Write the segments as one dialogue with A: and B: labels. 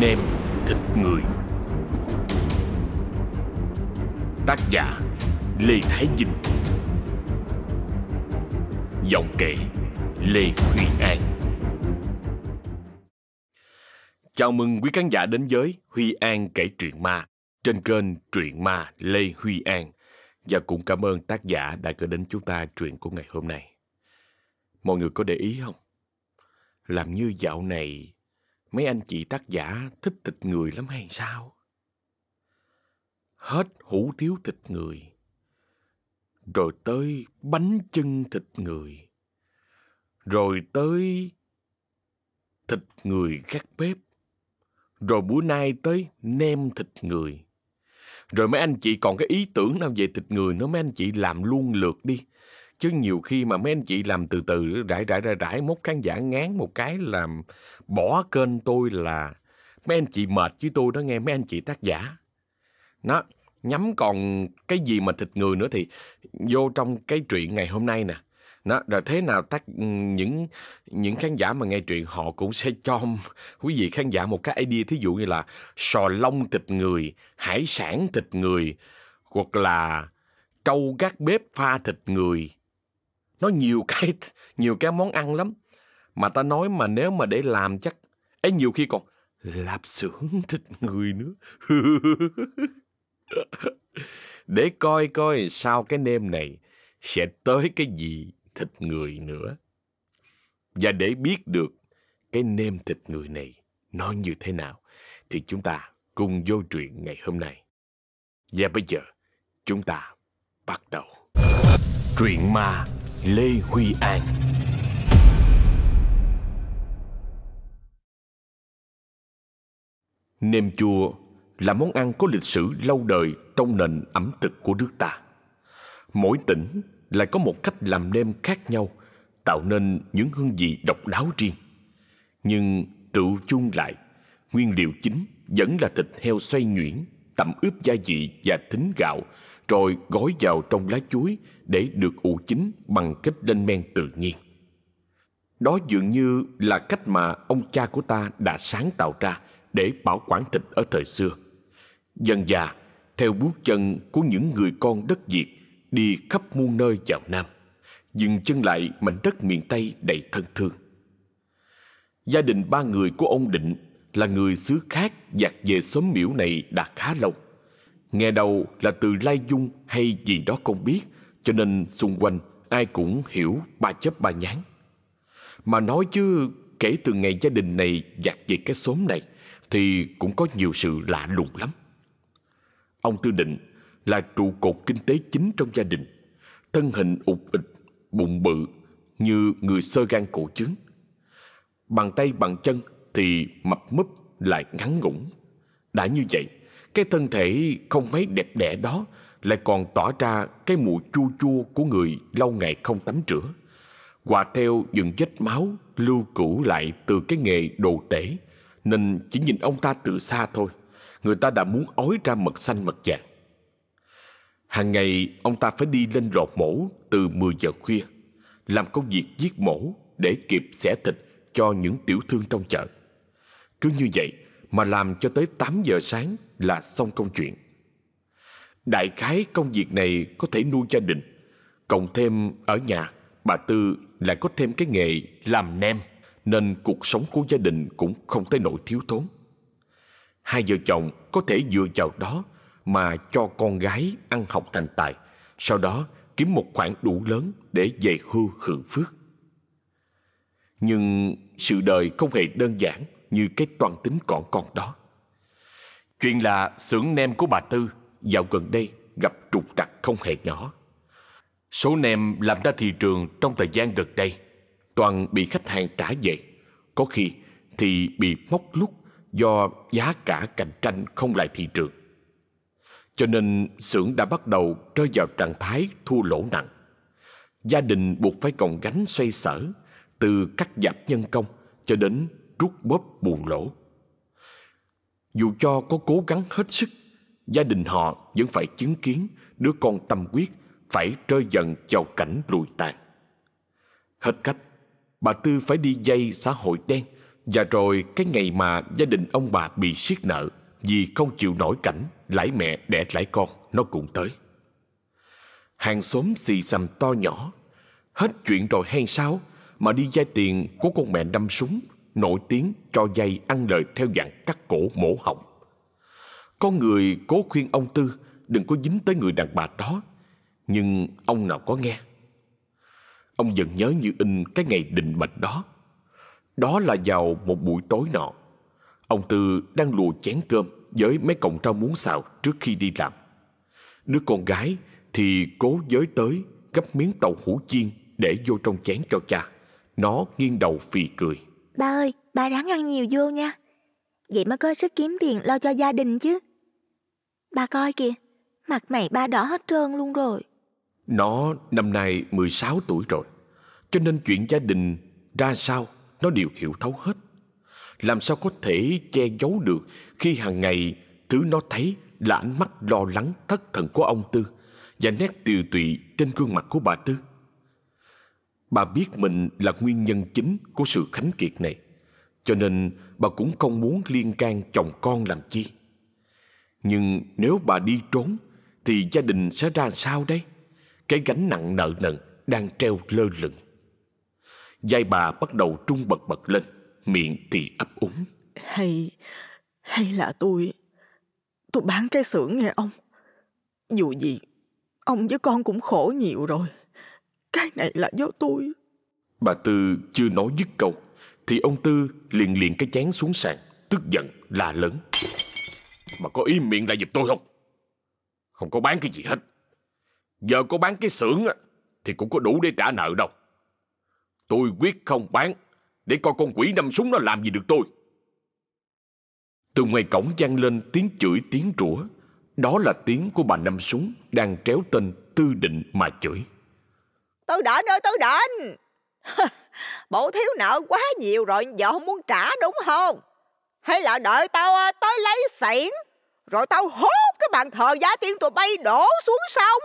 A: Nem thịt người Tác giả Lê Thái Vinh Giọng kể Lê Huy An Chào mừng quý khán giả đến với Huy An kể truyện ma trên kênh Truyện Ma Lê Huy An và cũng cảm ơn tác giả đã gửi đến chúng ta truyện của ngày hôm nay. Mọi người có để ý không? Làm như dạo này mấy anh chị tác giả thích thịt người lắm hay sao? Hết hủ tiếu thịt người, rồi tới bánh chân thịt người, rồi tới thịt người gác bếp, rồi bữa nay tới nem thịt người. Rồi mấy anh chị còn cái ý tưởng nào về thịt người nữa mấy anh chị làm luôn lượt đi. Chứ nhiều khi mà mấy anh chị làm từ từ rải rải rải rải mốt khán giả ngán một cái làm bỏ kênh tôi là mấy anh chị mệt chứ tôi đó nghe mấy anh chị tác giả. Nó nhắm còn cái gì mà thịt người nữa thì vô trong cái chuyện ngày hôm nay nè. nó rồi thế nào tác những những khán giả mà nghe truyện họ cũng sẽ cho quý vị khán giả một cái idea thí dụ như là sò lông thịt người, hải sản thịt người hoặc là trâu gác bếp pha thịt người. Nó nhiều cái nhiều cái món ăn lắm. Mà ta nói mà nếu mà để làm chắc, ấy nhiều khi còn lạp xưởng thịt người nữa. để coi coi sau cái nêm này sẽ tới cái gì thịt người nữa. Và để biết được cái nêm thịt người này nó như thế nào, thì chúng ta cùng vô truyện ngày hôm nay. Và bây giờ, chúng ta bắt đầu. Truyện ma Lê Huy An Nem chua là món ăn có lịch sử lâu đời trong nền ẩm thực của nước ta. Mỗi tỉnh lại có một cách làm nêm khác nhau, tạo nên những hương vị độc đáo riêng. Nhưng tự chung lại, nguyên liệu chính vẫn là thịt heo xoay nhuyễn, tẩm ướp gia vị và thính gạo, rồi gói vào trong lá chuối để được ủ chín bằng cách lên men tự nhiên. Đó dường như là cách mà ông cha của ta đã sáng tạo ra để bảo quản thịt ở thời xưa. Dần dà, theo bước chân của những người con đất Việt đi khắp muôn nơi vào Nam, dừng chân lại mảnh đất miền Tây đầy thân thương. Gia đình ba người của ông Định là người xứ khác dạt về xóm miễu này đã khá lâu. Nghe đầu là từ Lai Dung hay gì đó không biết, cho nên xung quanh ai cũng hiểu ba chấp ba nhán. Mà nói chứ kể từ ngày gia đình này dạt về cái xóm này thì cũng có nhiều sự lạ lùng lắm. Ông Tư Định là trụ cột kinh tế chính trong gia đình. Thân hình ụt ịch, bụng bự như người sơ gan cổ trứng. Bằng tay bằng chân thì mập mấp lại ngắn ngủn. Đã như vậy, cái thân thể không mấy đẹp đẽ đó lại còn tỏ ra cái mùi chua chua của người lâu ngày không tắm rửa. Hòa theo những vết máu lưu cũ lại từ cái nghề đồ tể, nên chỉ nhìn ông ta từ xa thôi, người ta đã muốn ói ra mật xanh mật vàng. Hàng ngày ông ta phải đi lên lò mổ từ 10 giờ khuya, làm công việc giết mổ để kịp xẻ thịt cho những tiểu thương trong chợ. Cứ như vậy mà làm cho tới 8 giờ sáng là xong công chuyện. Đại khái công việc này có thể nuôi gia đình, cộng thêm ở nhà bà Tư lại có thêm cái nghề làm nem nên cuộc sống của gia đình cũng không tới nỗi thiếu thốn. Hai vợ chồng có thể dựa vào đó mà cho con gái ăn học thành tài, sau đó kiếm một khoản đủ lớn để về hưu hưởng phước. Nhưng sự đời không hề đơn giản như cái toàn tính còn con đó. Chuyện là xưởng nem của bà Tư dạo gần đây gặp trục trặc không hề nhỏ. Số nem làm ra thị trường trong thời gian gần đây toàn bị khách hàng trả về. Có khi thì bị móc lúc do giá cả cạnh tranh không lại thị trường cho nên xưởng đã bắt đầu rơi vào trạng thái thua lỗ nặng. Gia đình buộc phải còn gánh xoay sở, từ cắt giảm nhân công cho đến rút bóp bù lỗ. Dù cho có cố gắng hết sức, gia đình họ vẫn phải chứng kiến đứa con tâm quyết phải rơi dần vào cảnh lụi tàn. Hết cách, bà Tư phải đi dây xã hội đen Và rồi cái ngày mà gia đình ông bà bị siết nợ vì không chịu nổi cảnh lãi mẹ đẻ lãi con nó cũng tới. Hàng xóm xì xầm to nhỏ Hết chuyện rồi hay sao Mà đi dây tiền của con mẹ đâm súng Nổi tiếng cho dây ăn lời theo dạng cắt cổ mổ họng có người cố khuyên ông Tư Đừng có dính tới người đàn bà đó Nhưng ông nào có nghe Ông vẫn nhớ như in cái ngày định mệnh đó Đó là vào một buổi tối nọ Ông Tư đang lùa chén cơm Với mấy cọng rau muống xào trước khi đi làm Đứa con gái thì cố giới tới gấp miếng tàu hủ chiên để vô trong chén cho cha. Nó nghiêng đầu phì cười.
B: Ba ơi, ba ráng ăn nhiều vô nha. Vậy mới có sức kiếm tiền lo cho gia đình chứ. Ba coi kìa, mặt mày ba đỏ hết trơn luôn rồi.
A: Nó năm nay 16 tuổi rồi, cho nên chuyện gia đình ra sao nó đều hiểu thấu hết. Làm sao có thể che giấu được khi hàng ngày thứ nó thấy là ánh mắt lo lắng thất thần của ông Tư và nét tiều tụy trên gương mặt của bà Tư. Bà biết mình là nguyên nhân chính của sự khánh kiệt này, cho nên bà cũng không muốn liên can chồng con làm chi. Nhưng nếu bà đi trốn, thì gia đình sẽ ra sao đây? Cái gánh nặng nợ nần đang treo lơ lửng. Vai bà bắt đầu trung bật bật lên, miệng thì ấp úng.
C: Hay, hay là tôi, tôi bán cái xưởng nghe ông. Dù gì Ông với con cũng khổ nhiều rồi. Cái này là do tôi.
A: Bà Tư chưa nói dứt câu thì ông Tư liền liền cái chén xuống sàn, tức giận la lớn. Mà có im miệng lại giùm tôi không? Không có bán cái gì hết. Giờ có bán cái xưởng thì cũng có đủ để trả nợ đâu. Tôi quyết không bán, để coi con quỷ năm súng nó làm gì được tôi. Từ ngoài cổng vang lên tiếng chửi tiếng rủa đó là tiếng của bà Năm Súng đang tréo tên Tư Định mà chửi.
D: Tư Định ơi, Tư Định! Bộ thiếu nợ quá nhiều rồi, giờ không muốn trả đúng không? Hay là đợi tao à, lấy xẻng rồi tao hốt cái bàn thờ giá tiền tụi bay đổ xuống sông.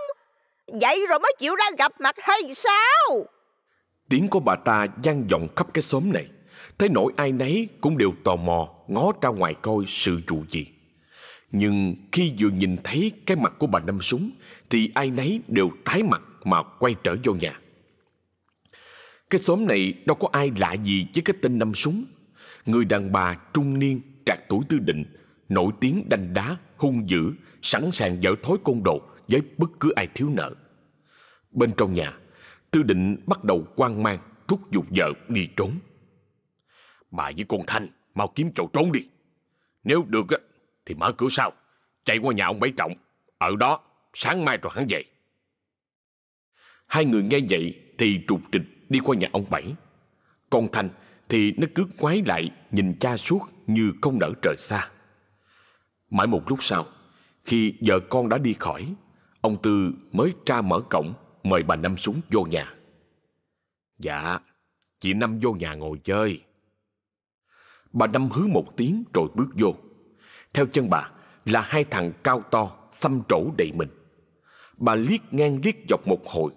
D: Vậy rồi mới chịu ra gặp mặt hay sao?
A: Tiếng của bà ta vang vọng khắp cái xóm này. Thấy nỗi ai nấy cũng đều tò mò, ngó ra ngoài coi sự vụ gì. Nhưng khi vừa nhìn thấy cái mặt của bà Năm Súng, Thì ai nấy đều tái mặt mà quay trở vô nhà. Cái xóm này đâu có ai lạ gì với cái tên Năm Súng. Người đàn bà trung niên trạc tuổi tư định Nổi tiếng đanh đá, hung dữ Sẵn sàng dở thói côn đồ với bất cứ ai thiếu nợ Bên trong nhà Tư định bắt đầu quan mang thúc giục vợ đi trốn Bà với con Thanh mau kiếm chỗ trốn đi Nếu được á thì mở cửa sau, chạy qua nhà ông Bảy Trọng. Ở đó, sáng mai rồi hắn về. Hai người nghe vậy thì trục trịch đi qua nhà ông Bảy. Con Thanh thì nó cứ quái lại nhìn cha suốt như không nở trời xa. Mãi một lúc sau, khi vợ con đã đi khỏi, ông Tư mới tra mở cổng mời bà Năm xuống vô nhà. Dạ, chị Năm vô nhà ngồi chơi. Bà Năm hứ một tiếng rồi bước vô. Theo chân bà là hai thằng cao to, xăm trổ đầy mình. Bà liếc ngang liếc dọc một hồi.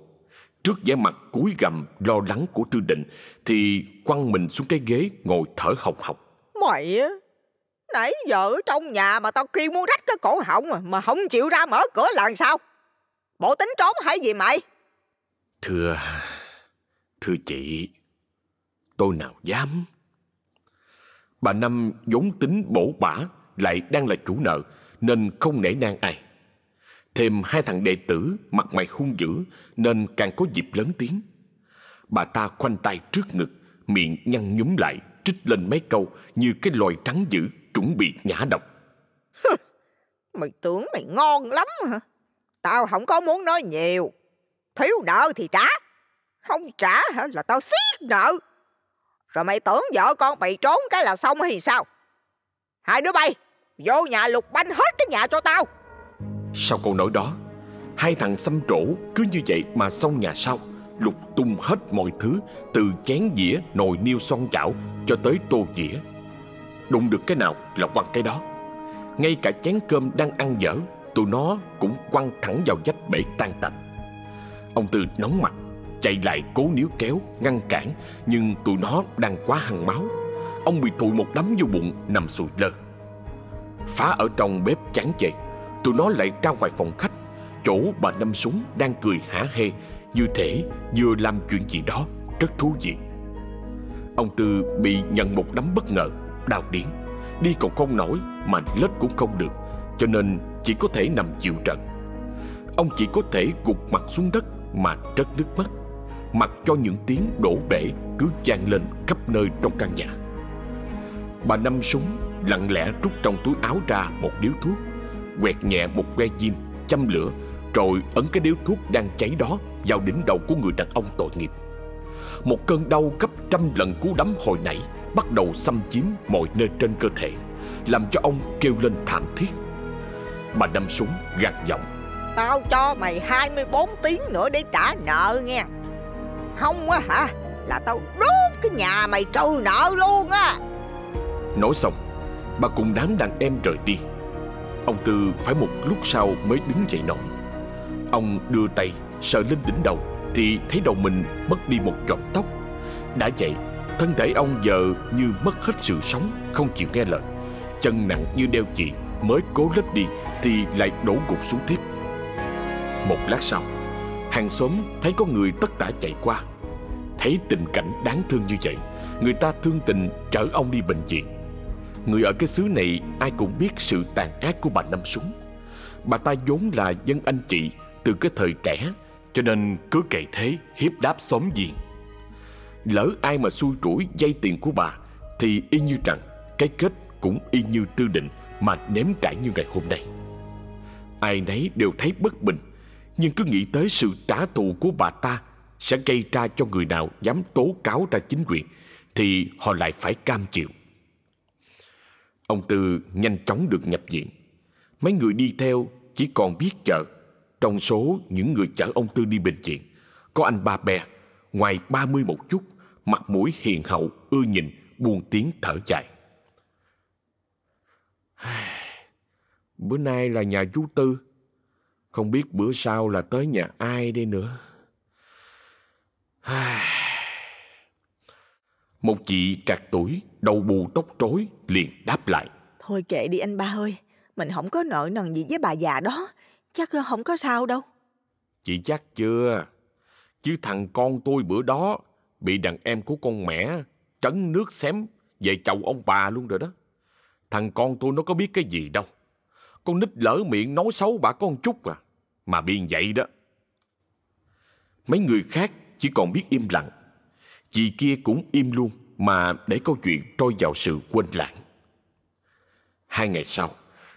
A: Trước vẻ mặt cúi gầm lo lắng của Tư Định thì quăng mình xuống cái ghế ngồi thở hồng hộc.
D: Mày á, nãy giờ ở trong nhà mà tao kêu muốn rách cái cổ họng mà, mà không chịu ra mở cửa là sao? Bộ tính trốn hay gì mày?
A: Thưa, thưa chị, tôi nào dám. Bà Năm vốn tính bổ bả lại đang là chủ nợ nên không nể nang ai. Thêm hai thằng đệ tử mặt mày hung dữ nên càng có dịp lớn tiếng. Bà ta khoanh tay trước ngực, miệng nhăn nhúm lại, trích lên mấy câu như cái loài trắng dữ chuẩn bị nhả độc.
D: mày tưởng mày ngon lắm hả? Tao không có muốn nói nhiều. Thiếu nợ thì trả. Không trả hả là tao xiết nợ. Rồi mày tưởng vợ con mày trốn cái là xong hay sao? Hai đứa bay Vô nhà lục banh hết cái nhà cho tao
A: Sau câu nói đó Hai thằng xăm trổ cứ như vậy mà xong nhà sau Lục tung hết mọi thứ Từ chén dĩa, nồi niêu son chảo Cho tới tô dĩa Đụng được cái nào là quăng cái đó. Ngay cả chén cơm đang ăn dở Tụi nó cũng quăng thẳng vào vách bể tan tành. Ông Tư nóng mặt Chạy lại cố níu kéo, ngăn cản Nhưng tụi nó đang quá hăng máu. Ông bị thụi một đấm vô bụng nằm sùi lơ. Phá ở trong bếp chán chê, tụi nó lại ra ngoài phòng khách, chỗ bà Năm Súng đang cười hả hê, như thể vừa làm chuyện gì đó rất thú vị. Ông Tư bị nhận một đấm bất ngờ, đau điếng, đi còn không nổi mà lết cũng không được, cho nên chỉ có thể nằm chịu trận. Ông chỉ có thể gục mặt xuống đất mà trất nước mắt, mặc cho những tiếng đổ bể cứ chan lên khắp nơi trong căn nhà. Bà Năm Súng lặng lẽ rút trong túi áo ra một điếu thuốc, quẹt nhẹ một que diêm, châm lửa, rồi ấn cái điếu thuốc đang cháy đó vào đỉnh đầu của người đàn ông tội nghiệp. Một cơn đau gấp trăm lần cú đấm hồi nãy bắt đầu xâm chiếm mọi nơi trên cơ thể, làm cho ông kêu lên thảm thiết. Bà Năm Súng gạt giọng.
D: Tao cho mày 24 tiếng nữa để trả nợ nghe. Không á hả Là tao đốt cái nhà mày trừ nợ luôn á.
A: Nói xong Bà cùng đám đàn em rời đi. Ông Tư phải một lúc sau mới đứng dậy nổi Ông đưa tay sờ lên đỉnh đầu Thì thấy đầu mình mất đi một chòm tóc. Đã vậy Thân thể ông giờ như mất hết sự sống Không chịu nghe lời. Chân nặng như đeo chì, Mới cố lết đi Thì lại đổ gục xuống tiếp Một lát sau Hàng xóm thấy có người tất tả chạy qua. Thấy tình cảnh đáng thương như vậy Người ta thương tình chở ông đi bệnh viện. Người ở cái xứ này ai cũng biết sự tàn ác của bà Năm Súng. Bà ta vốn là dân anh chị từ cái thời trẻ Cho nên cứ cậy thế hiếp đáp xóm giềng. Lỡ ai mà xui rủi dây tiền của bà Thì y như rằng cái kết cũng y như tư định Mà ném trải như ngày hôm nay Ai nấy đều thấy bất bình Nhưng cứ nghĩ tới sự trả thù của bà ta Sẽ gây ra cho người nào dám tố cáo ra chính quyền Thì họ lại phải cam chịu Ông Tư nhanh chóng được nhập viện. Mấy người đi theo chỉ còn biết chờ. Trong số những người chở ông Tư đi bệnh viện, có anh ba bè, ngoài ba mươi một chút, mặt mũi hiền hậu, ưa nhìn, buồn tiếng thở dài. Bữa nay là nhà chú Tư, không biết bữa sau là tới nhà ai đây nữa. Một chị trạc tuổi, đầu bù tóc rối, liền đáp lại.
C: Thôi kệ đi anh ba ơi, mình không có nợ nần gì với bà già đó, chắc không có sao đâu.
A: Chị chắc chưa? Chứ thằng con tôi bữa đó bị đàn em của con mẹ trấn nước xém về chầu ông bà luôn rồi đó. Thằng con tôi nó có biết cái gì đâu. Con nít lỡ miệng nói xấu bà con chút à. Mà biên vậy đó. Mấy người khác chỉ còn biết im lặng Chị kia cũng im luôn mà để câu chuyện trôi vào sự quên lãng. Hai ngày sau,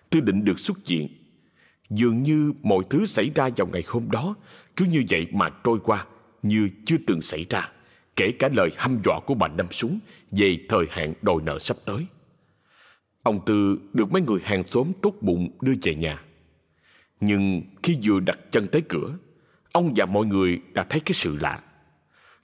A: Tư định được xuất viện. Dường như mọi thứ xảy ra vào ngày hôm đó cứ như vậy mà trôi qua như chưa từng xảy ra, kể cả lời hăm dọa của bà Năm Súng về thời hạn đòi nợ sắp tới. Ông Tư được mấy người hàng xóm tốt bụng đưa về nhà. Nhưng khi vừa đặt chân tới cửa, ông và mọi người đã thấy cái sự lạ.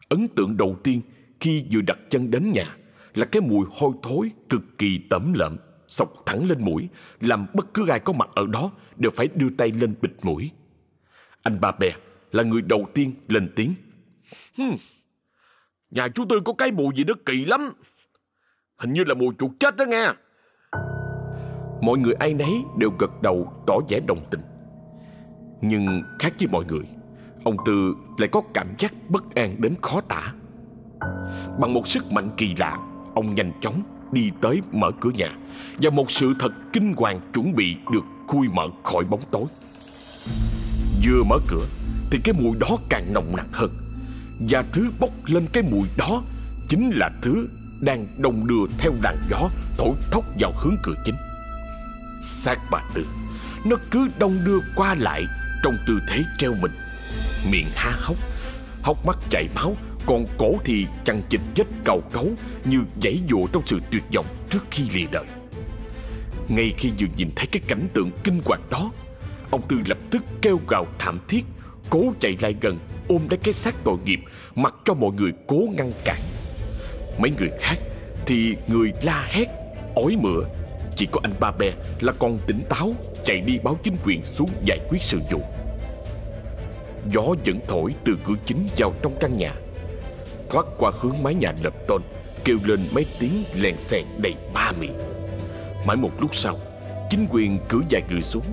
A: Ấn tượng đầu tiên khi vừa đặt chân đến nhà là cái mùi hôi thối cực kỳ tẩm lợm sọc thẳng lên mũi làm bất cứ ai có mặt ở đó đều phải đưa tay lên bịt mũi. Anh ba bè là người đầu tiên lên tiếng. Hmm, nhà chú Tư có cái mùi gì đó kỳ lắm. Hình như là mùi chuột chết đó nghe. Mọi người ai nấy đều gật đầu tỏ vẻ đồng tình. Nhưng khác với mọi người, ông Tư lại có cảm giác bất an đến khó tả. Bằng một sức mạnh kỳ lạ Ông nhanh chóng đi tới mở cửa nhà Và một sự thật kinh hoàng chuẩn bị được khui mở khỏi bóng tối Vừa mở cửa Thì cái mùi đó càng nồng nặc hơn và thứ bốc lên cái mùi đó Chính là thứ đang đồng đưa theo đàn gió Thổi thốc vào hướng cửa chính. Xác bà Tư, Nó cứ đông đưa qua lại Trong tư thế treo mình, Miệng há hốc Hốc mắt chảy máu, còn cổ thì chằng chịch chết cầu cấu Như dãy dụa trong sự tuyệt vọng trước khi lìa đời. Ngay khi vừa nhìn thấy cái cảnh tượng kinh hoàng đó, Ông Tư lập tức kêu gào thảm thiết, Cố chạy lại gần ôm lấy cái xác tội nghiệp, Mặc cho mọi người cố ngăn cản. Mấy người khác thì người la hét, ói mửa. Chỉ có anh Ba Bè là còn tỉnh táo, Chạy đi báo chính quyền xuống giải quyết sự vụ. Gió vẫn thổi từ cửa chính vào trong căn nhà. Thoát qua hướng mái nhà lợp tôn, Kêu lên mấy tiếng lèn xèn đầy ba miệng Mãi một lúc sau, Chính quyền cử vài người xuống.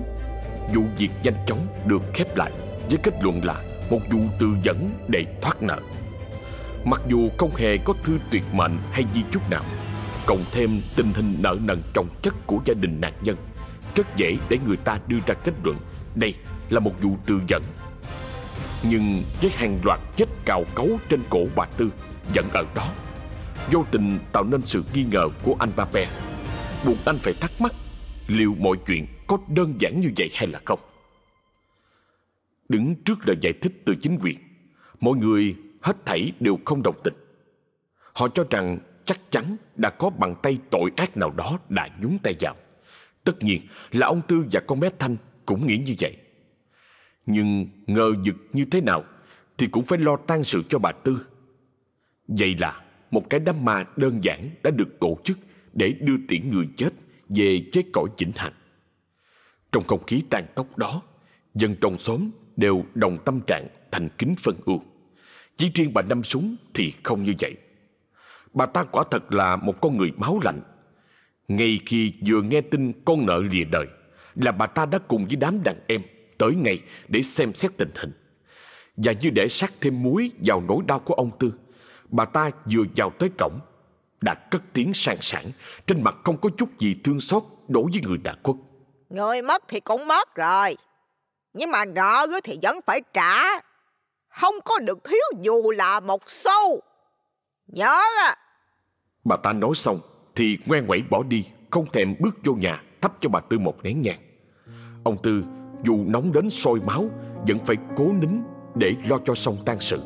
A: Vụ việc nhanh chóng được khép lại Với kết luận là một vụ tự dẫn để thoát nợ Mặc dù không hề có thư tuyệt mệnh hay di chúc nào Cộng thêm tình hình nợ nần trọng chất của gia đình nạn nhân Rất dễ để người ta đưa ra kết luận Đây là một vụ tự dẫn Nhưng với hàng loạt vết cào cấu trên cổ bà Tư Vẫn ở đó Vô tình tạo nên sự nghi ngờ của anh Ba Pe, Buộc anh phải thắc mắc Liệu mọi chuyện có đơn giản như vậy hay là không. Đứng trước lời giải thích từ chính quyền. Mọi người hết thảy đều không đồng tình. Họ cho rằng chắc chắn đã có bàn tay tội ác nào đó đã nhúng tay vào. Tất nhiên là ông Tư và con bé Thanh cũng nghĩ như vậy. Nhưng ngờ vực như thế nào Thì cũng phải lo tang sự cho bà Tư. Vậy là một cái đám ma đơn giản đã được tổ chức để đưa tiễn người chết về chế cõi vĩnh hằng. Trong không khí tan tóc đó, dân trong xóm đều đồng tâm trạng thành kính phân ưu. Chỉ riêng bà Năm Súng thì không như vậy. Bà ta quả thật là một con người máu lạnh. Ngay khi vừa nghe tin con nợ lìa đời, là bà ta đã cùng với đám đàn em tới ngay để xem xét tình hình. Và như để sắc thêm muối vào nỗi đau của ông Tư, bà ta vừa vào tới cổng đã cất tiếng sang sảng trên mặt không có chút gì thương xót đối với người đã khuất
D: người mất thì cũng mất rồi nhưng mà nợ thì vẫn phải trả. Không có được thiếu dù là một xu. Nhớ à
A: bà ta nói xong thì ngoan ngoẩy bỏ đi, không thèm bước vô nhà, thắp cho bà tư một nén nhang. Ông tư, dù nóng đến sôi máu, vẫn phải cố nín để lo cho xong tang sự.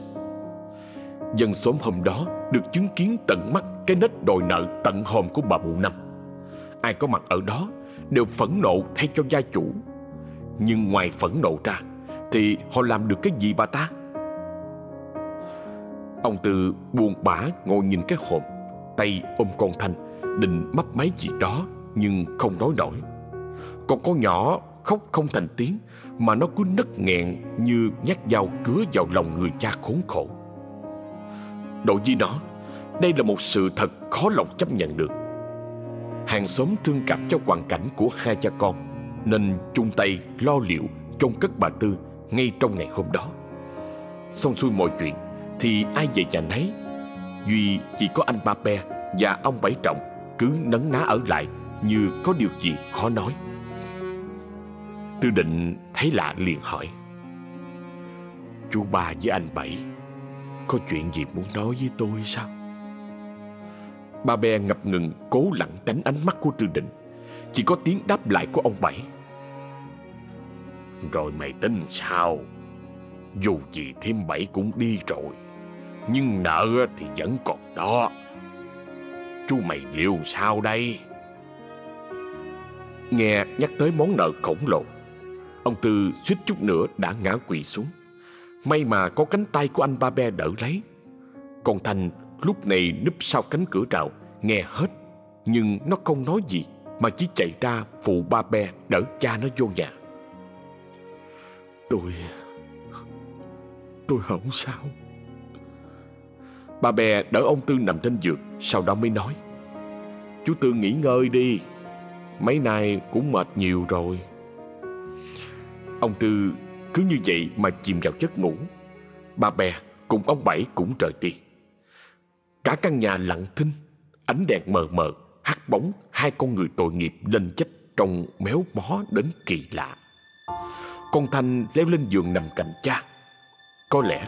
A: Dân xóm hôm đó được chứng kiến tận mắt cái nết đòi nợ tận hồn của bà Mụ Năm. Ai có mặt ở đó đều phẫn nộ thay cho gia chủ. Nhưng ngoài phẫn nộ ra thì họ làm được cái gì bà ta? Ông Tư buồn bã ngồi nhìn cái hồn, tay ôm con Thanh, định mấp máy gì đó nhưng không nói nổi. Còn con nhỏ khóc không thành tiếng mà nó cứ nấc nghẹn như nhát dao cứa vào lòng người cha khốn khổ. Đối với nó Đây là một sự thật khó lòng chấp nhận được Hàng xóm thương cảm cho hoàn cảnh của hai cha con nên chung tay lo liệu, chôn cất bà Tư ngay trong ngày hôm đó. Xong xuôi mọi chuyện, Thì ai về nhà nấy? Duy chỉ có anh Ba Pe và ông Bảy Trọng Cứ nấn ná ở lại như có điều gì khó nói. Tư định thấy lạ liền hỏi, Chú ba với anh Bảy có chuyện gì muốn nói với tôi sao? Ba Be ngập ngừng cố lặng tránh ánh mắt của Tư Định. Chỉ có tiếng đáp lại của ông Bảy. Rồi mày tính sao? Dù gì thêm Bảy cũng đi rồi, Nhưng nợ thì vẫn còn đó. Chú mày liệu sao đây? Nghe nhắc tới món nợ khổng lồ, Ông Tư suýt chút nữa đã ngã quỵ xuống. May mà có cánh tay của anh Ba Be đỡ lấy. Còn Thành lúc này núp sau cánh cửa rào Nghe hết, Nhưng nó không nói gì. Mà chỉ chạy ra phụ Ba Be đỡ cha nó vô nhà. Tôi Tôi không sao. Ba bè đỡ ông Tư nằm trên giường, Sau đó mới nói, Chú Tư nghỉ ngơi đi, Mấy nay cũng mệt nhiều rồi. Ông Tư cứ như vậy mà chìm vào giấc ngủ. Ba bè cùng ông Bảy cũng rời đi. Cả căn nhà lặng thinh, Ánh đèn mờ mờ hắt bóng hai con người tội nghiệp lên chết Trông méo mó đến kỳ lạ. Con Thanh leo lên giường nằm cạnh cha. Có lẽ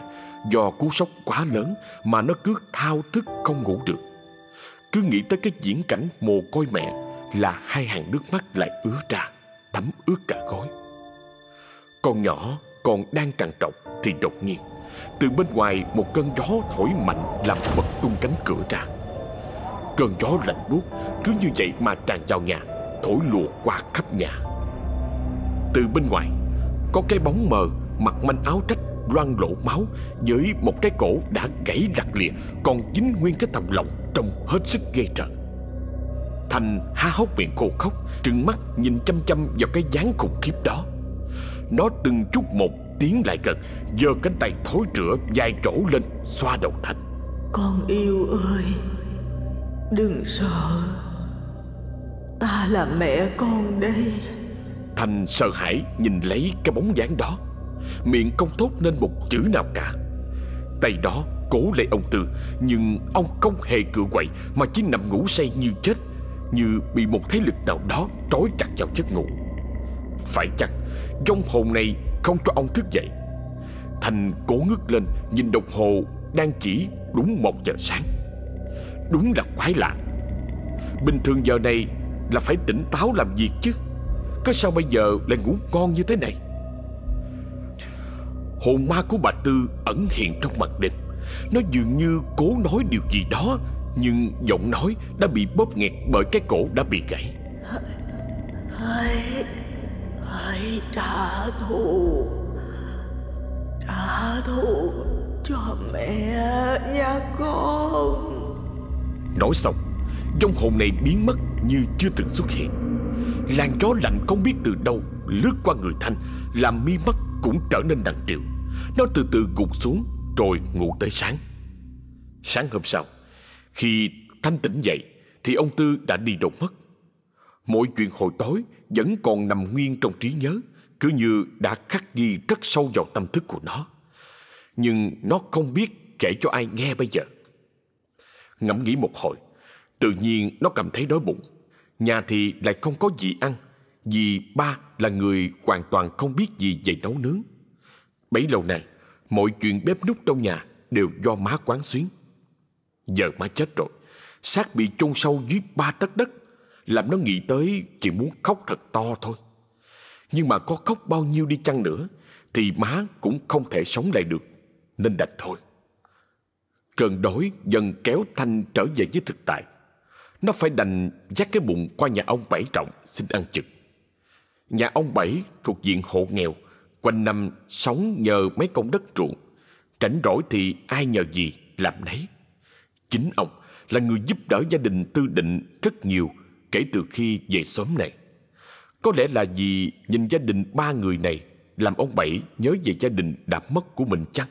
A: do cú sốc quá lớn Mà nó cứ thao thức không ngủ được. Cứ nghĩ tới cái diễn cảnh mồ côi mẹ Là hai hàng nước mắt lại ứa ra Thấm ướt cả gối. Con nhỏ còn đang trằn trọc thì đột nhiên, Từ bên ngoài một cơn gió thổi mạnh làm bật tung cánh cửa ra. Cơn gió lạnh buốt, cứ như vậy mà tràn vào nhà, Thổi lùa qua khắp nhà. Từ bên ngoài, Có cái bóng mờ, mặc manh áo trách, loang lỗ máu, Với một cái cổ đã gãy lặt lìa, Còn dính nguyên cái thòng lọng Trông hết sức ghê rợn Thành há hốc miệng khô khóc, Trừng mắt nhìn chăm chăm vào cái dáng khủng khiếp đó. Nó từng chút một tiến lại gần, giơ cánh tay thối rữa dài chỗ lên, xoa đầu Thành
C: Con yêu ơi Đừng sợ. Ta là mẹ con đây.
A: Thành sợ hãi nhìn lấy cái bóng dáng đó. Miệng không thốt nên một chữ nào cả. Tay đó cố lấy ông Tư, Nhưng ông không hề cựa quậy Mà chỉ nằm ngủ say như chết, Như bị một thế lực nào đó trói chặt vào giấc ngủ. Phải chăng Dông hồn này không cho ông thức dậy? Thành cố ngước lên, Nhìn đồng hồ đang chỉ đúng một giờ sáng. Đúng là quái lạ. Bình thường giờ này là phải tỉnh táo làm việc chứ. Có sao bây giờ lại ngủ ngon như thế này? Hồn ma của bà Tư ẩn hiện trong màn đêm. Nó dường như cố nói điều gì đó, Nhưng giọng nói đã bị bóp nghẹt bởi cái cổ đã bị gãy.
C: Hãy Hãy trả thù. Trả thù cho mẹ nha con.
A: Nói xong Dông hồn này biến mất như chưa từng xuất hiện. Làn gió lạnh không biết từ đâu Lướt qua người Thanh, Làm mi mắt cũng trở nên nặng trĩu. Nó từ từ gục xuống Rồi ngủ tới sáng. Sáng hôm sau, Khi Thanh tỉnh dậy Thì ông Tư đã đi đâu mất. Mọi chuyện hồi tối Vẫn còn nằm nguyên trong trí nhớ, Cứ như đã khắc ghi rất sâu vào tâm thức của nó. Nhưng nó không biết kể cho ai nghe bây giờ. Ngẫm nghĩ một hồi. Tự nhiên nó cảm thấy đói bụng. Nhà thì lại không có gì ăn, Vì ba là người hoàn toàn không biết gì về nấu nướng. Bấy lâu nay, Mọi chuyện bếp nút trong nhà Đều do má quán xuyến. Giờ má chết rồi, xác bị chôn sâu dưới ba tấc đất, Làm nó nghĩ tới chỉ muốn khóc thật to thôi. Nhưng mà có khóc bao nhiêu đi chăng nữa, Thì má cũng không thể sống lại được, Nên đành thôi. Cơn đói dần kéo Thanh trở về với thực tại. Nó phải đành dắt cái bụng qua nhà ông Bảy Trọng xin ăn chực. Nhà ông Bảy thuộc diện hộ nghèo, Quanh năm sống nhờ mấy công đất ruộng. Rảnh rỗi thì ai nhờ gì làm nấy. Chính ông là người giúp đỡ gia đình tư định rất nhiều Kể từ khi về xóm này. Có lẽ là vì nhìn gia đình ba người này Làm ông Bảy nhớ về gia đình đã mất của mình chăng?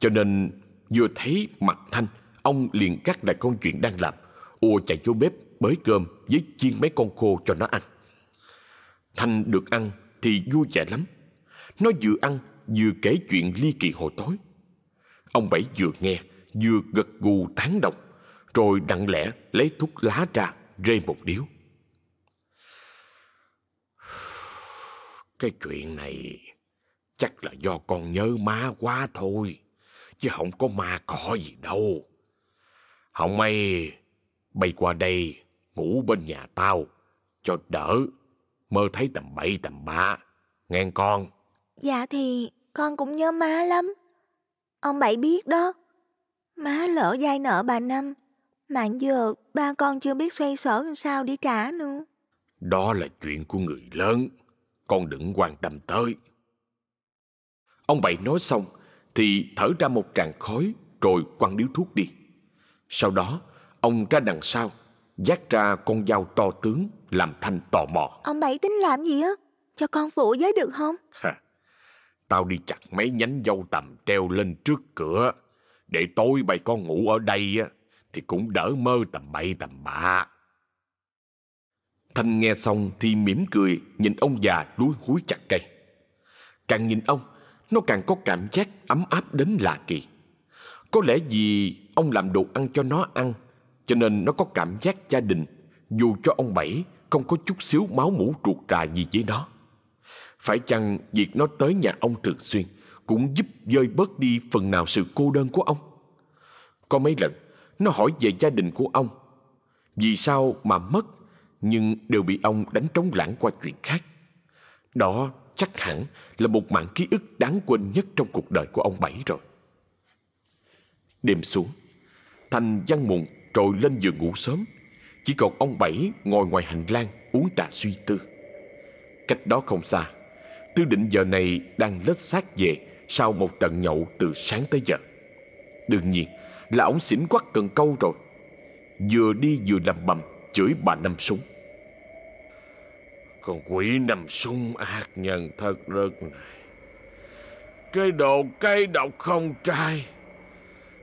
A: Cho nên vừa thấy mặt Thanh, Ông liền cắt lại công chuyện đang làm. Ùa chạy vô bếp bới cơm với chiên mấy con khô cho nó ăn. Thanh được ăn thì vui vẻ lắm. Nó vừa ăn, vừa kể chuyện ly kỳ hồi tối. Ông Bảy vừa nghe, vừa gật gù tán đồng, Rồi đặng lẽ lấy thuốc lá ra rê một điếu. Cái chuyện này chắc là do con nhớ má quá thôi. Chứ không có ma cỏ gì đâu Không may Bay qua đây Ngủ bên nhà tao Cho đỡ Mơ thấy tầm bậy tầm bạ Nghe con
B: Dạ thì con cũng nhớ má lắm. Ông Bảy biết đó. Má lỡ dai nợ bà Năm. Mà giờ ba con chưa biết xoay sở làm sao để trả nữa.
A: Đó là chuyện của người lớn Con đừng quan tâm tới Ông Bảy nói xong Thì thở ra một tràng khói Rồi quăng điếu thuốc đi. Sau đó ông ra đằng sau Dắt ra con dao to tướng Làm Thanh tò mò.
B: Ông Bảy tính làm gì á? Cho con phụ với được không?
A: Ha, Tao đi chặt mấy nhánh dâu tầm treo lên trước cửa. Để tối bày con ngủ ở đây á Thì cũng đỡ mơ tầm bậy tầm bạ. Thanh nghe xong thì mỉm cười Nhìn ông già lúi húi chặt cây. Càng nhìn ông nó càng có cảm giác ấm áp đến lạ kỳ Có lẽ vì ông làm đồ ăn cho nó ăn Cho nên nó có cảm giác gia đình Dù cho ông Bảy không có chút xíu máu mũ ruột rà gì với nó phải chăng việc nó tới nhà ông thường xuyên cũng giúp dơi bớt đi phần nào sự cô đơn của ông? Có mấy lần, nó hỏi về gia đình của ông. Vì sao mà mất, nhưng đều bị ông đánh trống lãng qua chuyện khác. Đó chắc hẳn là một mảng ký ức đáng quên nhất trong cuộc đời của ông Bảy rồi. Đêm xuống, Thành văn mụn rồi lên giường ngủ sớm. Chỉ còn ông Bảy ngồi ngoài hành lang uống trà suy tư. Cách đó không xa, Tư định giờ này đang lết xác về sau một trận nhậu từ sáng tới giờ. Đương nhiên là ông xỉn quắc cần câu rồi. Vừa đi vừa lầm bầm chửi bà Năm Súng. Con quỷ nằm Súng ác nhân thật rực này. Cái đồ cây độc không trai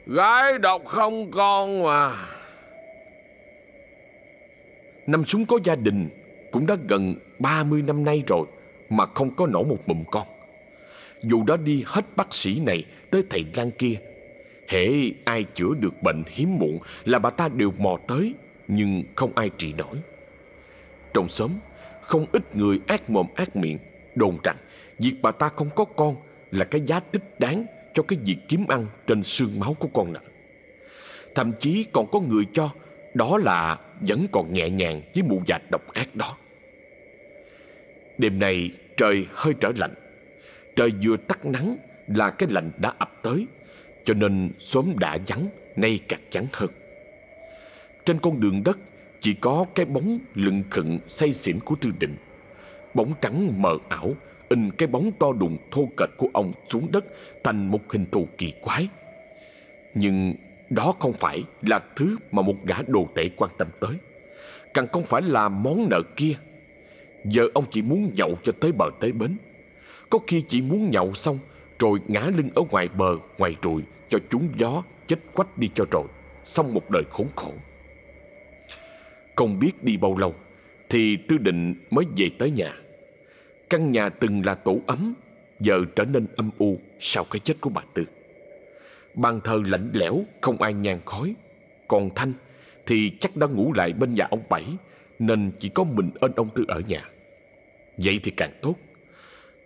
A: Gái độc không con mà Năm súng có gia đình cũng đã gần 30 năm nay rồi mà không có nổ một mụn con. Dù đã đi hết bác sĩ này tới thầy lang kia, hễ ai chữa được bệnh hiếm muộn là bà ta đều mò tới, nhưng không ai trị nổi. Trong xóm, không ít người ác mồm ác miệng đồn rằng việc bà ta không có con là cái giá tích đáng cho cái việc kiếm ăn trên xương máu của con nợ. Thậm chí còn có người cho đó là vẫn còn nhẹ nhàng với mụ già độc ác đó. Đêm nay trời hơi trở lạnh. Trời vừa tắt nắng là cái lạnh đã ập tới, cho nên xóm đã vắng, nay càng vắng hơn. Trên con đường đất chỉ có cái bóng lưng khựng say xỉn của Tư Định. Bóng trắng mờ ảo, in cái bóng to đùng thô kệch của ông xuống đất thành một hình thù kỳ quái. Nhưng đó không phải là thứ mà một gã đồ tể quan tâm tới. Càng không phải là món nợ kia. Giờ ông chỉ muốn nhậu cho tới bờ tới bến. Có khi chỉ muốn nhậu xong rồi ngã lưng ở ngoài bờ, ngoài rùi cho chúng gió chết quách đi cho rồi. Xong một đời khốn khổ. Không biết đi bao lâu, thì Tư Định mới về tới nhà. Căn nhà từng là tổ ấm, giờ trở nên âm u sau cái chết của bà Tư. Bàn thờ lạnh lẽo, không ai nhang khói Còn Thanh thì chắc đã ngủ lại bên nhà ông Bảy, Nên chỉ có mình ơn ông Tư ở nhà Vậy thì càng tốt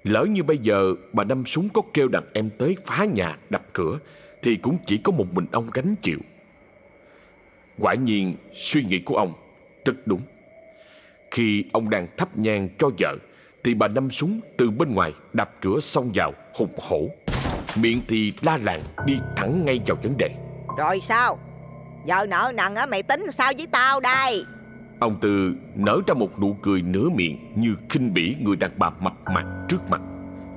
A: Lỡ như bây giờ bà Năm Súng có kêu đàn em tới phá nhà, đập cửa, Thì cũng chỉ có một mình ông gánh chịu Quả nhiên, suy nghĩ của ông rất đúng. Khi ông đang thắp nhang cho vợ Thì bà Năm Súng từ bên ngoài đập cửa xông vào hùng hổ. Miệng thì la làng đi thẳng ngay vào vấn đề.
D: Rồi sao? Giờ nợ nần á mày tính sao với tao đây?
A: Ông Tư nở ra một nụ cười nửa miệng Như khinh bỉ người đàn bà mập mạp trước mặt.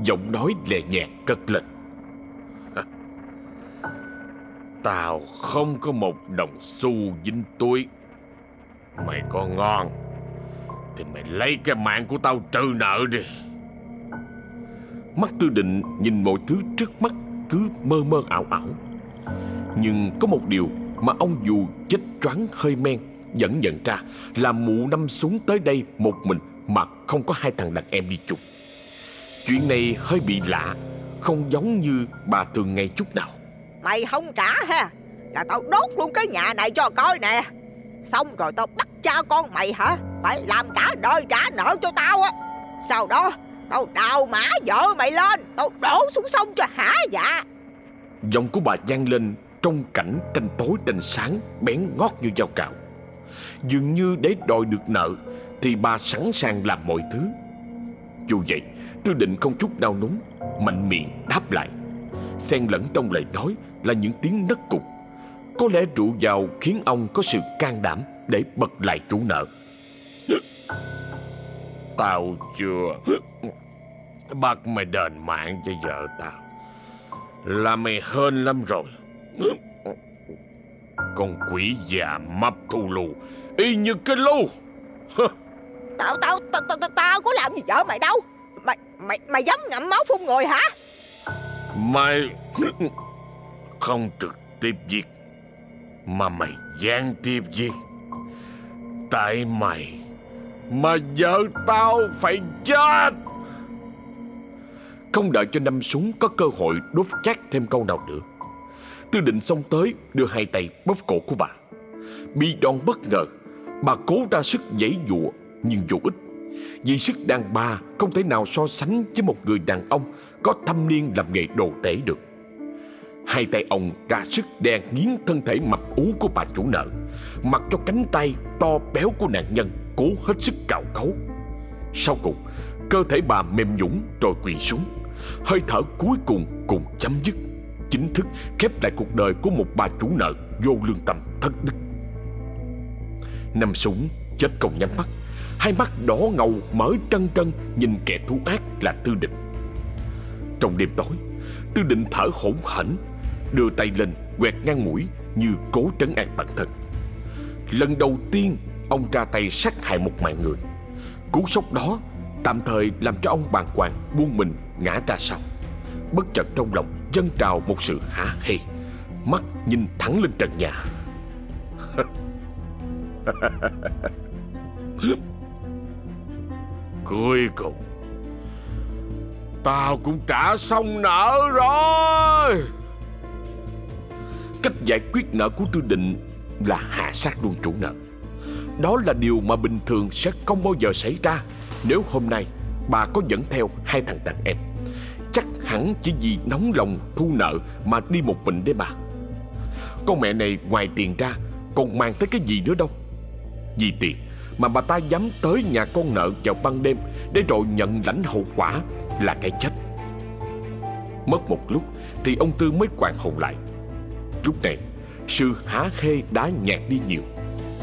A: Giọng nói lè nhẹ cất lên. Tao không có một đồng xu dính túi Mày có ngon, Thì mày lấy cái mạng của tao trừ nợ đi. Mắt tư định nhìn mọi thứ trước mắt cứ mơ mơ ảo ảo. Nhưng có một điều mà ông dù chết choáng hơi men, Vẫn nhận ra là mụ năm xuống tới đây một mình Mà không có hai thằng đàn em đi chung. Chuyện này hơi bị lạ, Không giống như bà thường ngày chút nào.
D: Mày không trả ha, Là tao đốt luôn cái nhà này cho coi nè. Xong rồi tao bắt cha con mày hả Phải làm cả đời trả nợ cho tao á Sau đó Tao đào mã vợ mày lên Tao đổ xuống sông cho hả dạ
A: Giọng của bà vang lên trong cảnh tranh tối tranh sáng bén ngót như dao cạo. Dường như để đòi được nợ thì bà sẵn sàng làm mọi thứ. Dù vậy, Tư Định không chút nao núng, mạnh miệng đáp lại. Xen lẫn trong lời nói là những tiếng nấc cục. Có lẽ rượu vào khiến ông có sự can đảm để bật lại chủ nợ. Tao chưa. Bắt mày đền mạng cho vợ tao. Là mày hên lắm rồi. Con quỷ già mập thù lù Y như cái lu
D: Tao tao tao tao tao có làm gì vợ mày đâu. Mày mày mày dám ngậm máu phun người hả?
A: Mày Không trực tiếp giết mà mày gián tiếp giết Tại mày Mà vợ tao phải chết! Không đợi cho năm súng có cơ hội đốt chát thêm câu nào nữa, Tư định xông tới đưa hai tay bóp cổ của bà. Bị đòn bất ngờ, Bà cố ra sức giãy dụa nhưng vô ích Vì sức đàn bà không thể nào so sánh với một người đàn ông Có thâm niên làm nghề đồ tể được. Hai tay ông ra sức đè nghiến thân thể mập ú của bà chủ nợ. Mặc cho cánh tay to béo của nạn nhân cố hết sức cào cấu Sau cùng, cơ thể bà mềm nhũng rồi quỳ xuống. Hơi thở cuối cùng cùng chấm dứt, Chính thức khép lại cuộc đời của một bà chủ nợ vô lương tâm thất đức. Năm súng chết không nhắm mắt. Hai mắt đỏ ngầu mở trân trân, Nhìn kẻ thú ác là Tư Định. Trong đêm tối, Tư Định thở hổn hển Đưa tay lên, quẹt ngang mũi Như cố trấn an bản thân. Lần đầu tiên, Ông ra tay sát hại một mạng người. Cú sốc đó Tạm thời làm cho ông bàng hoàng, buông mình, ngã ra sau. Bất chợt trong lòng dâng trào một sự hả hê, Mắt nhìn thẳng lên trần nhà. Cuối cùng, Tao cũng trả xong nợ rồi. Cách giải quyết nợ của Tư Định Là hạ sát luôn chủ nợ. Đó là điều mà bình thường sẽ không bao giờ xảy ra Nếu hôm nay bà có dẫn theo hai thằng đàn em. Chắc hẳn chỉ vì nóng lòng thu nợ mà đi một mình đấy bà. Con mẹ này ngoài tiền ra còn mang tới cái gì nữa đâu? Vì tiền mà bà ta dám tới nhà con nợ vào ban đêm Để rồi nhận lãnh hậu quả là cái chết. Mất một lúc thì ông Tư mới quàng hồn lại. Lúc này sự há khê đã nhạt đi nhiều.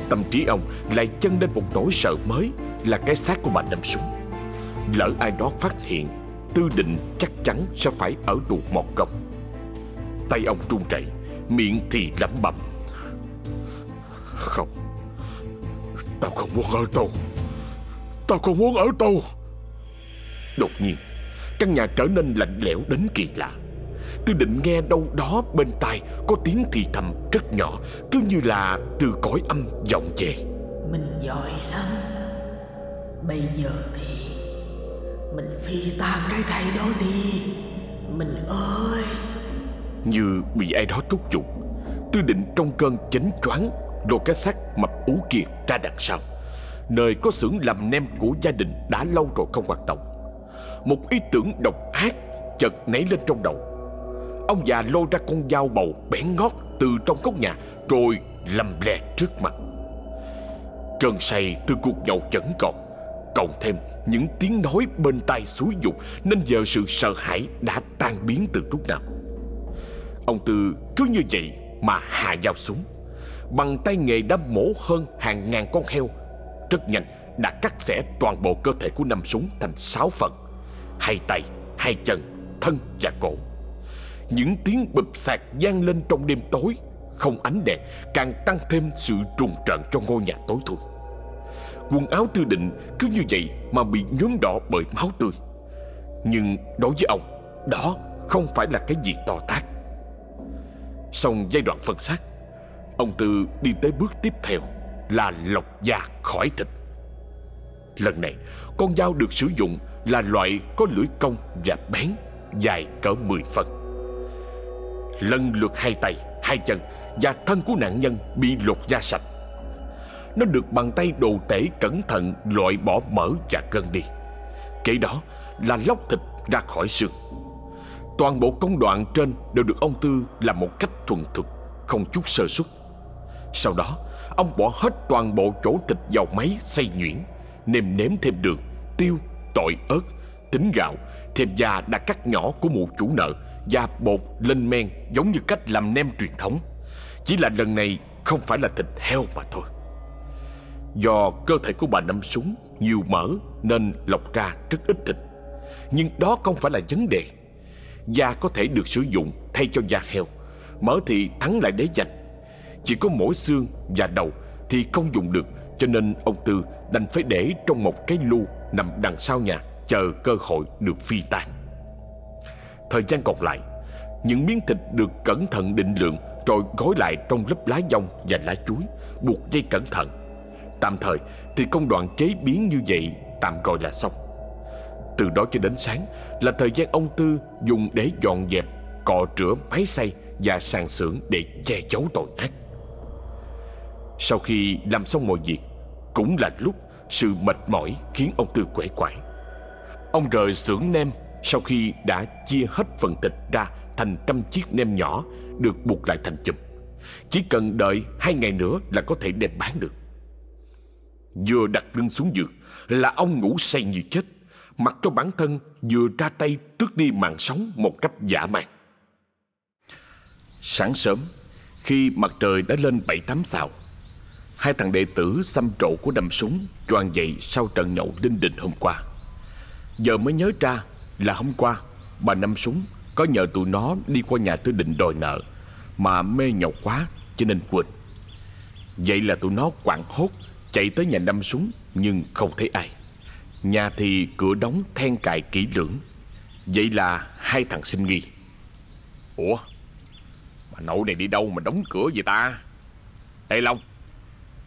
A: Tâm trí ông lại chân lên một nỗi sợ mới Là cái xác của bà đâm súng. Lỡ ai đó phát hiện, Tư định chắc chắn sẽ phải ở tù một công. Tay ông run rẩy Miệng thì lẩm bẩm. Không, Tao không muốn ở tù. Tao không muốn ở tù. Đột nhiên, Căn nhà trở nên lạnh lẽo đến kỳ lạ. Tôi định nghe đâu đó bên tai Có tiếng thì thầm rất nhỏ Cứ như là từ cõi âm vọng về.
C: Mình giỏi lắm. Bây giờ thì Mình phi tan cái thầy đó đi. Mình ơi!
A: Như bị ai đó thúc giục Tư định trong cơn chánh choáng Lôi cái xác mập ú kia ra đằng sau. Nơi có xưởng làm nem của gia đình đã lâu rồi không hoạt động. Một ý tưởng độc ác chợt nảy lên trong đầu Ông già lôi ra con dao bầu bén ngót từ trong cốc nhà Rồi lầm lè trước mặt. Cơn say từ cuộc nhậu vẫn còn Cộng thêm những tiếng nói bên tai xúi dục Nên giờ sự sợ hãi đã tan biến từ lúc nào. Ông Tư cứ như vậy mà hạ dao xuống. Bằng tay nghề đã mổ hơn hàng ngàn con heo. Rất nhanh đã cắt xẻ toàn bộ cơ thể của năm súng thành sáu phần Hai tay, hai chân, thân và cổ. Những tiếng bụp sạc gian lên trong đêm tối. Không ánh đèn, càng tăng thêm sự trùng trận cho ngôi nhà tối thui. Quần áo tư định cứ như vậy mà bị nhuốm đỏ bởi máu tươi. Nhưng đối với ông, Đó không phải là cái gì to tát. Xong giai đoạn phân xác, Ông Tư đi tới bước tiếp theo Là lọc da khỏi thịt. Lần này, Con dao được sử dụng Là loại có lưỡi cong và bén, Dài cỡ 10 phân Lần lượt hai tay Hai chân và thân của nạn nhân Bị lột da sạch. Nó được bằng tay đồ tể cẩn thận Loại bỏ mỡ và gân đi. Kế đó là lóc thịt ra khỏi xương. Toàn bộ công đoạn trên đều được ông Tư làm một cách thuần thục, không chút sơ suất. Sau đó, ông bỏ hết toàn bộ chỗ thịt vào máy xay nhuyễn, nêm nếm thêm đường, tiêu, tỏi ớt, tính gạo, thêm da đã cắt nhỏ của mụ chủ nợ và bột lên men giống như cách làm nem truyền thống. Chỉ là lần này không phải là thịt heo mà thôi. Do cơ thể của bà Năm Súng nhiều mỡ nên lọc ra rất ít thịt. Nhưng đó không phải là vấn đề. Da có thể được sử dụng thay cho da heo Mỡ thì thắng lại đế dành Chỉ có mỗi xương và đầu Thì không dùng được, Cho nên ông Tư đành phải để trong một cái lu Nằm đằng sau nhà Chờ cơ hội được phi tàn Thời gian còn lại Những miếng thịt được cẩn thận định lượng Rồi gói lại trong lớp lá dong và lá chuối Buộc dây cẩn thận Tạm thời thì công đoạn chế biến như vậy Tạm gọi là xong từ đó cho đến sáng là thời gian ông Tư dùng để dọn dẹp, cọ rửa máy xay và sàn xưởng để che giấu tội ác. Sau khi làm xong mọi việc, cũng là lúc sự mệt mỏi khiến ông Tư quể quải. Ông rời xưởng nem sau khi đã chia hết phần thịt ra thành trăm chiếc nem nhỏ được buộc lại thành chùm. Chỉ cần đợi hai ngày nữa là có thể đem bán được. Vừa đặt lưng xuống giường là ông ngủ say như chết mặc cho bản thân vừa ra tay tước đi mạng sống một cách dã man. Sáng sớm, khi mặt trời đã lên bảy tám xào, hai thằng đệ tử xăm trổ của đâm súng choàng dậy sau trận nhậu linh đình hôm qua. Giờ mới nhớ ra là hôm qua, bà năm súng có nhờ tụi nó đi qua nhà tư định đòi nợ, mà mê nhậu quá, cho nên quên. Vậy là tụi nó quảng hốt chạy tới nhà năm súng, nhưng không thấy ai. Nhà thì cửa đóng then cài kỹ lưỡng. Vậy là hai thằng sinh nghi. Ủa Bà nội này đi đâu mà đóng cửa vậy ta? Ê Long,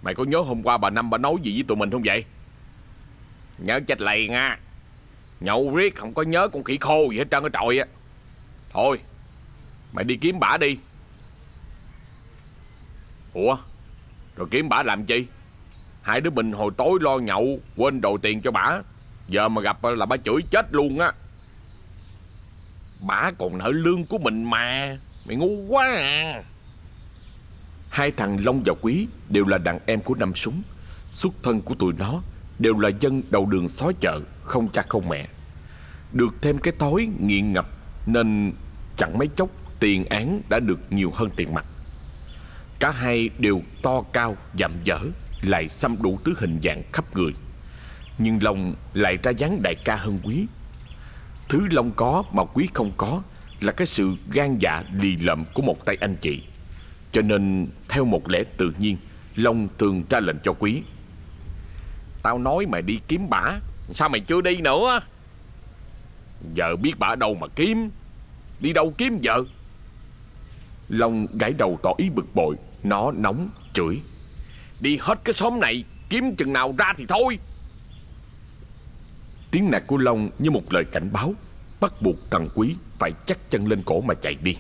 A: Mày có nhớ hôm qua bà Năm bà nói gì với tụi mình không vậy? Nhớ chết lầy nha Nhậu riết không có nhớ con khỉ khô gì hết trơn á trọi á. Thôi, Mày đi kiếm bả đi. Ủa, Rồi kiếm bả làm chi? Hai đứa mình hồi tối lo nhậu, Quên đồ tiền cho bả. Giờ mà gặp là bả chửi chết luôn á. Bả còn nợ lương của mình mà, Mày ngu quá à. Hai thằng Long và Quý Đều là đàn em của năm súng, Xuất thân của tụi nó. Đều là dân đầu đường xó chợ Không cha không mẹ. Được thêm cái tối nghiện ngập Nên chẳng mấy chốc tiền án đã được nhiều hơn tiền mặt. Cả hai đều to cao, dặm dở Lại xăm đủ thứ hình dạng khắp người. Nhưng Long lại ra dáng đại ca hơn Quý. Thứ Long có mà Quý không có Là cái sự gan dạ lì lợm của một tay anh chị. Cho nên theo một lẽ tự nhiên Long thường ra lệnh cho Quý. Tao nói mày đi kiếm bả. Sao mày chưa đi nữa? Giờ biết bả đâu mà kiếm. Đi đâu kiếm vợ Long gãi đầu tỏ ý bực bội. Nó nóng, chửi. Đi hết cái xóm này, Kiếm chừng nào ra thì thôi. Tiếng nạt của Long như một lời cảnh báo. Bắt buộc thằng Quý Phải chắc chân lên cổ mà chạy đi.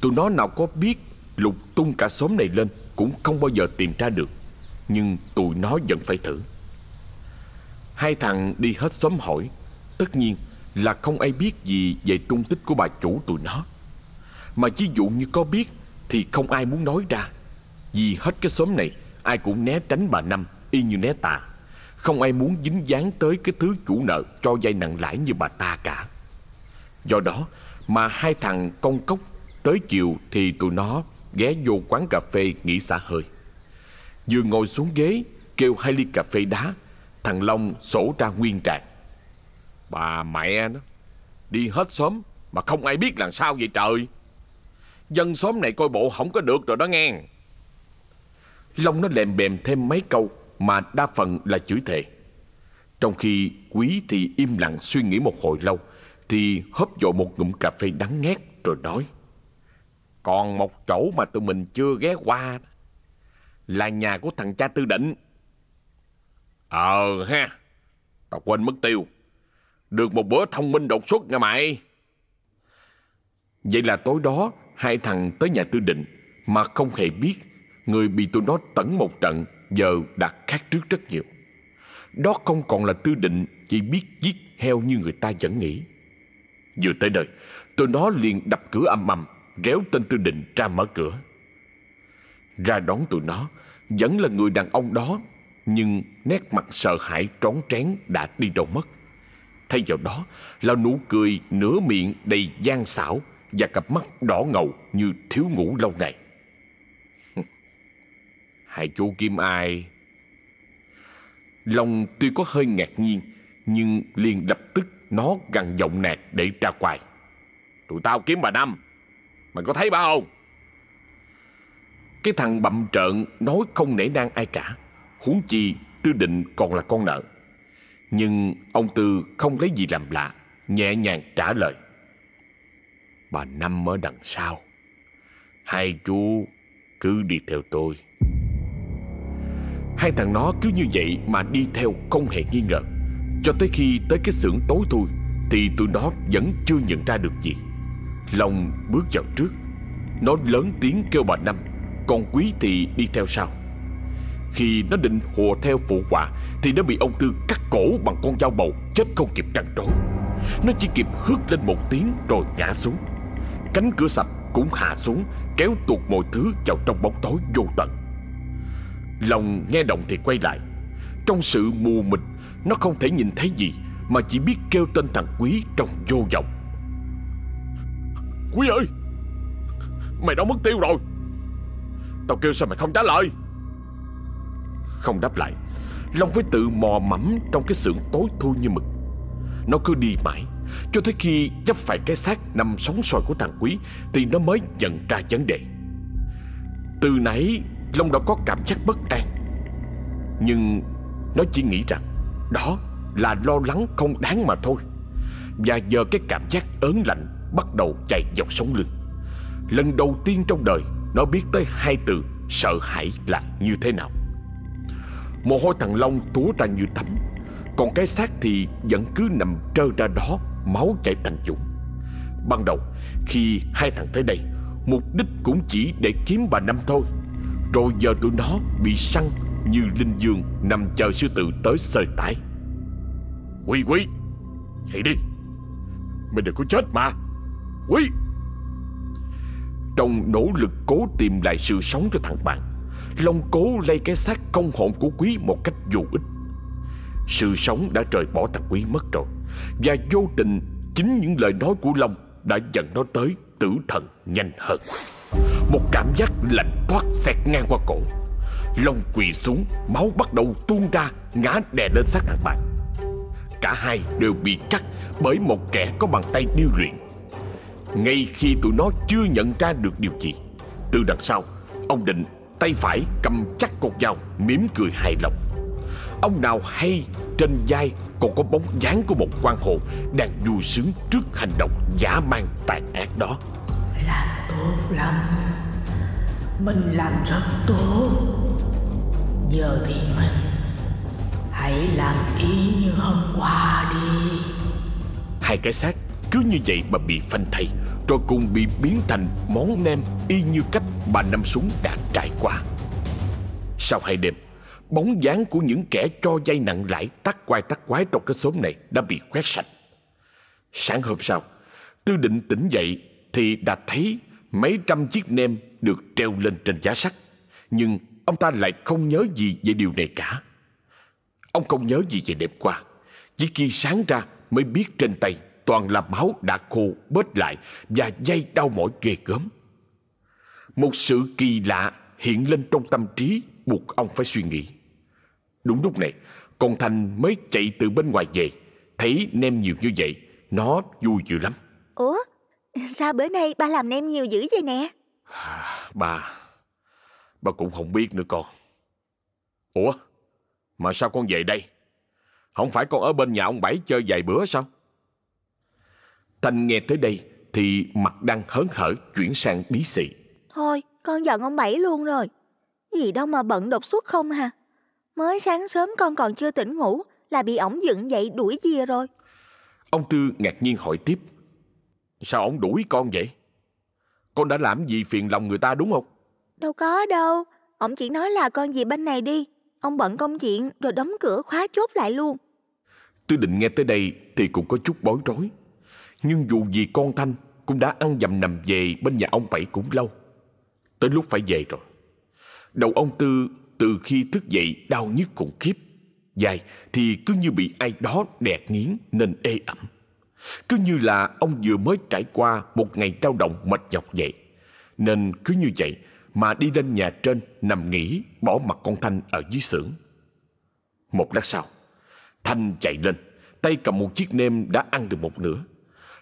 A: Tụi nó nào có biết, Lục tung cả xóm này lên Cũng không bao giờ tìm ra được. Nhưng tụi nó vẫn phải thử. Hai thằng đi hết xóm hỏi. Tất nhiên là không ai biết gì về tung tích của bà chủ tụi nó. Mà ví dụ như có biết Thì không ai muốn nói ra. Vì hết cái xóm này, Ai cũng né tránh bà Năm, Y như né tà. Không ai muốn dính dáng tới cái thứ chủ nợ Cho vay nặng lãi như bà ta cả. Do đó mà hai thằng con cốc Tới chiều thì tụi nó ghé vô quán cà phê nghỉ xả hơi. Vừa ngồi xuống ghế, Kêu hai ly cà phê đá. Thằng Long sổ ra nguyên trạng. Bà mẹ nó, Đi hết xóm Mà không ai biết làm sao vậy trời. Dân xóm này coi bộ không có được rồi đó nghe. Long nó lèm bèm thêm mấy câu Mà đa phần là chửi thề. Trong khi quý thì im lặng suy nghĩ một hồi lâu, Thì hớp dội một ngụm cà phê đắng ngát rồi nói, Còn một chỗ mà tụi mình chưa ghé qua Là nhà của thằng cha tư định Ờ ha. Tao quên mất tiêu. Được một bữa thông minh đột xuất nha mày. Vậy là tối đó, Hai thằng tới nhà tư định Mà không hề biết Người bị tụi nó tấn một trận Giờ đã khác trước rất nhiều. Đó không còn là tư định Chỉ biết giết heo như người ta vẫn nghĩ. Vừa tới đời Tụi nó liền đập cửa âm ầm, Réo tên tư định ra mở cửa. Ra đón tụi nó, Vẫn là người đàn ông đó nhưng nét mặt sợ hãi trón trén đã đi đâu mất. Thay vào đó là nụ cười nửa miệng đầy gian xảo Và cặp mắt đỏ ngầu như thiếu ngủ lâu ngày. Hai chú Kim ai. Long tuy có hơi ngạc nhiên, Nhưng liền lập tức nó gằn giọng nạt để ra quài. Tụi tao kiếm bà Năm, Mày có thấy bà không? Cái thằng bậm trợn nói không nể nang ai cả. Huống chi Tư Định còn là con nợ. Nhưng ông Tư không lấy gì làm lạ, Nhẹ nhàng trả lời. Bà Năm ở đằng sau. Hai chú cứ đi theo tôi. Hai thằng nó cứ như vậy mà đi theo không hề nghi ngờ. Cho tới khi tới cái xưởng tối thui, Thì tụi nó vẫn chưa nhận ra được gì. Long bước vào trước. Nó lớn tiếng kêu bà Năm Còn Quý thì đi theo sau. Khi nó định hùa theo phụ họa, Thì nó bị ông Tư cắt cổ bằng con dao bầu, Chết không kịp trăn trối Nó chỉ kịp hước lên một tiếng rồi ngã xuống. Cánh cửa sập cũng hạ xuống, Kéo tuột mọi thứ vào trong bóng tối vô tận. Lòng nghe động thì quay lại. Trong sự mù mịt, Nó không thể nhìn thấy gì, Mà chỉ biết kêu tên thằng Quý trong vô vọng. Quý ơi! Mày đâu mất tiêu rồi! Tao kêu sao mày không trả lời? Không đáp lại. Long phải tự mò mẫm trong cái xưởng tối thui như mực. Nó cứ đi mãi, Cho tới khi dấp phải cái xác nằm sóng soi của thằng Quý Thì nó mới nhận ra vấn đề. Từ nãy, Long đã có cảm giác bất an. Nhưng Nó chỉ nghĩ rằng Đó là lo lắng không đáng mà thôi. Và giờ cái cảm giác ớn lạnh Bắt đầu chạy dọc sống lưng. Lần đầu tiên trong đời, Nó biết tới hai từ sợ hãi là như thế nào. Mồ hôi thằng Long túa ra như tắm. Còn cái xác thì vẫn cứ nằm trơ ra đó, Máu chảy thành dũng Ban đầu, khi hai thằng tới đây, Mục đích cũng chỉ để kiếm bà Năm thôi. Rồi giờ tụi nó bị săn Như linh dương nằm chờ sư tử tới sơi tải Quý quý Dậy đi. Mày đừng có chết mà. Quý. Trong nỗ lực cố tìm lại sự sống cho thằng bạn Long cố lay cái xác công hồn của Quý một cách vô ích. Sự sống đã trời bỏ thằng Quý mất rồi, Và vô tình chính những lời nói của Long Đã dẫn nó tới tử thần nhanh hơn. Một cảm giác lạnh toát xẹt ngang qua cổ. Long quỳ xuống, Máu bắt đầu tuôn ra, Ngã đè lên xác thằng bạn. Cả hai đều bị cắt Bởi một kẻ có bàn tay điêu luyện. Ngay khi tụi nó chưa nhận ra được điều gì, Từ đằng sau, Ông Định tay phải cầm chắc cột dao mỉm cười hài lòng. Ông nào hay trên vai còn có bóng dáng của một quan hồn Đang vui sướng trước hành động giả mang tàn ác đó.
E: Làm tốt lắm. Mình làm rất tốt. Giờ thì mình. Hãy làm y như hôm qua đi.
A: Hai cái xác cứ như vậy mà bị phanh thây Rồi cùng bị biến thành món nem Y như cách ba Năm Súng đã trải qua. Sau hai đêm, Bóng dáng của những kẻ cho dây nặng lãi tắt quay tắt quái trong cái xóm này Đã bị quét sạch. Sáng hôm sau, Tư định tỉnh dậy Thì đã thấy mấy trăm chiếc nem Được treo lên trên giá sắt. Nhưng ông ta lại không nhớ gì về điều này cả. Ông không nhớ gì về đêm qua. Chỉ khi sáng ra mới biết trên tay toàn là máu đã khô bết lại và dây đau mỏi ghê gớm. Một sự kỳ lạ hiện lên trong tâm trí buộc ông phải suy nghĩ. Đúng lúc này, con Thành mới chạy từ bên ngoài về, thấy nem nhiều như vậy, nó vui dữ lắm.
B: Ủa, sao bữa nay ba làm nem nhiều dữ vậy nè?
A: Bà, bà cũng không biết nữa con. Ủa, mà sao con về đây? Không phải con ở bên nhà ông Bảy chơi vài bữa sao? Thanh nghe tới đây thì mặt đang hớn hở chuyển sang bí xị.
B: Thôi, con giận ông Bảy luôn rồi. Gì đâu mà bận đột xuất không hả? Mới sáng sớm con còn chưa tỉnh ngủ là bị ổng dựng dậy đuổi gì rồi.
A: Ông Tư ngạc nhiên hỏi tiếp. Sao ổng đuổi con vậy? Con đã làm gì phiền lòng người ta đúng không?
B: Đâu có đâu, ổng chỉ nói là con về bên này đi. Ông bận công chuyện rồi đóng cửa khóa chốt lại luôn.
A: Tư định nghe tới đây thì cũng có chút bối rối. Nhưng dù gì con Thanh cũng đã ăn dầm nằm về bên nhà ông Bảy cũng lâu. Tới lúc phải về rồi. Đầu ông Tư từ khi thức dậy đau nhức khủng khiếp. Dài thì cứ như bị ai đó đẹt nghiến nên ê ẩm. Cứ như là ông vừa mới trải qua một ngày trao động mệt nhọc vậy. Nên cứ như vậy mà đi lên nhà trên nằm nghỉ bỏ mặt con Thanh ở dưới xưởng. Một lát sau, Thanh chạy lên, tay cầm một chiếc nêm đã ăn được một nửa.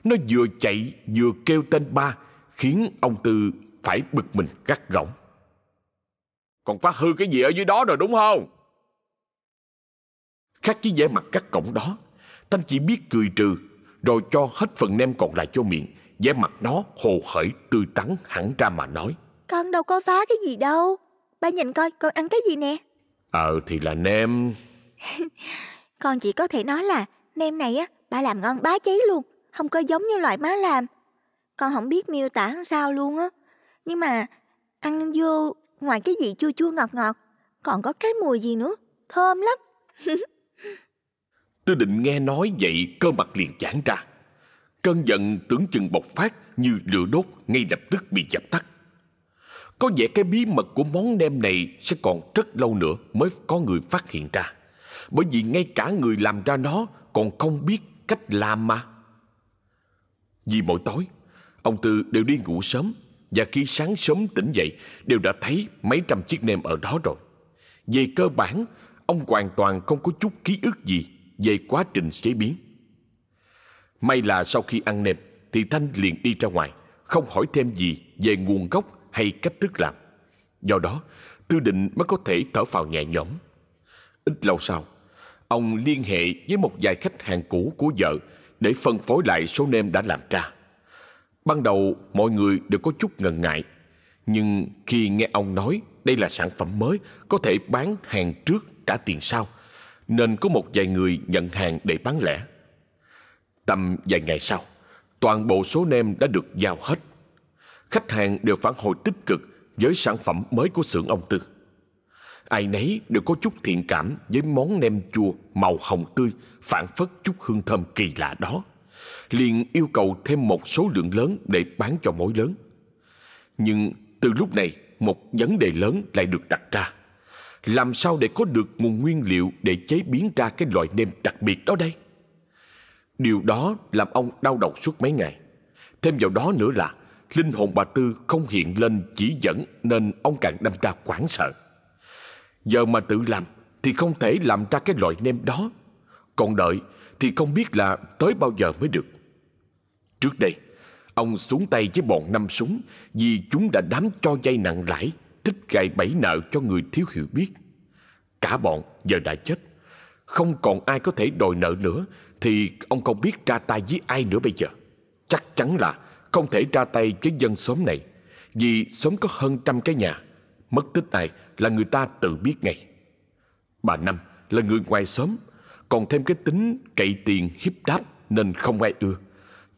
A: Nó vừa chạy vừa kêu tên ba Khiến ông Tư phải bực mình gắt gỏng Còn phá hư cái gì ở dưới đó rồi đúng không? Khác với vẻ mặt cắt cổng đó Thanh chỉ biết cười trừ Rồi cho hết phần nem còn lại cho miệng vẻ mặt nó hồ hởi tươi tắn hẳn ra mà nói
B: Con đâu có phá cái gì đâu Ba nhìn coi con ăn cái gì nè
A: Ờ thì là nem
B: Con chỉ có thể nói là Nem này á ba làm ngon bá cháy luôn không có giống như loại má làm. Con không biết miêu tả sao luôn á. Nhưng mà ăn vô ngoài cái vị chua chua ngọt ngọt, còn có cái mùi gì nữa, thơm lắm.
A: Tôi định nghe nói vậy cơ mặt liền giãn ra. Cơn giận tưởng chừng bộc phát như lửa đốt ngay lập tức bị dập tắt. Có vẻ cái bí mật của món nem này sẽ còn rất lâu nữa mới có người phát hiện ra. Bởi vì ngay cả người làm ra nó còn không biết cách làm mà. Vì mỗi tối, ông Tư đều đi ngủ sớm và khi sáng sớm tỉnh dậy đều đã thấy mấy trăm chiếc nêm ở đó rồi. Về cơ bản, ông hoàn toàn không có chút ký ức gì về quá trình chế biến. May là sau khi ăn nêm thì Thanh liền đi ra ngoài, không hỏi thêm gì về nguồn gốc hay cách thức làm. Do đó, Tư Định mới có thể thở phào nhẹ nhõm. Ít lâu sau, ông liên hệ với một vài khách hàng cũ của vợ để phân phối lại số nêm đã làm ra. Ban đầu mọi người đều có chút ngần ngại, nhưng khi nghe ông nói đây là sản phẩm mới có thể bán hàng trước trả tiền sau, Nên có một vài người nhận hàng để bán lẻ. Tầm vài ngày sau Toàn bộ số nem đã được giao hết. Khách hàng đều phản hồi tích cực Với sản phẩm mới của xưởng ông Tư. Ai nấy đều có chút thiện cảm Với món nem chua màu hồng tươi Phản phất chút hương thơm kỳ lạ đó liền yêu cầu thêm một số lượng lớn để bán cho mối lớn. Nhưng từ lúc này, một vấn đề lớn lại được đặt ra. Làm sao để có được nguồn nguyên liệu để chế biến ra cái loại nem đặc biệt đó đây? Điều đó làm ông đau đầu suốt mấy ngày. Thêm vào đó nữa là linh hồn bà Tư không hiện lên chỉ dẫn nên ông càng đâm ra quảng sợ. Giờ mà tự làm thì không thể làm ra cái loại nem đó. Còn đợi thì không biết là tới bao giờ mới được. Trước đây, ông xuống tay với bọn năm súng vì chúng đã đám cho dây nặng lãi, thích gài bẫy nợ cho người thiếu hiểu biết. Cả bọn giờ đã chết. Không còn ai có thể đòi nợ nữa thì ông không biết ra tay với ai nữa bây giờ. Chắc chắn là không thể ra tay với dân xóm này vì xóm có hơn trăm cái nhà. Mất tích này là người ta tự biết ngay. Bà Năm là người ngoài xóm còn thêm cái tính cậy tiền hiếp đáp nên không ai ưa.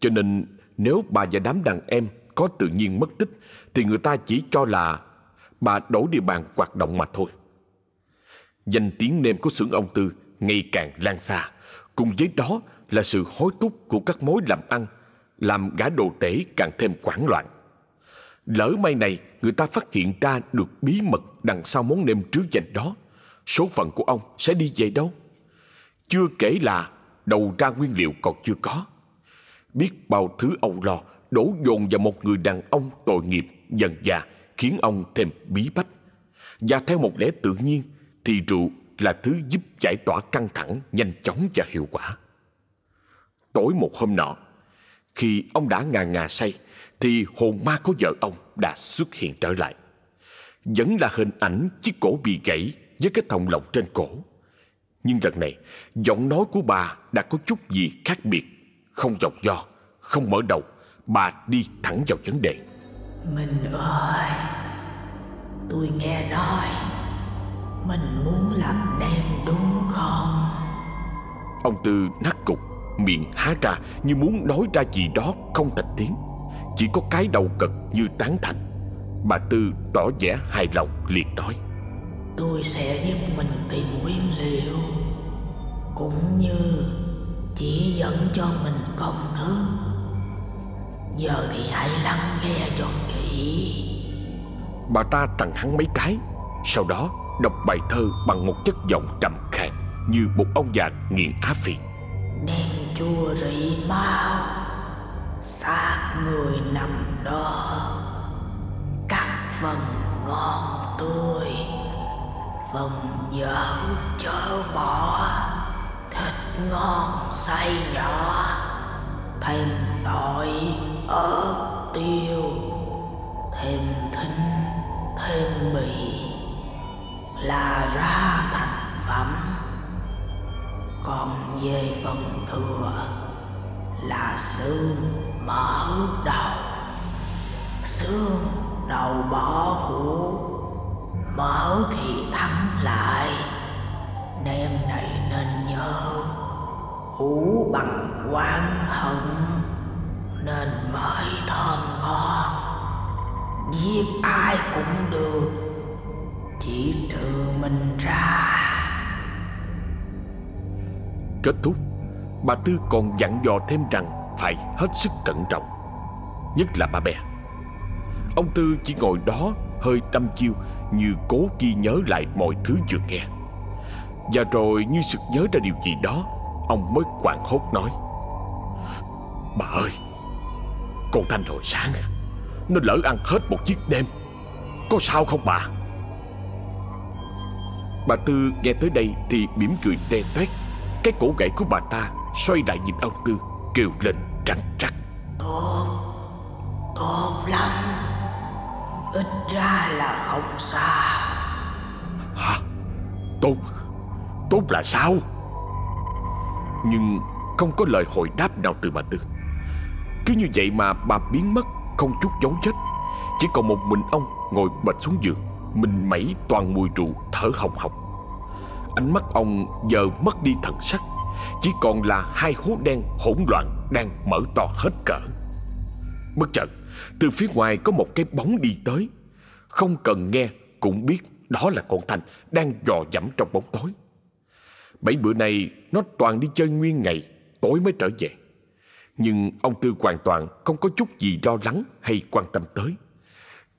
A: Cho nên nếu bà và đám đàn em có tự nhiên mất tích thì người ta chỉ cho là bà đổ địa bàn hoạt động mà thôi. Danh tiếng nêm của xưởng ông Tư ngày càng lan xa, cùng với đó là sự hối túc của các mối làm ăn, làm gã đồ tể càng thêm quảng loạn. Lỡ may này người ta phát hiện ra được bí mật đằng sau món nêm trước danh đó, số phận của ông sẽ đi về đâu? Chưa kể là đầu ra nguyên liệu còn chưa có. Biết bao thứ âu lo đổ dồn vào một người đàn ông tội nghiệp dần già khiến ông thêm bí bách. Và theo một lẽ tự nhiên thì rượu là thứ giúp giải tỏa căng thẳng nhanh chóng và hiệu quả. Tối một hôm nọ, khi ông đã ngà ngà say, thì hồn ma của vợ ông đã xuất hiện trở lại. Vẫn là hình ảnh chiếc cổ bị gãy với cái thòng lọng trên cổ. Nhưng lần này, giọng nói của bà đã có chút gì khác biệt, không dọc do, không mở đầu, bà đi thẳng vào vấn đề.
E: Mình ơi, tôi nghe nói mình muốn làm nem đúng không?
A: Ông Tư nát cục, miệng há ra như muốn nói ra gì đó không thành tiếng. Chỉ có cái đầu cật như tán thành. Bà Tư tỏ vẻ hài lòng liền nói.
E: Tôi sẽ giúp mình tìm nguyên liệu Cũng như chỉ dẫn cho mình công thức Giờ thì hãy lắng nghe cho kỹ.
A: Bà ta tặng hắn mấy cái Sau đó đọc bài thơ bằng một chất giọng trầm khàn Như một ông già nghiện á phiền
E: Nem chua rỉ mau xác người nằm đó Các phần ngon tươi Phần dở chớ bỏ Thịt ngon xay nhỏ. Thêm tỏi, ớt, tiêu. Thêm thính, thêm bì. Là ra thành phẩm. Còn về phần thừa, Là xương mở đầu. Xương đầu bỏ hũ mở thì thắng lại. Đêm này nên nhớ. Hú bằng quán hận Nên mới thơm ngon Giết ai cũng được, Chỉ trừ mình ra.
A: Kết thúc, Bà Tư còn dặn dò thêm rằng Phải hết sức cẩn trọng, Nhất là bà bè. Ông Tư chỉ ngồi đó, hơi đăm chiêu, như cố ghi nhớ lại mọi thứ vừa nghe. Và rồi như sực nhớ ra điều gì đó, ông mới quảng hốt nói. Bà ơi, con Thanh hồi sáng, nó lỡ ăn hết một chiếc đêm. Có sao không bà? Bà Tư nghe tới đây thì mỉm cười tê toét. Cái cổ gãy của bà ta xoay lại nhìn ông Tư, kêu lên răng rắc.
E: Tốt, tốt lắm Ít ra là không sao
A: Hả? Tốt Tốt là sao? Nhưng không có lời hồi đáp nào từ bà Tư. Cứ như vậy mà bà biến mất, Không chút dấu vết. Chỉ còn một mình ông ngồi bệt xuống giường, Mình mẩy toàn mùi rượu, thở hồng hộc. Ánh mắt ông giờ mất đi thần sắc, Chỉ còn là hai hố đen hỗn loạn Đang mở to hết cỡ. Bất chợt, Từ phía ngoài có một cái bóng đi tới. Không cần nghe cũng biết Đó là con Thành đang dò dẫm trong bóng tối. Bảy bữa nay, Nó toàn đi chơi nguyên ngày, Tối mới trở về. Nhưng ông Tư hoàn toàn không có chút gì lo lắng hay quan tâm tới.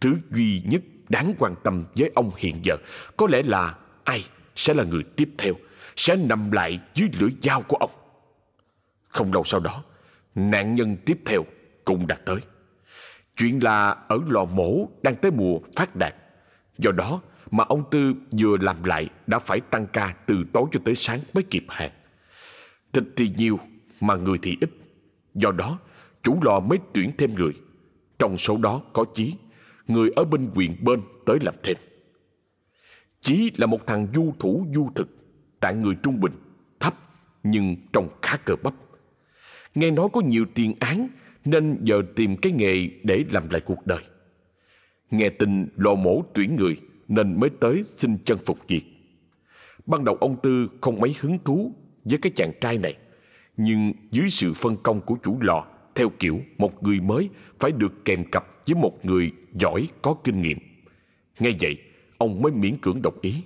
A: Thứ duy nhất đáng quan tâm với ông hiện giờ Có lẽ là ai sẽ là người tiếp theo, Sẽ nằm lại dưới lưỡi dao của ông. Không lâu sau đó, Nạn nhân tiếp theo cũng đã tới. Chuyện là ở lò mổ đang tới mùa phát đạt. Do đó mà ông Tư vừa làm lại đã phải tăng ca từ tối cho tới sáng mới kịp hàng. Thịt thì nhiều mà người thì ít. Do đó chủ lò mới tuyển thêm người. Trong số đó có Chí, người ở bên quyền bên tới làm thêm. Chí là một thằng du thủ du thực, tạng người trung bình, thấp nhưng trông khá cơ bắp. Nghe nói có nhiều tiền án nên giờ tìm cái nghề để làm lại cuộc đời. Nghe tin lò mổ tuyển người nên mới tới xin chân phục việc. Ban đầu ông Tư không mấy hứng thú với cái chàng trai này, nhưng dưới sự phân công của chủ lò theo kiểu một người mới phải được kèm cặp với một người giỏi có kinh nghiệm. Nghe vậy, ông mới miễn cưỡng đồng ý.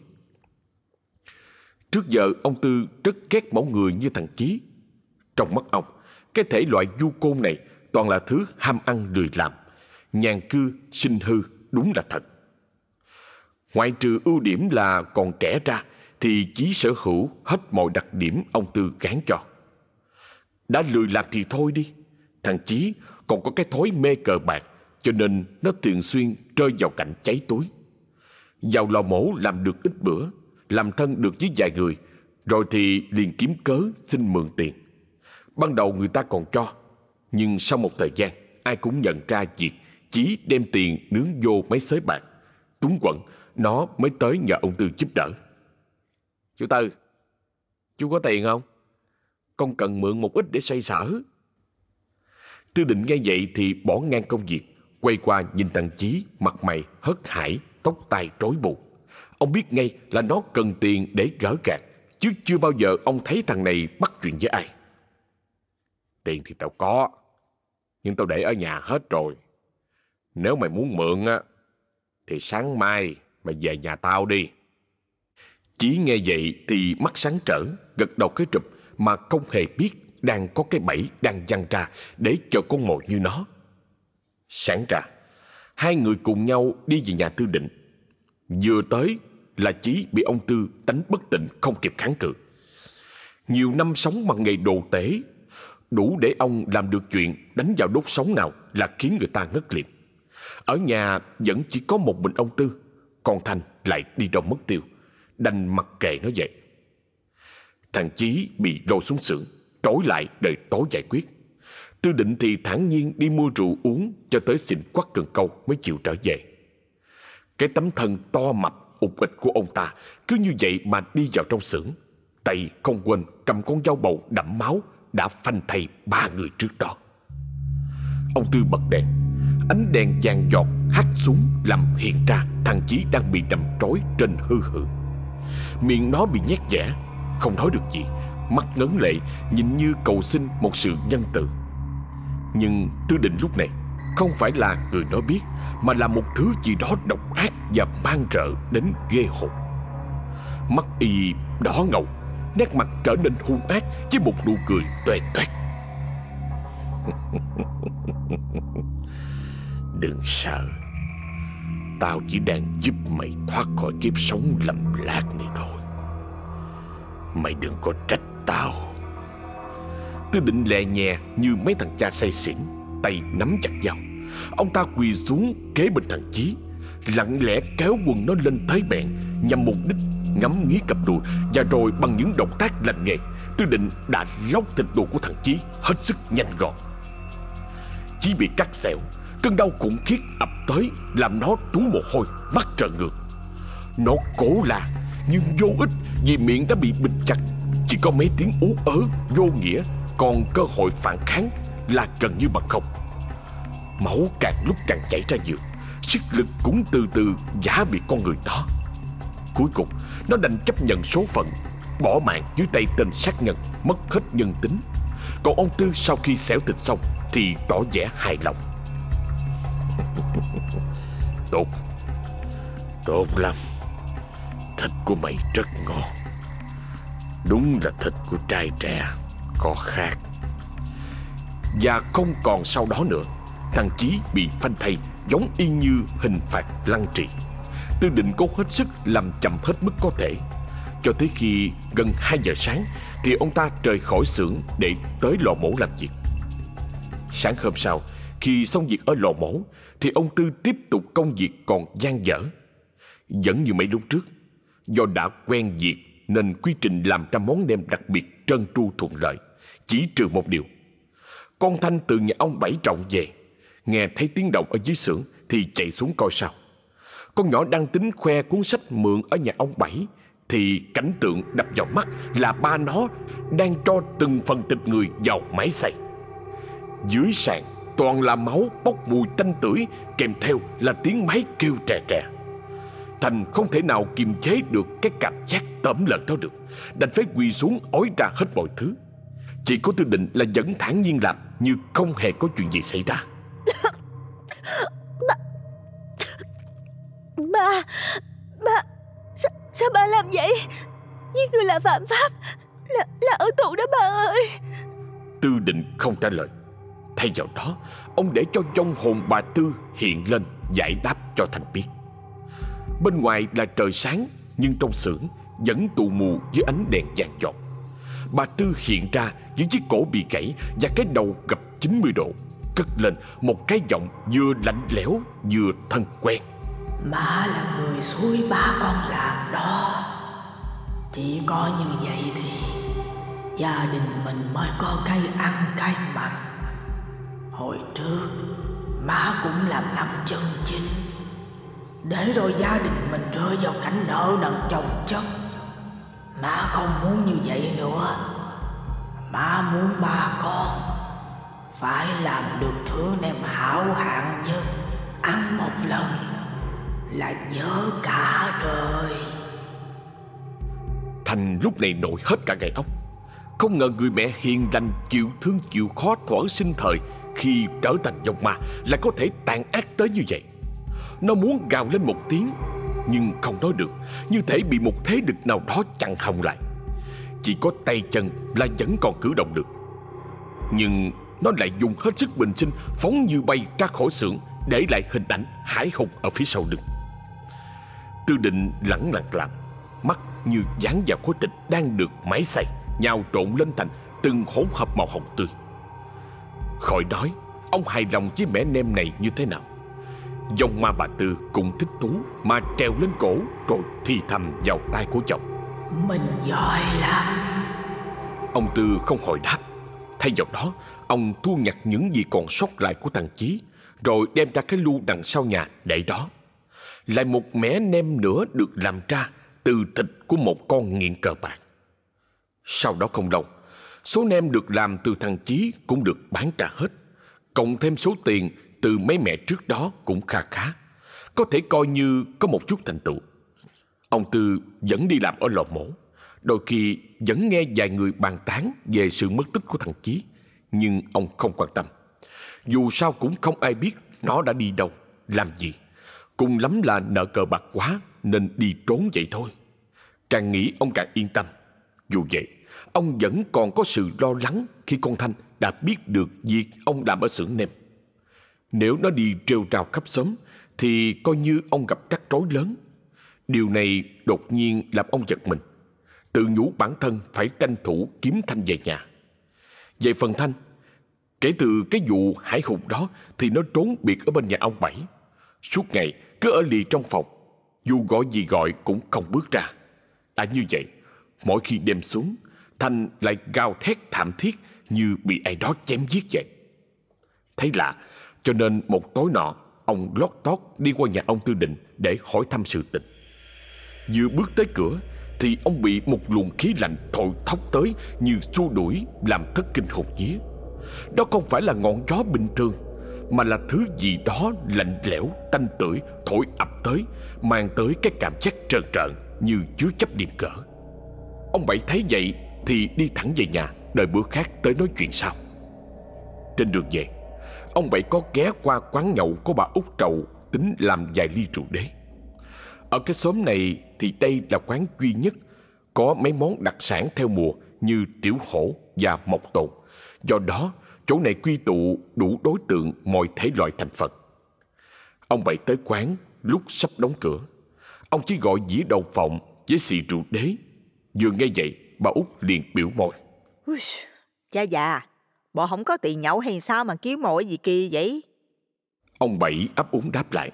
A: Trước giờ ông Tư rất ghét mẫu người như thằng Chí. Trong mắt ông, cái thể loại du côn này toàn là thứ ham ăn lười làm, nhàn cư, sinh hư, đúng là thật. Ngoại trừ ưu điểm là còn trẻ ra thì Chí sở hữu hết mọi đặc điểm ông Tư gán cho. Đã lười làm thì thôi đi. Thằng Chí còn có cái thói mê cờ bạc cho nên nó thường xuyên rơi vào cảnh cháy túi. Vào lò mổ làm được ít bữa, làm thân được với vài người, rồi thì liền kiếm cớ xin mượn tiền. Ban đầu người ta còn cho, nhưng sau một thời gian, ai cũng nhận ra việc Chí đem tiền nướng vô máy xới bạc. Túng quẩn, nó mới tới nhờ ông Tư giúp đỡ. Chú Tư, chú có tiền không? Con cần mượn một ít để xây sở. Tư định nghe vậy thì bỏ ngang công việc, quay qua nhìn thằng Chí, mặt mày hớt hải, tóc tai rối bù. Ông biết ngay là nó cần tiền để gỡ gạt, chứ chưa bao giờ ông thấy thằng này bắt chuyện với ai. Tiền thì tao có, nhưng tao để ở nhà hết rồi. Nếu mày muốn mượn á, thì sáng mai mày về nhà tao đi. Chí nghe vậy thì mắt sáng trở, gật đầu cái trụp mà không hề biết đang có cái bẫy đang giăng ra để cho con mồi như nó. Sáng ra, hai người cùng nhau đi về nhà tư định. Vừa tới là Chí bị ông Tư đánh bất tỉnh không kịp kháng cự. Nhiều năm sống bằng nghề đồ tể, đủ để ông làm được chuyện đánh vào đốt sống nào là khiến người ta ngất liệm. Ở nhà vẫn chỉ có một mình ông Tư, con thanh lại đi đâu mất tiêu, đành mặc kệ nó vậy. Thằng Chí bị lôi xuống xưởng, trối lại đợi tối giải quyết. Tư định thì thản nhiên đi mua rượu uống cho tới xịn quắc cần câu mới chịu trở về. Cái tấm thân to mập ụt ịch của ông ta cứ như vậy mà đi vào trong xưởng. Tay không quên cầm con dao bầu đẫm máu đã phanh thay ba người trước đó. Ông Tư bật đèn, ánh đèn vàng giọt hắt xuống làm hiện ra thằng Chí đang bị đầm trói trên hư hự. Miệng nó bị nhét dẻ không nói được gì, mắt ngấn lệ nhìn như cầu xin một sự nhân từ. Nhưng Tư Định lúc này không phải là người nó biết mà là một thứ gì đó độc ác và mang rợ đến ghê hồn. Mắt y đỏ ngầu, nét mặt trở nên hung ác với một nụ cười tuệ toét. Đừng sợ, tao chỉ đang giúp mày thoát khỏi kiếp sống lầm lạc này thôi. Mày đừng có trách tao. Tôi định lẹ nhẹ như mấy thằng cha say xỉn, tay nắm chặt dao. Ông ta quỳ xuống kế bên thằng Chí Lặng lẽ kéo quần nó lên thấy bẹn Nhằm mục đích ngắm nghía cặp đùi Và rồi bằng những động tác lành nghề Tư định đã lóc thịt đồ của thằng Chí Hết sức nhanh gọn Chí bị cắt xẹo Cơn đau khủng khiếp ập tới, Làm nó trú mồ hôi, mắt trợn ngược. Nó cố la, Nhưng vô ích vì miệng đã bị bịt chặt. Chỉ có mấy tiếng ú ớ, vô nghĩa, Còn cơ hội phản kháng là gần như bằng không. Máu càng lúc càng chảy ra nhiều, Sức lực cũng từ từ giả bị con người đó. Cuối cùng, Nó đành chấp nhận số phận, Bỏ mạng dưới tay tên sát nhân, Mất hết nhân tính. Còn ông Tư sau khi xẻo thịt xong Thì tỏ vẻ hài lòng. Tốt. Tốt lắm. Thịt của mày rất ngon. Đúng là thịt của trai trẻ, Có khác. Và không còn sau đó nữa, Thằng Chí bị phanh thay Giống y như hình phạt lăng trì. Tư định cố hết sức làm chậm hết mức có thể. Cho tới khi gần 2 giờ sáng Thì ông ta rời khỏi xưởng để tới lò mổ làm việc. Sáng hôm sau, Khi xong việc ở lò mổ thì ông Tư tiếp tục công việc còn gian dở. Vẫn như mấy lúc trước, Do đã quen việc Nên quy trình làm ra món nem đặc biệt trơn tru thuận lợi, Chỉ trừ một điều. Con Thanh từ nhà ông Bảy Trọng về, Nghe thấy tiếng động ở dưới xưởng Thì chạy xuống coi sao. Con nhỏ đang tính khoe cuốn sách mượn ở nhà ông Bảy, Thì cảnh tượng đập vào mắt là ba nó Đang cho từng phần thịt người vào máy xay. Dưới sàn toàn là máu bốc mùi tanh tưởi Kèm theo là tiếng máy kêu trè trè Thành không thể nào kiềm chế được cái cảm giác tẩm lợn đó được Đành phải quỳ xuống ói ra hết mọi thứ. Chỉ có tư định là vẫn thản nhiên làm Như không hề có chuyện gì xảy ra.
B: Ba Ba Sao, sao ba làm vậy? Giết người là phạm pháp Là, là ở tù đó ba ơi.
A: Tư định không trả lời Thay vào đó, Ông để cho trong hồn bà Tư hiện lên, Giải đáp cho Thành biết. Bên ngoài là trời sáng, Nhưng trong xưởng vẫn tù mù dưới ánh đèn vàng chọt Bà Tư hiện ra với chiếc cổ bị gãy Và cái đầu gập 90 độ, Cất lên một cái giọng vừa lạnh lẽo, vừa thân quen.
E: Má là người xui ba con làm đó. Chỉ có như vậy thì Gia đình mình mới có cây ăn cây mặc. Hồi trước, Má cũng làm ăn chân chính. Để rồi gia đình mình rơi vào cảnh nợ nần chồng chất. Má không muốn như vậy nữa. Má muốn ba con Phải làm được thứ nem hảo hạng nhất. Ăn một lần là nhớ cả đời.
A: Thành lúc này nổi hết cả ngày ốc. Không ngờ người mẹ hiền lành, chịu thương, chịu khó thuở sinh thời. Khi trở thành dòng ma là có thể tàn ác tới như vậy. Nó muốn gào lên một tiếng, Nhưng không nói được, Như thể bị một thế lực nào đó chặn hồng lại. Chỉ có tay chân là vẫn còn cử động được. Nhưng nó lại dùng hết sức bình sinh, Phóng như bay ra khỏi xưởng Để lại hình ảnh hải hùng ở phía sau lưng. Tư định lẳng lặng làm, Mắt như dán vào khối thịt đang được máy xay, Nhào trộn lên thành từng hỗn hợp màu hồng tươi. Khỏi đói Ông hài lòng với mẻ nem này như thế nào? Dòng ma bà Tư cũng thích thú Mà treo lên cổ Rồi thì thầm vào tai của chồng.
E: Mình giỏi lắm.
A: Ông Tư không hồi đáp. Thay vào đó Ông thu nhặt những gì còn sót lại của thằng Chí Rồi đem ra cái lu đằng sau nhà để đó. Lại một mẻ nem nữa được làm ra từ thịt của một con nghiện cờ bạc. Sau đó không lâu, số nem được làm từ thằng Chí cũng được bán ra hết. Cộng thêm số tiền từ mấy mẹ trước đó cũng kha khá. Có thể coi như có một chút thành tựu. Ông Tư vẫn đi làm ở lò mổ. Đôi khi vẫn nghe vài người bàn tán về sự mất tích của thằng Chí. Nhưng ông không quan tâm. Dù sao cũng không ai biết nó đã đi đâu, làm gì. Cùng lắm là nợ cờ bạc quá Nên đi trốn vậy thôi Càng nghĩ ông càng yên tâm Dù vậy Ông vẫn còn có sự lo lắng Khi con Thanh đã biết được Việc ông làm ở xưởng nem Nếu nó đi trêu trào khắp xóm, Thì coi như ông gặp rắc rối lớn. Điều này đột nhiên làm ông giật mình. Tự nhủ bản thân phải tranh thủ kiếm Thanh về nhà. Về phần Thanh, Kể từ cái vụ hải hùng đó Thì nó trốn biệt ở bên nhà ông Bảy. Suốt ngày cứ ở lì trong phòng, Dù gọi gì gọi cũng không bước ra. Đã như vậy, Mỗi khi đêm xuống Thanh lại gào thét thảm thiết Như bị ai đó chém giết vậy. Thấy lạ Cho nên một tối nọ Ông lót tót đi qua nhà ông Tư Định Để hỏi thăm sự tình. Vừa bước tới cửa Thì ông bị một luồng khí lạnh thổi thốc tới Như xua đuổi Làm thất kinh hồn vía. Đó không phải là ngọn gió bình thường mà là thứ gì đó lạnh lẽo, tanh tưởi thổi ập tới, mang tới cái cảm giác trơn trợn, như chứa chấp điểm cỡ. Ông Bảy thấy vậy thì đi thẳng về nhà đợi bữa khác tới nói chuyện sau. Trên đường về, ông Bảy có ghé qua quán nhậu của bà út Trầu tính làm vài ly rượu đế. Ở cái xóm này thì đây là quán duy nhất có mấy món đặc sản theo mùa như tiểu hổ và mộc tồn. Do đó, chỗ này quy tụ đủ đối tượng mọi thể loại thành phần. Ông Bảy tới quán lúc sắp đóng cửa. Ông chỉ gọi dĩa đầu phòng với xì rượu đế. Vừa nghe vậy, bà út liền biểu môi.
D: Ui, cha già, bộ không có tiền nhậu hay sao mà kiếm mồi gì kỳ vậy?
A: Ông Bảy ấp úng đáp lại.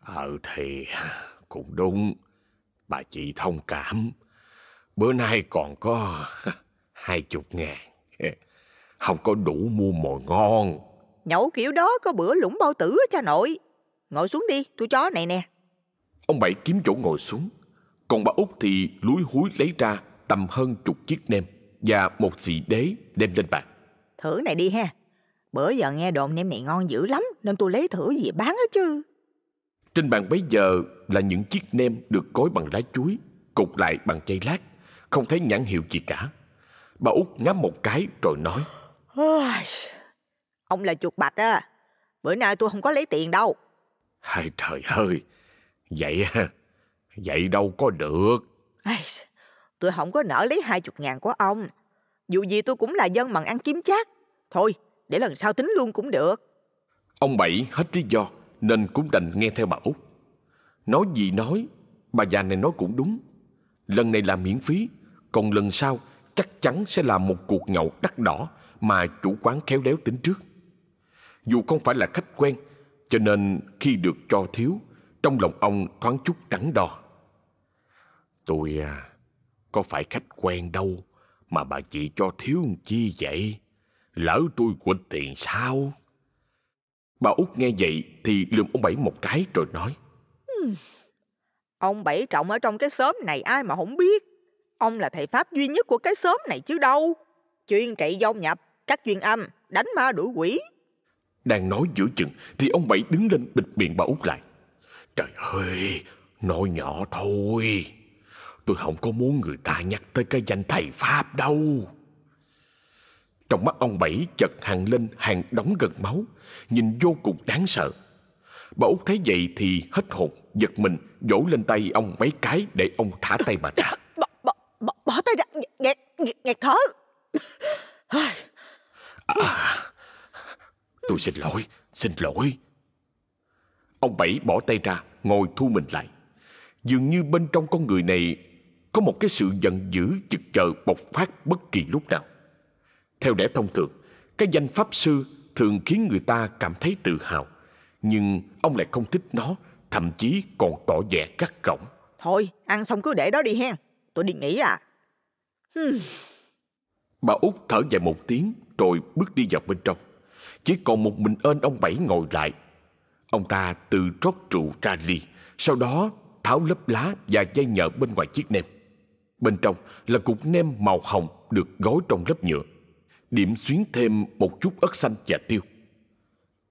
A: Ờ thì cũng đúng. Bà chị thông cảm. Bữa nay còn có hai chục ngàn. Không có đủ mua mồi ngon.
D: Nhậu kiểu đó có bữa lũng bao tử á cha nội. Ngồi xuống đi, tôi chó này nè.
A: Ông Bảy kiếm chỗ ngồi xuống. Còn bà út thì lúi húi lấy ra tầm hơn chục chiếc nem và một xì đế đem lên bàn.
D: Thử này đi ha. Bữa giờ nghe đồn nem này ngon dữ lắm nên tôi lấy thử về bán á chứ.
A: Trên bàn bấy giờ là những chiếc nem được gói bằng lá chuối, cục lại bằng chay lát, không thấy nhãn hiệu gì cả. Bà út ngắm một cái rồi nói.
D: Ông là chuột bạch á. Bữa nay tôi không có lấy tiền đâu.
A: Hai trời ơi, vậy vậy đâu có được.
D: Tôi không có nỡ lấy hai chục ngàn của ông. Dù gì tôi cũng là dân bằng ăn kiếm chát. Thôi, để lần sau tính luôn cũng được.
A: Ông Bảy hết lý do nên cũng đành nghe theo bà Út. Nói gì nói, bà già này nói cũng đúng. Lần này là miễn phí, còn lần sau chắc chắn sẽ là một cuộc nhậu đắt đỏ mà chủ quán khéo léo tính trước. Dù không phải là khách quen, cho nên khi được cho thiếu, trong lòng ông thoáng chút đắn đo. Tôi à, có phải khách quen đâu mà bà chị cho thiếu chi vậy? Lỡ tôi quỵt tiền sao? Bà út nghe vậy thì lườm ông Bảy một cái rồi nói.
D: Ông Bảy Trọng ở trong cái xóm này ai mà không biết. Ông là thầy Pháp duy nhất của cái xóm này chứ đâu. Chuyên trị dông nhập, các chuyên âm, đánh ma đuổi quỷ.
A: Đang nói giữa chừng thì ông Bảy đứng lên bịt miệng bà út lại. Trời ơi, nói nhỏ thôi. Tôi không có muốn người ta nhắc tới cái danh thầy Pháp đâu. Trong mắt ông Bảy chợt hằn lên hàng đóng gần máu, nhìn vô cùng đáng sợ. Bà út thấy vậy thì hết hồn, giật mình, vỗ lên tay ông mấy cái để ông thả tay bà ra.
D: Bỏ, bỏ, bỏ, bỏ tay ra, nghẹt, nghẹt, nghẹt thở.
A: À, tôi xin lỗi, xin lỗi. Ông Bảy bỏ tay ra, ngồi thu mình lại. Dường như bên trong con người này có một cái sự giận dữ chực chờ bộc phát bất kỳ lúc nào. Theo lẽ thông thường, cái danh Pháp Sư thường khiến người ta cảm thấy tự hào. Nhưng ông lại không thích nó, thậm chí còn tỏ vẻ gắt gỏng.
D: Thôi, ăn xong cứ để đó đi hen. Tôi đi nghỉ à. Hmm.
A: Bà út thở dài một tiếng rồi bước đi vào bên trong. Chỉ còn một mình ơn ông Bảy ngồi lại. Ông ta từ rót rượu ra ly, sau đó tháo lớp lá và dây nhợ bên ngoài chiếc nem. Bên trong là cục nem màu hồng được gói trong lớp nhựa. Điểm xuyến thêm một chút ớt xanh và tiêu.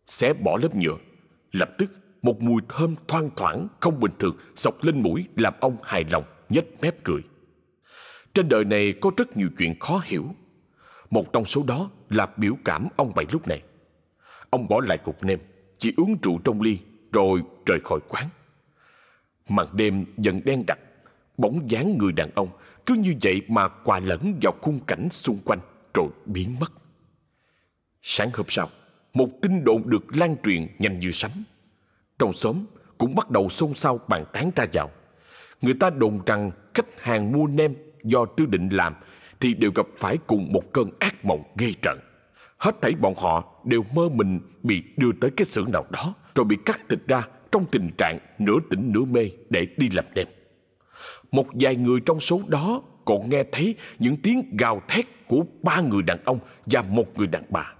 A: Xé bỏ lớp nhựa, lập tức một mùi thơm thoang thoảng không bình thường sọc lên mũi làm ông hài lòng, nhếch mép cười. Trên đời này có rất nhiều chuyện khó hiểu. Một trong số đó là biểu cảm ông Bảy lúc này. Ông bỏ lại cục nem, chỉ uống rượu trong ly rồi rời khỏi quán. Màn đêm dần đen đặc, bóng dáng người đàn ông cứ như vậy mà quà lẫn vào khung cảnh xung quanh rồi biến mất. Sáng hôm sau, một tin đồn được lan truyền nhanh như sấm. Trong xóm cũng bắt đầu xôn xao bàn tán ra vào. Người ta đồn rằng khách hàng mua nem do Tư Định làm thì đều gặp phải cùng một cơn ác mộng ghê trận. Hết thảy bọn họ đều mơ mình bị đưa tới cái xưởng nào đó rồi bị cắt thịt ra trong tình trạng nửa tỉnh nửa mê để đi làm nem. Một vài người trong số đó còn nghe thấy những tiếng gào thét của ba người đàn ông và một người đàn bà.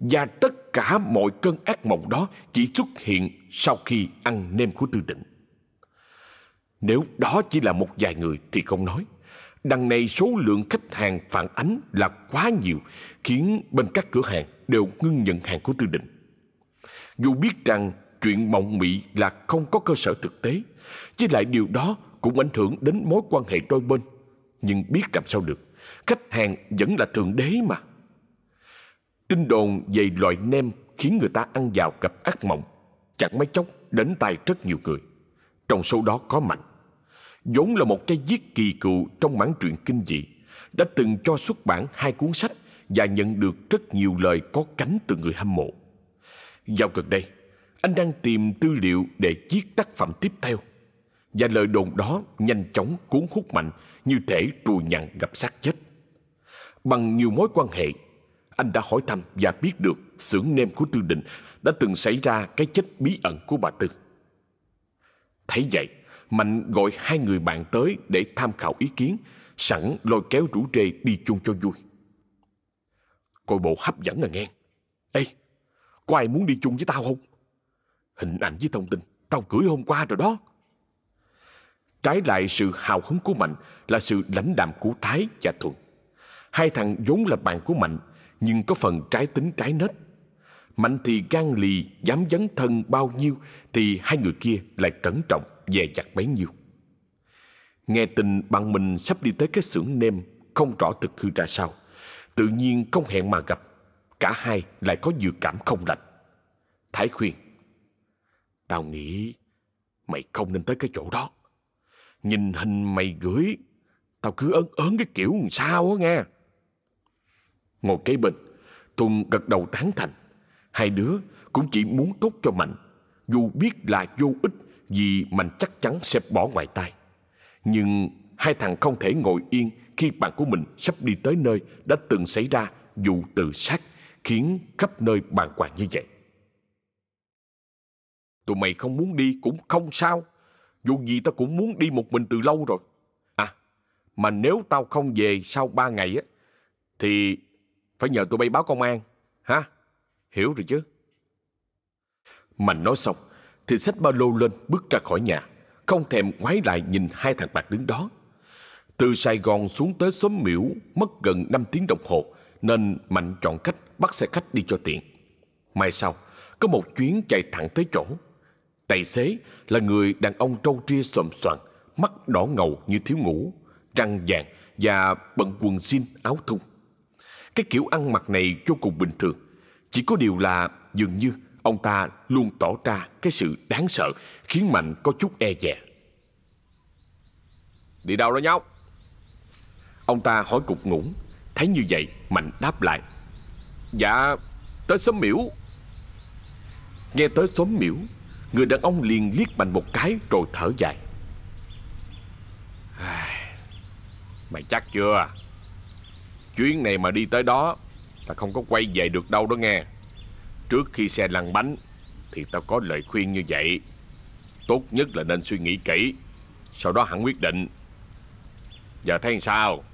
A: Và tất cả mọi cơn ác mộng đó chỉ xuất hiện sau khi ăn nem của Tư Định. Nếu đó chỉ là một vài người thì không nói. Đằng này số lượng khách hàng phản ánh là quá nhiều, khiến bên các cửa hàng đều ngưng nhận hàng của Tư Định. Dù biết rằng chuyện mộng mị là không có cơ sở thực tế, với lại điều đó cũng ảnh hưởng đến mối quan hệ đôi bên. Nhưng biết làm sao được, khách hàng vẫn là thượng đế mà. Tin đồn về loại nem khiến người ta ăn vào gặp ác mộng, chẳng mấy chốc đến tay rất nhiều người. Trong số đó có Mạnh, vốn là một cái viết kỳ cựu trong mảng truyện kinh dị, đã từng cho xuất bản hai cuốn sách và nhận được rất nhiều lời có cánh từ người hâm mộ. Dạo gần đây, anh đang tìm tư liệu để viết tác phẩm tiếp theo. Và lời đồn đó nhanh chóng cuốn hút mạnh như thể trùi nhặn gặp xác chết. Bằng nhiều mối quan hệ, anh đã hỏi thăm và biết được xưởng nem của Tư Định đã từng xảy ra cái chết bí ẩn của bà Tư. Thấy vậy, Mạnh gọi hai người bạn tới để tham khảo ý kiến, sẵn lôi kéo rủ rê đi chung cho vui. Coi bộ hấp dẫn à nghe. Ê, có ai muốn đi chung với tao không? Hình ảnh với thông tin, tao gửi hôm qua rồi đó. Trái lại sự hào hứng của Mạnh là sự lãnh đạm của Thái và Thuận. Hai thằng vốn là bạn của Mạnh, nhưng có phần trái tính trái nết. Mạnh thì gan lì, dám dấn thân bao nhiêu, thì hai người kia lại cẩn trọng, dè dặt bấy nhiêu. Nghe tin bằng mình sắp đi tới cái xưởng nem, không rõ thực hư ra sao. Tự nhiên không hẹn mà gặp, cả hai lại có dự cảm không lành. Thái khuyên, Tao nghĩ mày không nên tới cái chỗ đó. Nhìn hình mày gửi, tao cứ ớn ớn cái kiểu làm sao á nghe. Ngồi kế bên, Tuân gật đầu tán thành. Hai đứa cũng chỉ muốn tốt cho Mạnh, dù biết là vô ích vì Mạnh chắc chắn sẽ bỏ ngoài tay. Nhưng hai thằng không thể ngồi yên khi bạn của mình sắp đi tới nơi đã từng xảy ra vụ tự sát khiến khắp nơi bàn hoàng như vậy. Tụi mày không muốn đi cũng không sao. Dù gì tao cũng muốn đi một mình từ lâu rồi. À, mà nếu tao không về sau ba ngày á, thì phải nhờ tụi bay báo công an. Ha? Hiểu rồi chứ? Mạnh nói xong, thì xách ba lô lên bước ra khỏi nhà, không thèm ngoái lại nhìn hai thằng bạc đứng đó. Từ Sài Gòn xuống tới xóm miễu mất gần 5 tiếng đồng hồ, nên Mạnh chọn cách bắt xe khách đi cho tiện. Mai sau, có một chuyến chạy thẳng tới chỗ. Tài xế là người đàn ông trâu tria xòm xoàn, mắt đỏ ngầu như thiếu ngủ, răng vàng và bận quần jean áo thun. Cái kiểu ăn mặc này vô cùng bình thường. Chỉ có điều là dường như ông ta luôn tỏ ra cái sự đáng sợ khiến Mạnh có chút e dè. Đi đâu đó nhóc? Ông ta hỏi cục ngủng. Thấy như vậy Mạnh đáp lại. Dạ, tới xóm miễu. Nghe tới xóm miễu Người đàn ông liền liếc Mạnh một cái rồi thở dài. Mày chắc chưa? Chuyến này mà đi tới đó Là không có quay về được đâu đó nghe. Trước khi xe lăn bánh Thì tao có lời khuyên như vậy. Tốt nhất là nên suy nghĩ kỹ, Sau đó hẳn quyết định. Giờ thấy sao?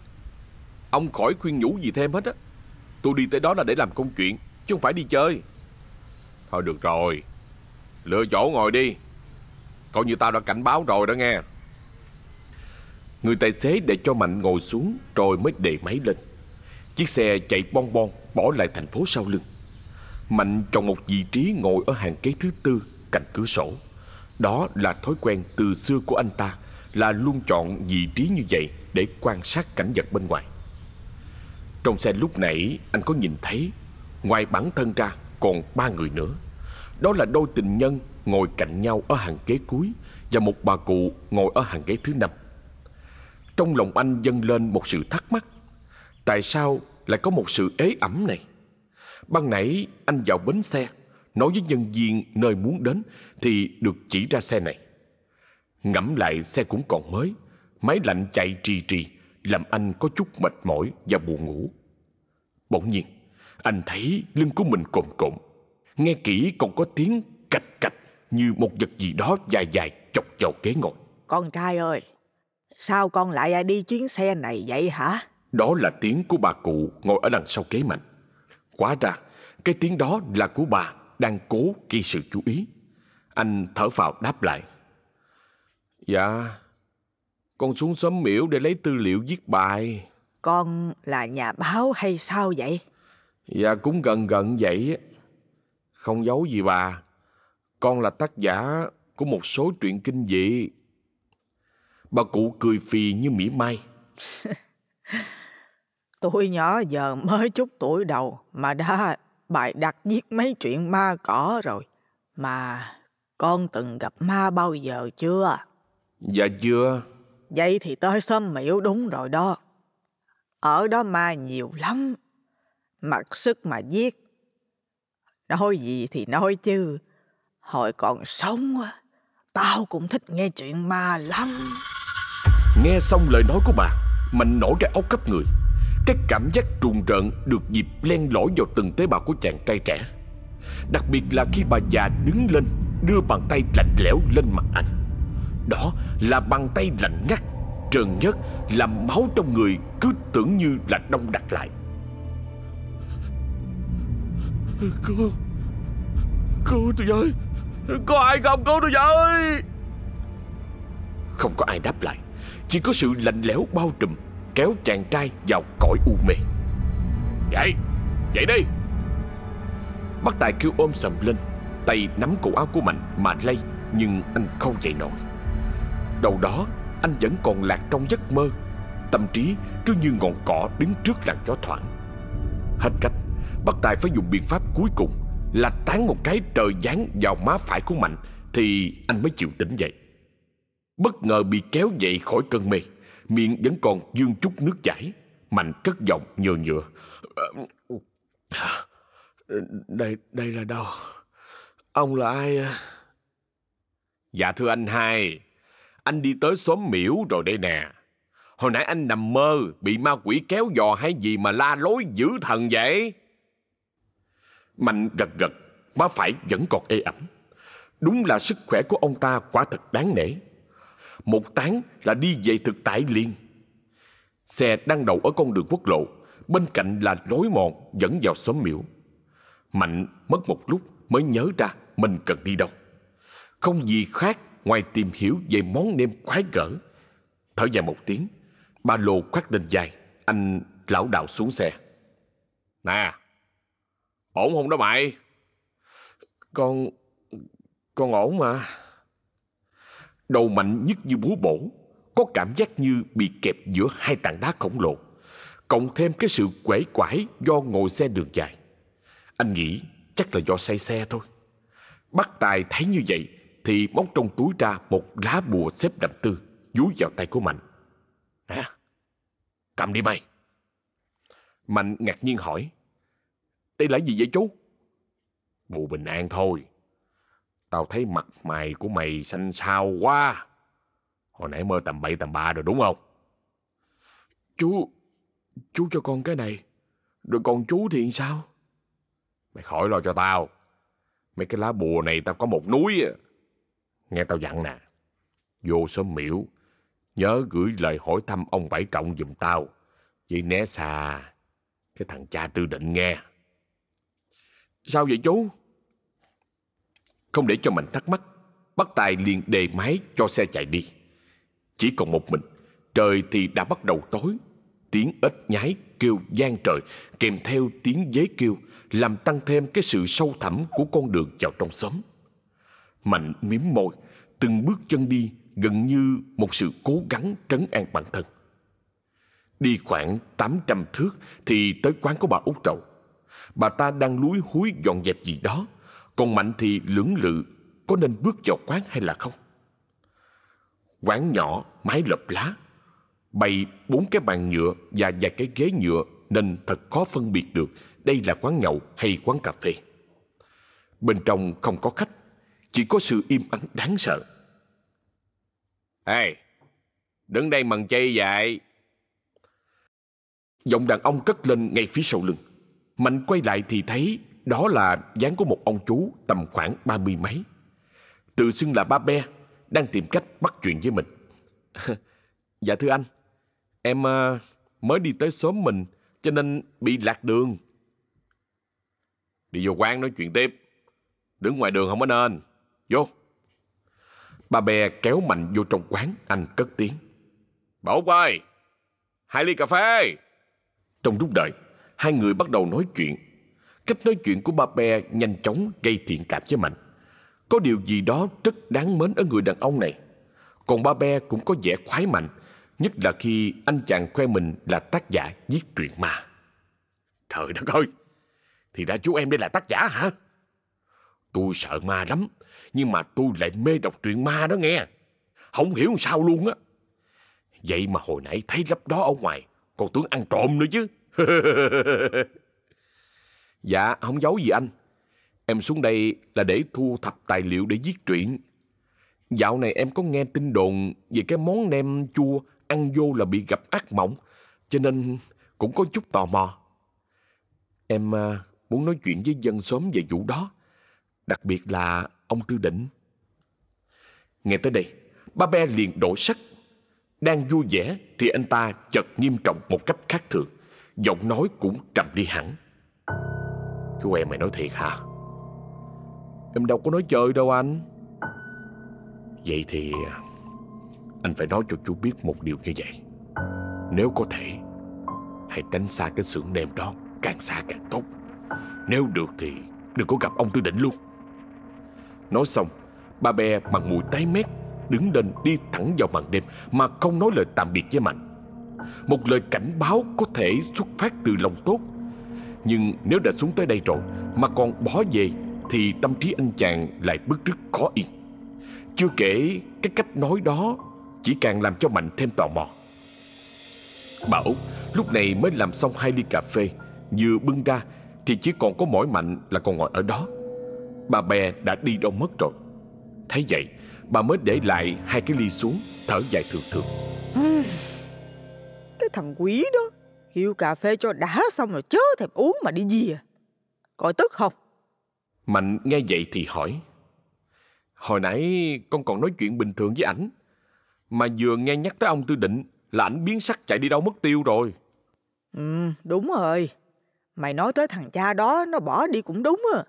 A: Ông khỏi khuyên nhủ gì thêm hết á. Tôi đi tới đó là để làm công chuyện, Chứ không phải đi chơi. Thôi được rồi. Lựa chỗ ngồi đi. Coi như tao đã cảnh báo rồi đó nghe. Người tài xế để cho Mạnh ngồi xuống Rồi mới đề máy lên. Chiếc xe chạy bon bon, Bỏ lại thành phố sau lưng. Mạnh chọn một vị trí ngồi ở hàng ghế thứ tư, Cạnh cửa sổ. Đó là thói quen từ xưa của anh ta, Là luôn chọn vị trí như vậy Để quan sát cảnh vật bên ngoài. Trong xe lúc nãy, Anh có nhìn thấy, Ngoài bản thân ra còn ba người nữa đó là đôi tình nhân ngồi cạnh nhau ở hàng ghế cuối và một bà cụ ngồi ở hàng ghế thứ năm. Trong lòng anh dâng lên một sự thắc mắc. Tại sao lại có một sự ế ẩm này? Ban nãy anh vào bến xe, nói với nhân viên nơi muốn đến thì được chỉ ra xe này. Ngẫm lại xe cũng còn mới, máy lạnh chạy trì trì, làm anh có chút mệt mỏi và buồn ngủ. Bỗng nhiên, anh thấy lưng của mình cồn cộm. Nghe kỹ còn có tiếng cạch cạch như một vật gì đó dài dài chọc vào ghế ngồi.
D: Con trai ơi, sao con lại đi chuyến xe này vậy hả?
A: Đó là tiếng của bà cụ ngồi ở đằng sau ghế mạnh. Quá ra, cái tiếng đó là của bà đang cố gây sự chú ý. Anh thở vào đáp lại. Dạ, con xuống xóm miễu để lấy tư liệu viết bài.
D: Con là nhà báo hay sao vậy?
A: Dạ cũng gần gần vậy. Không giấu gì bà, con là tác giả của một số truyện kinh dị. Bà cụ cười phì như mỉa mai.
C: Tôi nhỏ giờ mới chút tuổi đầu mà đã bài đặt viết mấy chuyện ma cỏ rồi. Mà con từng gặp ma bao giờ chưa?
A: Dạ chưa.
C: Vậy thì tới xóm miễu đúng rồi đó. Ở đó ma nhiều lắm. Mặc sức mà giết. Nói gì thì nói chứ. Hồi còn sống, á tao cũng thích nghe chuyện ma lắm.
A: Nghe xong lời nói của bà, Mạnh nổi ra óc khắp người. Cái cảm giác trùng rợn được dịp len lỏi vào từng tế bào của chàng trai trẻ. Đặc biệt là khi bà già đứng lên, đưa bàn tay lạnh lẽo lên mặt anh. Đó là bàn tay lạnh ngắt, trơn nhất, làm máu trong người cứ tưởng như là đông đặc lại cô, cô tôi ơi có ai không cô tôi ơi Không có ai đáp lại, chỉ có sự lạnh lẽo bao trùm kéo chàng trai vào cõi u mê. Dậy, dậy đi. Bác Tài kêu ôm sầm lên, tay nắm cổ áo của Mạnh mà lay, nhưng anh không dậy nổi. Đầu đó, anh vẫn còn lạc trong giấc mơ, tâm trí cứ như ngọn cỏ đứng trước làn gió thoảng. Hết cách, bác Tài phải dùng biện pháp cuối cùng là tán một cái trời giáng vào má phải của Mạnh thì anh mới chịu tỉnh dậy. Bất ngờ bị kéo dậy khỏi cơn mê miệng vẫn còn dương chút nước chảy. Mạnh cất giọng nhừa nhựa. Đây, đây là đâu? Ông là ai? Dạ thưa anh hai, anh đi tới xóm miễu rồi đây nè. Hồi nãy anh nằm mơ, bị ma quỷ kéo dò hay gì mà la lối dữ thần vậy? Mạnh gật gật, má phải vẫn còn ê ẩm. Đúng là sức khỏe của ông ta quả thật đáng nể một tán là đi về thực tại liền. Xe đang đậu ở con đường quốc lộ, bên cạnh là lối mòn dẫn vào xóm miễu. Mạnh mất một lúc mới nhớ ra mình cần đi đâu. Không gì khác ngoài tìm hiểu về món nêm khoái gở. Thở dài một tiếng, ba lô khoác lên dài, anh lão đạo xuống xe. Nè, ổn không đó mày? Con, con ổn mà. Đầu mạnh nhất như búa bổ, có cảm giác như bị kẹp giữa hai tảng đá khổng lồ, cộng thêm cái sự quể quải do ngồi xe đường dài. Anh nghĩ chắc là do say xe thôi. Bắt Tài thấy như vậy thì móc trong túi ra một lá bùa xếp đậm tư, dúi vào tay của Mạnh. Nè, cầm đi mày. Mạnh ngạc nhiên hỏi, đây là gì vậy chú? Bùa bình an thôi. Tao thấy mặt mày của mày xanh xao quá. Hồi nãy mơ tầm bậy tầm ba rồi đúng không? Chú, chú cho con cái này. Rồi còn chú thì sao? Mày khỏi lo cho tao. Mấy cái lá bùa này tao có một núi à. Nghe tao dặn nè. Vô sớm miễu. Nhớ gửi lời hỏi thăm ông Bảy Trọng giùm tao. Chỉ né xa. Cái thằng cha tư định nghe. Sao vậy chú? Không để cho mình thắc mắc, bắt Tài liền đề máy cho xe chạy đi. Chỉ còn một mình, trời thì đã bắt đầu tối. Tiếng ếch nhái kêu gian trời kèm theo tiếng dế kêu làm tăng thêm cái sự sâu thẳm của con đường vào trong xóm. Mạnh miếm môi, từng bước chân đi gần như một sự cố gắng trấn an bản thân. Đi khoảng 800 thước thì tới quán của bà út Trậu. Bà ta đang lúi húi dọn dẹp gì đó còn Mạnh thì lưỡng lự có nên bước vào quán hay là không. Quán nhỏ, mái lợp lá, bày bốn cái bàn nhựa và vài cái ghế nhựa nên thật khó phân biệt được đây là quán nhậu hay quán cà phê. Bên trong không có khách, chỉ có sự im ắng đáng sợ. Ê, đứng đây mần chi vậy? Giọng đàn ông cất lên ngay phía sau lưng. Mạnh quay lại thì thấy đó là dáng của một ông chú tầm khoảng ba mươi mấy. Tự xưng là ba be, đang tìm cách bắt chuyện với mình. dạ thưa anh, em ờ, mới đi tới xóm mình cho nên bị lạc đường. Đi vô quán nói chuyện tiếp. Đứng ngoài đường không có nên. Vô. Ba bè kéo mạnh vô trong quán, anh cất tiếng. bảo quay ơi, hai ly cà phê. Trong lúc đợi, hai người bắt đầu nói chuyện Cách nói chuyện của ba bè nhanh chóng gây thiện cảm với Mạnh. Có điều gì đó rất đáng mến ở người đàn ông này. Còn ba be cũng có vẻ khoái mạnh, nhất là khi anh chàng khoe mình là tác giả viết truyện ma. Trời đất ơi! Thì ra chú em đây là tác giả hả? Tôi sợ ma lắm, nhưng mà tôi lại mê đọc truyện ma đó nghe. Không hiểu sao luôn á. Vậy mà hồi nãy thấy lấp đó ở ngoài, còn tưởng ăn trộm nữa chứ. dạ, không giấu gì anh. Em xuống đây là để thu thập tài liệu để viết truyện. Dạo này em có nghe tin đồn về cái món nem chua ăn vô là bị gặp ác mộng, cho nên cũng có chút tò mò. Em à, muốn nói chuyện với dân xóm về vụ đó, đặc biệt là ông Tư Định. Nghe tới đây, ba be liền đổi sắc. Đang vui vẻ thì anh ta chợt nghiêm trọng một cách khác thường, giọng nói cũng trầm đi hẳn. Chú em mày nói thiệt hả? Em đâu có nói chơi đâu anh. Vậy thì à, anh phải nói cho chú biết một điều như vậy. Nếu có thể, hãy tránh xa cái xưởng nem đó, càng xa càng tốt. Nếu được thì đừng có gặp ông Tư Định luôn. Nói xong, ba be bằng mùi tái mét đứng lên đi thẳng vào màn đêm mà không nói lời tạm biệt với Mạnh. Một lời cảnh báo có thể xuất phát từ lòng tốt. Nhưng nếu đã xuống tới đây rồi mà còn bỏ về thì tâm trí anh chàng lại bức rứt khó yên. Chưa kể cái cách nói đó chỉ càng làm cho Mạnh thêm tò mò. Bảo, lúc này mới làm xong hai ly cà phê, vừa bưng ra thì chỉ còn có mỗi Mạnh là còn ngồi ở đó. Bà bè đã đi đâu mất rồi. Thấy vậy, bà mới để lại hai cái ly xuống, thở dài thường thường.
E: Cái thằng quỷ đó, kêu cà phê cho đã xong rồi chớ thèm uống mà đi gì à. Coi tức không?
A: Mạnh nghe vậy thì hỏi. Hồi nãy con còn nói chuyện bình thường với ảnh. Mà vừa nghe nhắc tới ông Tư Định là ảnh biến sắc chạy đi đâu mất tiêu rồi.
E: Ừ, đúng rồi. Mày nói tới thằng cha đó nó bỏ đi cũng đúng à.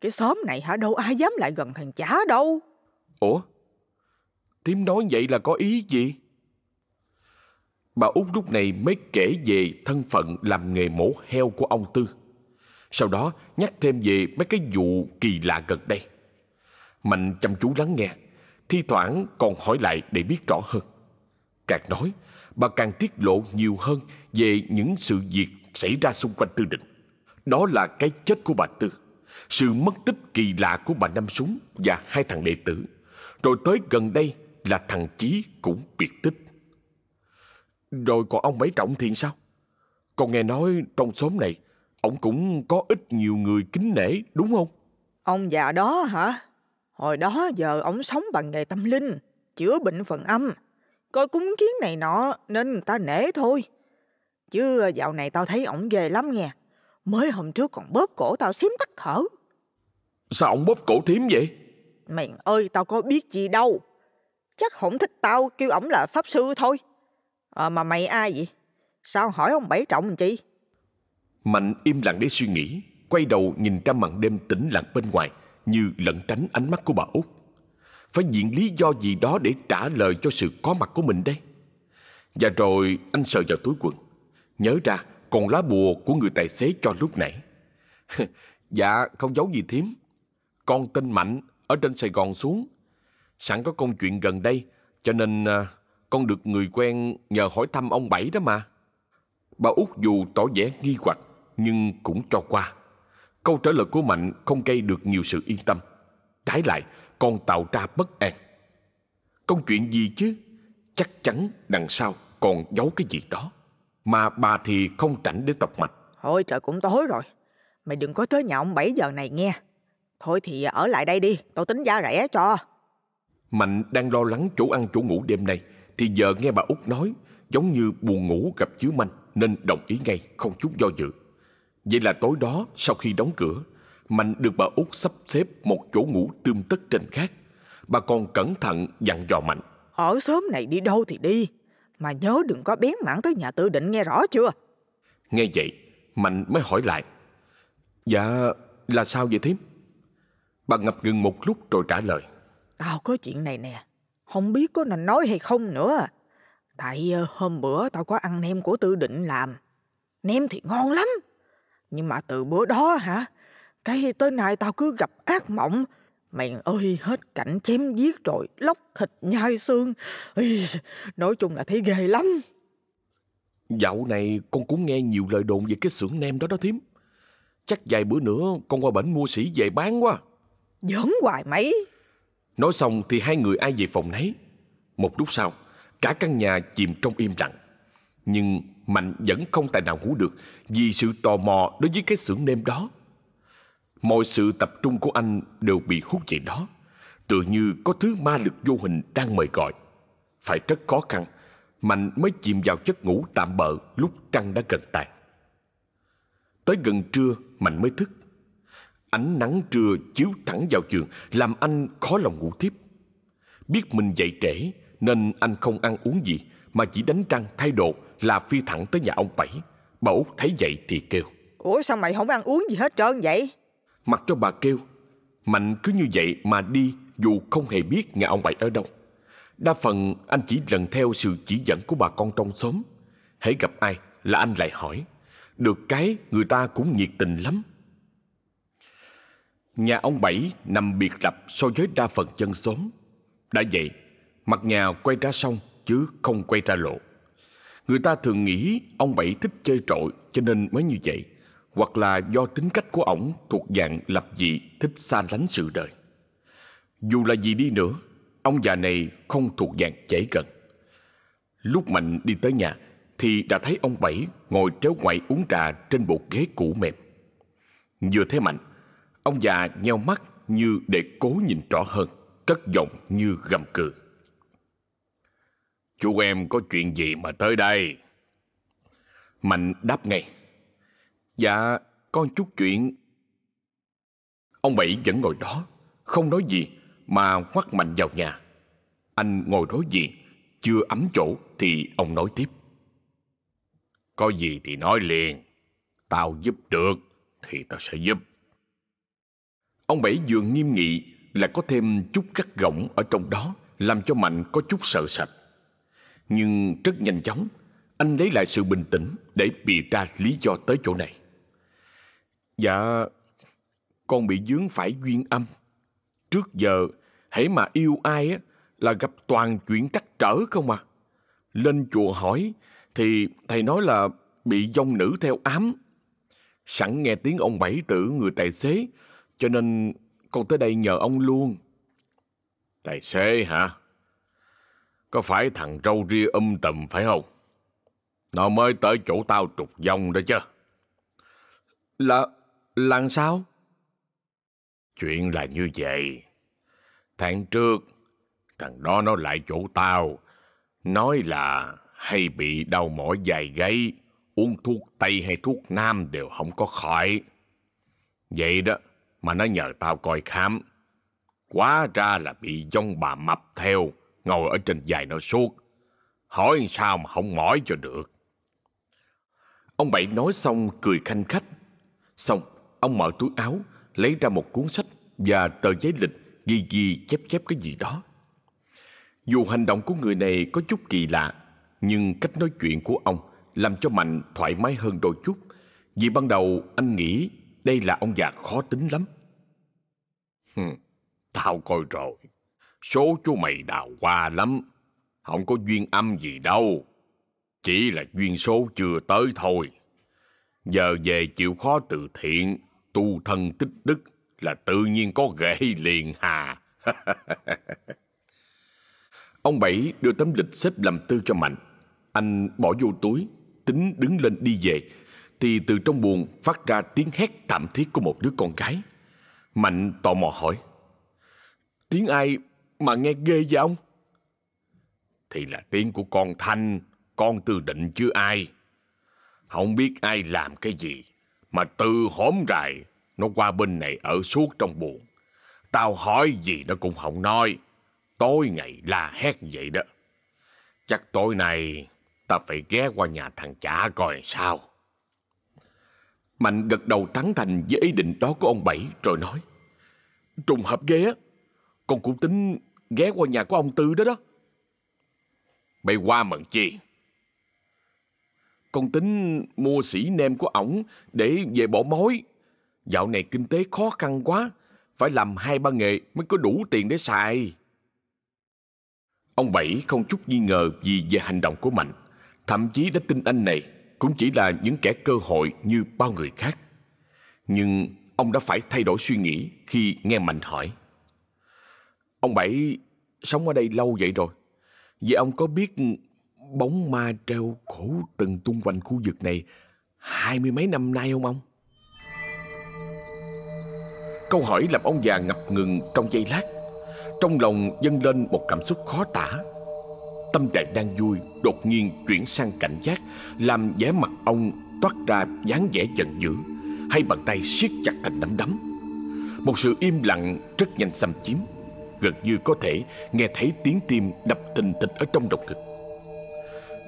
E: Cái xóm này hả đâu ai dám lại gần thằng cha đâu.
A: Ủa? Tím nói vậy là có ý gì? Bà Út lúc này mới kể về thân phận làm nghề mổ heo của ông Tư. Sau đó nhắc thêm về mấy cái vụ kỳ lạ gần đây. Mạnh chăm chú lắng nghe, thi thoảng còn hỏi lại để biết rõ hơn. Càng nói, bà càng tiết lộ nhiều hơn về những sự việc xảy ra xung quanh Tư Định. Đó là cái chết của bà Tư, sự mất tích kỳ lạ của bà Năm Súng và hai thằng đệ tử. Rồi tới gần đây là thằng Chí cũng biệt tích. Rồi còn ông Bảy Trọng thì sao? Con nghe nói trong xóm này, ông cũng có ít nhiều người kính nể, đúng không?
E: Ông già đó hả? Hồi đó giờ ông sống bằng nghề tâm linh, chữa bệnh phần âm. Coi cúng kiến này nọ nên người ta nể thôi. Chứ dạo này tao thấy ổng ghê lắm nha. Mới hôm trước còn bóp cổ tao xím tắt thở.
A: Sao ông bóp cổ thím vậy?
E: Mày ơi tao có biết gì đâu. Chắc không thích tao kêu ổng là pháp sư thôi ờ mà mày ai vậy? Sao hỏi ông Bảy Trọng làm chi?
A: Mạnh im lặng để suy nghĩ, quay đầu nhìn ra màn đêm tĩnh lặng bên ngoài như lẩn tránh ánh mắt của bà Út. Phải diện lý do gì đó để trả lời cho sự có mặt của mình đây. Và rồi anh sờ vào túi quần, nhớ ra còn lá bùa của người tài xế cho lúc nãy. dạ, không giấu gì thím. Con tên Mạnh ở trên Sài Gòn xuống. Sẵn có công chuyện gần đây, cho nên Uh, con được người quen nhờ hỏi thăm ông Bảy đó mà. Bà Út dù tỏ vẻ nghi hoặc, nhưng cũng cho qua. Câu trả lời của Mạnh không gây được nhiều sự yên tâm. Trái lại, còn tạo ra bất an. Công chuyện gì chứ? Chắc chắn đằng sau còn giấu cái gì đó. Mà bà thì không rảnh để tọc mạch.
E: Thôi trời cũng tối rồi. Mày đừng có tới nhà ông 7 giờ này nghe. Thôi thì ở lại đây đi, tao tính giá rẻ cho.
A: Mạnh đang lo lắng chỗ ăn chỗ ngủ đêm nay thì giờ nghe bà út nói giống như buồn ngủ gặp chiếu manh nên đồng ý ngay không chút do dự. Vậy là tối đó sau khi đóng cửa Mạnh được bà út sắp xếp một chỗ ngủ tươm tất trên khác. Bà còn cẩn thận dặn dò Mạnh.
E: Ở xóm này đi đâu thì đi Mà nhớ đừng có bén mảng tới nhà tư định nghe rõ chưa?
A: Nghe vậy Mạnh mới hỏi lại. Dạ là sao vậy thím? Bà ngập ngừng một lúc rồi trả lời.
E: Tao có chuyện này nè Không biết có nên nói hay không nữa Tại ờ, hôm bữa tao có ăn nem của tư định làm Nem thì ngon lắm Nhưng mà từ bữa đó hả Cái tới nay tao cứ gặp ác mộng
C: Mày ơi, hết cảnh chém giết rồi, lóc thịt nhai xương. Ý, nói chung là thấy ghê lắm.
A: Dạo này con cũng nghe nhiều lời đồn về cái xưởng nem đó đó thím. Chắc vài bữa nữa con qua bển mua sĩ về bán quá.
C: Giỡn hoài mấy.
A: Nói xong thì hai người ai về phòng nấy. Một lúc sau, cả căn nhà chìm trong im lặng. Nhưng Mạnh vẫn không tài nào ngủ được vì sự tò mò đối với cái xưởng nêm đó. Mọi sự tập trung của anh đều bị hút về đó. Tựa như có thứ ma lực vô hình đang mời gọi. Phải rất khó khăn, Mạnh mới chìm vào giấc ngủ tạm bợ lúc trăng đã gần tàn. Tới gần trưa, Mạnh mới thức. Ánh nắng trưa chiếu thẳng vào giường làm anh khó lòng ngủ tiếp. Biết mình dậy trễ nên anh không ăn uống gì mà chỉ đánh răng thay đồ là phi thẳng tới nhà ông Bảy. Bà Út thấy vậy thì kêu.
C: Ủa sao mày không ăn uống gì hết trơn vậy?
A: Mặc cho bà kêu, Mạnh cứ như vậy mà đi dù không hề biết nhà ông Bảy ở đâu. Đa phần anh chỉ lần theo sự chỉ dẫn của bà con trong xóm. Hãy gặp ai là anh lại hỏi. Được cái người ta cũng nhiệt tình lắm. Nhà ông Bảy nằm biệt lập so với đa phần dân xóm. Đã vậy, mặt nhà quay ra sông chứ không quay ra lộ. Người ta thường nghĩ ông Bảy thích chơi trội cho nên mới như vậy. Hoặc là do tính cách của ổng thuộc dạng lập dị thích xa lánh sự đời. Dù là gì đi nữa, ông già này không thuộc dạng dễ gần. Lúc Mạnh đi tới nhà thì đã thấy ông Bảy ngồi tréo ngoại uống trà trên bộ ghế cũ mềm. Vừa thấy Mạnh, ông già nheo mắt như để cố nhìn rõ hơn, cất giọng như gầm cừ. Chú em có chuyện gì mà tới đây? Mạnh đáp ngay. Dạ, con chút chuyện. Ông Bảy vẫn ngồi đó, không nói gì mà ngoắt mạnh vào nhà. Anh ngồi đối diện, chưa ấm chỗ thì ông nói tiếp. Có gì thì nói liền, tao giúp được thì tao sẽ giúp. Ông Bảy vừa nghiêm nghị là có thêm chút cắt gỏng ở trong đó làm cho Mạnh có chút sợ sạch. Nhưng rất nhanh chóng, anh lấy lại sự bình tĩnh để bịa ra lý do tới chỗ này. Dạ, con bị dướng phải duyên âm. Trước giờ, hãy mà yêu ai á, là gặp toàn chuyện trắc trở không à. Lên chùa hỏi, thì thầy nói là bị dông nữ theo ám. Sẵn nghe tiếng ông Bảy tử người tài xế, cho nên con tới đây nhờ ông luôn. Tài xế hả? Có phải thằng râu ria um tùm phải không? Nó mới tới chỗ tao trục dông đó chứ. Là... là sao? Chuyện là như vậy. Tháng trước, thằng đó nó lại chỗ tao. Nói là hay bị đau mỏi dài gáy, uống thuốc Tây hay thuốc Nam đều không có khỏi. Vậy đó, mà nó nhờ tao coi khám. Quá ra là bị dông bà mập theo, ngồi ở trên dài nó suốt. Hỏi sao mà không mỏi cho được. Ông Bảy nói xong cười khanh khách. Xong, ông mở túi áo, lấy ra một cuốn sách và tờ giấy lịch ghi ghi chép chép cái gì đó. Dù hành động của người này có chút kỳ lạ, nhưng cách nói chuyện của ông làm cho Mạnh thoải mái hơn đôi chút. Vì ban đầu anh nghĩ đây là ông già khó tính lắm. Hừm, tao coi rồi. Số chú mày đào hoa lắm. Không có duyên âm gì đâu. Chỉ là duyên số chưa tới thôi. Giờ về chịu khó từ thiện, tu thân tích đức là tự nhiên có ghệ liền hà. Ông Bảy đưa tấm lịch xếp làm tư cho Mạnh. Anh bỏ vô túi, tính đứng lên đi về, thì từ trong buồng phát ra tiếng hét thảm thiết của một đứa con gái. Mạnh tò mò hỏi. Tiếng ai mà nghe ghê vậy ông? Thì là tiếng của con Thanh, con Tư Định chứ ai. Không biết ai làm cái gì, mà từ hổm rài nó qua bên này ở suốt trong buồn. Tao hỏi gì nó cũng không nói. Tối ngày la hét vậy đó. Chắc tối nay ta phải ghé qua nhà thằng chả coi sao. Mạnh gật đầu tán thành với ý định đó của ông Bảy rồi nói. Trùng hợp ghê á con cũng tính ghé qua nhà của ông Tư đó đó. mày qua mận chi? Con tính mua sỉ nem của ổng để về bỏ mối. Dạo này kinh tế khó khăn quá, Phải làm hai ba nghề mới có đủ tiền để xài. Ông Bảy không chút nghi ngờ gì về hành động của Mạnh. Thậm chí đã tin anh này cũng chỉ là những kẻ cơ hội như bao người khác. Nhưng ông đã phải thay đổi suy nghĩ khi nghe Mạnh hỏi. Ông Bảy, sống ở đây lâu vậy rồi. Vậy ông có biết bóng ma treo cổ từng tung quanh khu vực này hai mươi mấy năm nay không ông? Câu hỏi làm ông già ngập ngừng trong giây lát. Trong lòng dâng lên một cảm xúc khó tả. Tâm trạng đang vui đột nhiên chuyển sang cảnh giác, làm vẻ mặt ông toát ra dáng vẻ giận dữ, hai bàn tay siết chặt thành nắm đấm. Một sự im lặng rất nhanh xâm chiếm, gần như có thể nghe thấy tiếng tim đập thình thịch ở trong lồng ngực.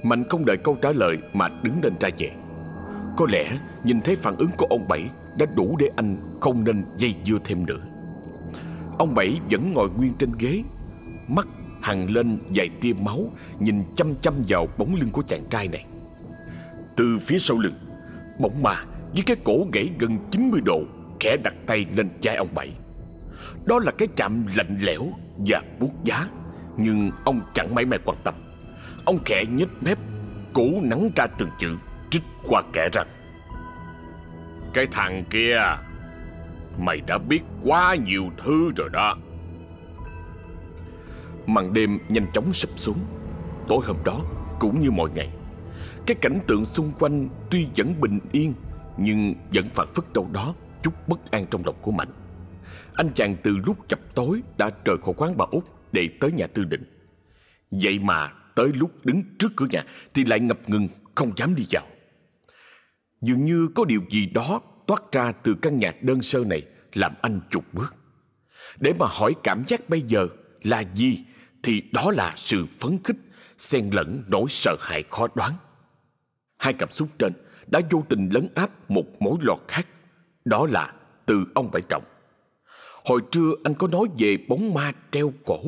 A: Mạnh không đợi câu trả lời mà đứng lên ra về. Có lẽ nhìn thấy phản ứng của ông Bảy đã đủ để anh không nên dây dưa thêm nữa. Ông Bảy vẫn ngồi nguyên trên ghế, mắt hằn lên vài tia máu, nhìn chăm chăm vào bóng lưng của chàng trai này. Từ phía sau lưng, bóng ma với cái cổ gãy gần 90 độ khẽ đặt tay lên vai ông Bảy. Đó là cái chạm lạnh lẽo và buốt giá, nhưng ông chẳng mấy mày quan tâm. Ông khẽ nhếch mép, cố nắng ra từng chữ, trích qua kẻ rằng Cái thằng kia Mày đã biết quá nhiều thứ rồi đó Màn đêm nhanh chóng sụp xuống. Tối hôm đó, cũng như mọi ngày, Cái cảnh tượng xung quanh tuy vẫn bình yên, Nhưng vẫn phản phất đâu đó Chút bất an trong lòng của Mạnh. Anh chàng từ lúc chập tối Đã rời khỏi quán bà Út Để tới nhà tư định. Vậy mà tới lúc đứng trước cửa nhà Thì lại ngập ngừng, không dám đi vào. Dường như có điều gì đó toát ra từ căn nhà đơn sơ này làm anh chục bước. Để mà hỏi cảm giác bây giờ là gì thì đó là sự phấn khích, xen lẫn nỗi sợ hãi khó đoán. Hai cảm xúc trên đã vô tình lấn áp một mối lo khác, đó là từ ông Bảy Trọng. Hồi trưa anh có nói về bóng ma treo cổ,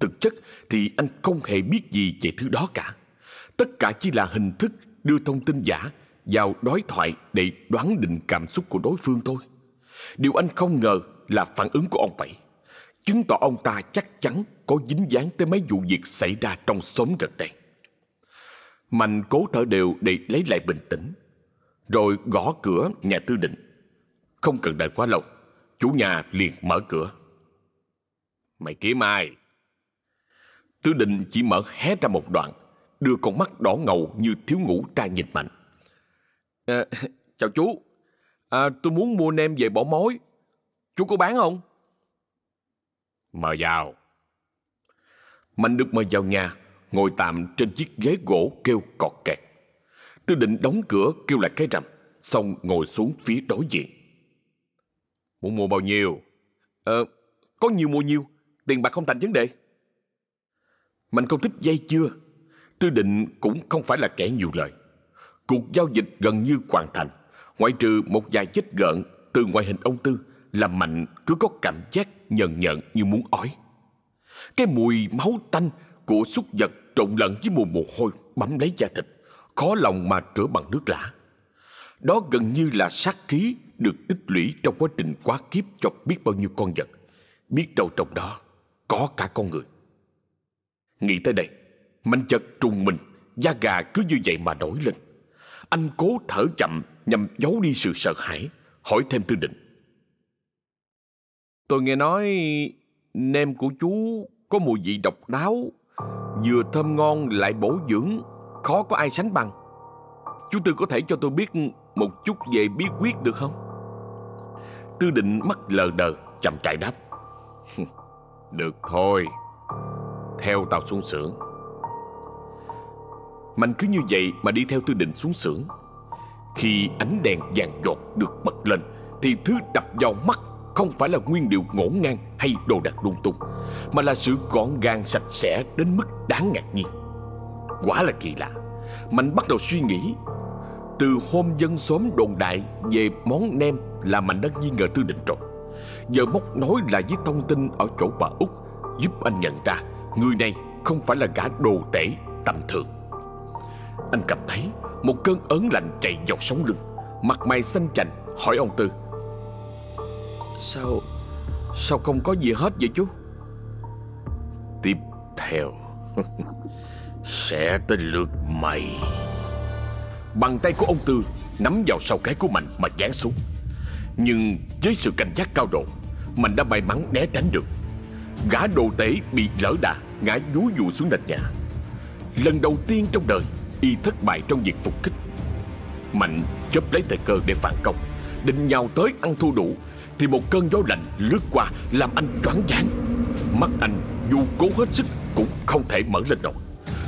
A: thực chất thì anh không hề biết gì về thứ đó cả. Tất cả chỉ là hình thức đưa thông tin giả vào đối thoại để đoán định cảm xúc của đối phương thôi. Điều anh không ngờ là phản ứng của ông Bảy. Chứng tỏ ông ta chắc chắn có dính dáng tới mấy vụ việc xảy ra trong xóm gần đây. Mạnh cố thở đều để lấy lại bình tĩnh. Rồi gõ cửa nhà tư định. Không cần đợi quá lâu, chủ nhà liền mở cửa. Mày kiếm ai? Tư định chỉ mở hé ra một đoạn, đưa con mắt đỏ ngầu như thiếu ngủ ra nhìn Mạnh. À, chào chú, à, tôi muốn mua nem về bỏ mối. Chú có bán không? Mời vào. Mạnh được mời vào nhà, ngồi tạm trên chiếc ghế gỗ kêu cọt kẹt. Tư định đóng cửa kêu lại cái rầm, xong ngồi xuống phía đối diện. Muốn mua bao nhiêu? Ờ, có nhiều mua nhiêu, tiền bạc không thành vấn đề. Mạnh không thích dây chưa? Tư định cũng không phải là kẻ nhiều lời. Cuộc giao dịch gần như hoàn thành, ngoại trừ một vài vết gợn từ ngoại hình ông Tư làm Mạnh cứ có cảm giác nhận nhận như muốn ói. Cái mùi máu tanh của súc vật trộn lẫn với mùi mồ hôi bấm lấy da thịt, khó lòng mà rửa bằng nước lã. Đó gần như là sát khí được tích lũy trong quá trình quá kiếp cho biết bao nhiêu con vật. Biết đâu trong đó có cả con người. Nghĩ tới đây, Mạnh chợt trùng mình, da gà cứ như vậy mà nổi lên. Anh cố thở chậm nhằm giấu đi sự sợ hãi, hỏi thêm tư định. Tôi nghe nói nem của chú có mùi vị độc đáo, vừa thơm ngon lại bổ dưỡng, khó có ai sánh bằng. Chú Tư có thể cho tôi biết một chút về bí quyết được không? Tư định mắt lờ đờ, chậm trại đáp. được thôi, theo tao xuống xưởng. Mạnh cứ như vậy mà đi theo tư định xuống xưởng. Khi ánh đèn vàng giọt được bật lên thì thứ đập vào mắt không phải là nguyên liệu ngổn ngang hay đồ đạc lung tung, mà là sự gọn gàng sạch sẽ đến mức đáng ngạc nhiên. Quả là kỳ lạ. Mạnh bắt đầu suy nghĩ. Từ hôm dân xóm đồn đại về món nem là Mạnh đã nghi ngờ tư định rồi. Giờ móc nói là với thông tin ở chỗ bà Út, giúp anh nhận ra người này không phải là gã đồ tể tầm thường. Anh cảm thấy một cơn ớn lạnh chạy dọc sống lưng Mặt mày xanh chành, hỏi ông Tư
F: Sao
A: Sao không có gì hết vậy chú? Tiếp theo Sẽ tới lượt mày. Bàn tay của ông Tư Nắm vào sau cái của Mạnh mà giáng xuống. Nhưng với sự cảnh giác cao độ Mạnh đã may mắn né tránh được. Gã đồ tể bị lỡ đà Ngã vúi dụ xuống nền nhà. Lần đầu tiên trong đời Y thất bại trong việc phục kích. Mạnh chấp lấy thời cơ để phản công Định nhào tới ăn thua đủ thì một cơn gió lạnh lướt qua Làm anh choáng váng. Mắt anh dù cố hết sức Cũng không thể mở lên nổi.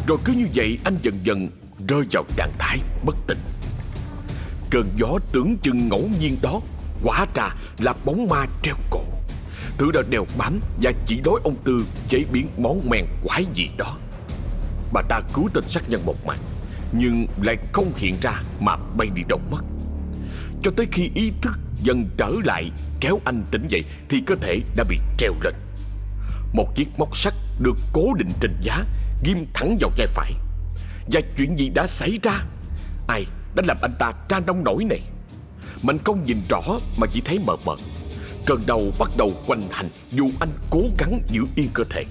A: Rồi cứ như vậy anh dần dần rơi vào trạng thái bất tỉnh. Cơn gió tưởng chừng ngẫu nhiên đó Quả ra là bóng ma treo cổ. Thứ đã đeo bám Và chỉ đối ông Tư chế biến món men quái gì đó. Bà ta cứu tên sát nhân một mạng Nhưng lại không hiện ra Mà bay đi đâu mất. Cho tới khi ý thức dần trở lại, Kéo anh tỉnh dậy Thì cơ thể đã bị treo lên. Một chiếc móc sắt được cố định trên giá, Ghim thẳng vào vai phải. Và chuyện gì đã xảy ra? Ai đã làm anh ta tra nông nổi này? Mạnh không nhìn rõ Mà chỉ thấy mờ mờ. Cơn đầu bắt đầu quanh hành, Dù anh cố gắng giữ yên cơ thể.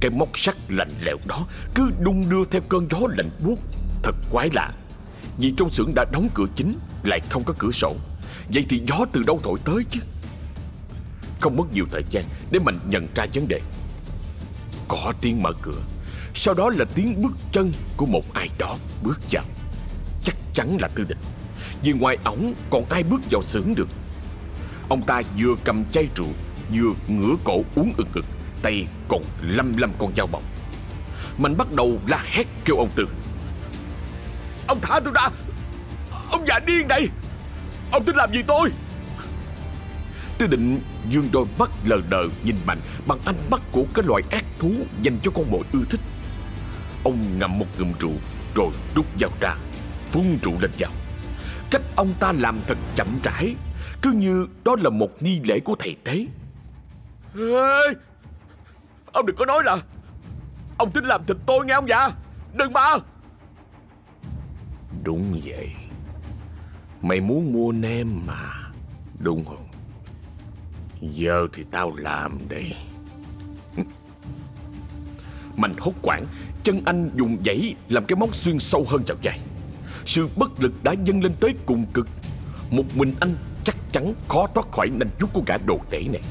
A: Cái móc sắt lạnh lẽo đó Cứ đung đưa theo cơn gió lạnh buốt. Thật quái lạ, Vì trong xưởng đã đóng cửa chính, Lại không có cửa sổ. Vậy thì gió từ đâu thổi tới chứ? Không mất nhiều thời gian Để mình nhận ra vấn đề. Có tiếng mở cửa. Sau đó là tiếng bước chân Của một ai đó bước vào. Chắc chắn là Tư Định. Vì ngoài ổng, còn ai bước vào xưởng được? Ông ta vừa cầm chai rượu, Vừa ngửa cổ uống ực ực, Tay còn lăm lăm con dao bọc. Mạnh bắt đầu la hét kêu ông Tư. Ông thả tôi ra! Ông già điên này Ông tính làm gì tôi? Tôi định dương đôi mắt lờ đờ nhìn Mạnh Bằng ánh mắt của cái loại ác thú Dành cho con mồi ưa thích. Ông ngậm một ngụm rượu Rồi rút dao ra Phun rượu lên dao. Cách ông ta làm thật chậm rãi Cứ như đó là một nghi lễ của thầy tế. Ê, Ông đừng có nói là Ông tính làm thịt tôi nghe ông dạ, Đừng mà! Đúng vậy. Mày muốn mua nem mà, Đúng không? Giờ thì tao làm đây. Mạnh hốt quảng, Chân anh dùng dãy Làm cái móng xuyên sâu hơn vào dài. Sự bất lực đã dâng lên tới cùng cực. Một mình anh chắc chắn khó thoát khỏi nanh chút của gã đồ tể này.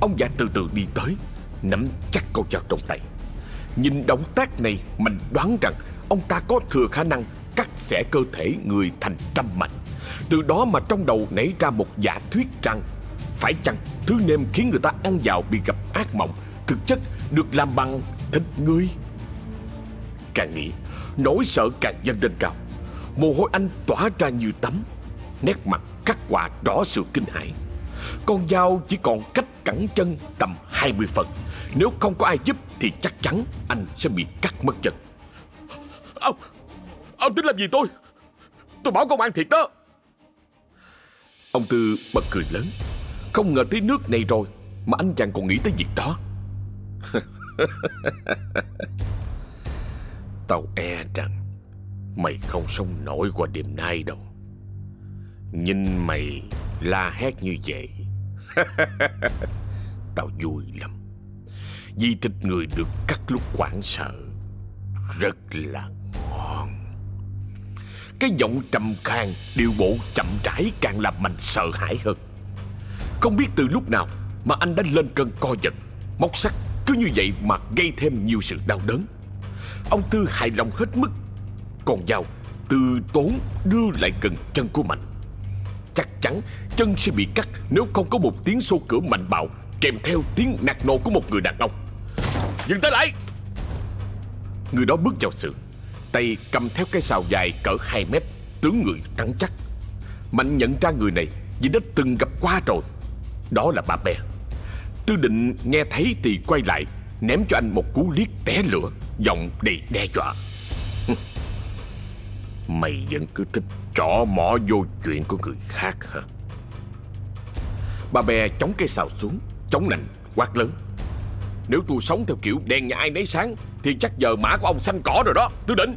A: Ông già từ từ đi tới, Nắm chắc câu dao trong tay. Nhìn động tác này, Mình đoán rằng Ông ta có thừa khả năng Cắt xẻ cơ thể người thành trăm mảnh từ đó mà trong đầu nảy ra một giả thuyết rằng Phải chăng thứ nêm khiến người ta ăn vào bị gặp ác mộng, Thực chất được làm bằng thịt người? Càng nghĩ, Nỗi sợ càng dâng lên cao. Mồ hôi anh tỏa ra như tắm, Nét mặt cắt quả rõ sự kinh hãi. Con dao chỉ còn cách cẳng chân tầm 20 phần. Nếu không có ai giúp Thì chắc chắn anh sẽ bị cắt mất chân. Ông Ông tính làm gì tôi? Tôi bảo công an thiệt đó. Ông Tư bật cười lớn. Không ngờ tới nước này rồi, Mà anh chàng còn nghĩ tới việc đó. Tao e rằng Mày không sống nổi qua đêm nay đâu. Nhìn mày la hét như vậy, Tao vui lắm. Vì thịt người được cắt lúc quảng sợ, Rất là ngon. Cái giọng trầm khang Điệu bộ chậm rãi càng làm mình sợ hãi hơn. Không biết từ lúc nào Mà anh đã lên cơn co giật, Móc sắt cứ như vậy mà gây thêm nhiều sự đau đớn. Ông Tư hài lòng hết mức, Còn dao từ tốn đưa lại gần chân của Mạnh Chắc chắn chân sẽ bị cắt Nếu không có một tiếng xô cửa mạnh bạo Kèm theo tiếng nạt nộ của một người đàn ông. Dừng tay lại! Người đó bước vào xưởng. Tay cầm theo cây sào dài cỡ 2 mét, Tướng người trắng chắc. Mạnh nhận ra người này Vì đã từng gặp qua rồi. Đó là bà bè. Tư định nghe thấy thì quay lại, Ném cho anh một cú liếc té lửa, Giọng đầy đe dọa. Mày vẫn cứ thích trỏ mỏ vô chuyện của người khác hả? Bà bè chống cây xào xuống, Chống nạnh quát lớn. Nếu tôi sống theo kiểu đèn nhà ai nấy sáng, Thì chắc giờ mã của ông xanh cỏ rồi đó, Tư định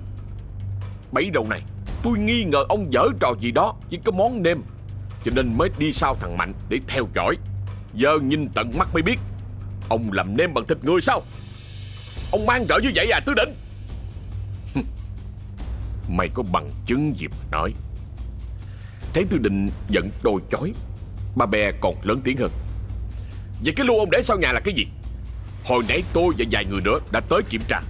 A: bẫy đầu này Tôi nghi ngờ ông dở trò gì đó Với cái món nêm. Cho nên mới đi sau thằng Mạnh để theo dõi. Giờ nhìn tận mắt mới biết, Ông làm nêm bằng thịt người sao? Ông mang rỡ như vậy à Tư Định Mày có bằng chứng gì mà nói? Thấy Tư Định giận đôi chói, Ba bè còn lớn tiếng hơn. Vậy cái lưu ông để sau nhà là cái gì? Hồi nãy tôi và vài người nữa đã tới kiểm tra.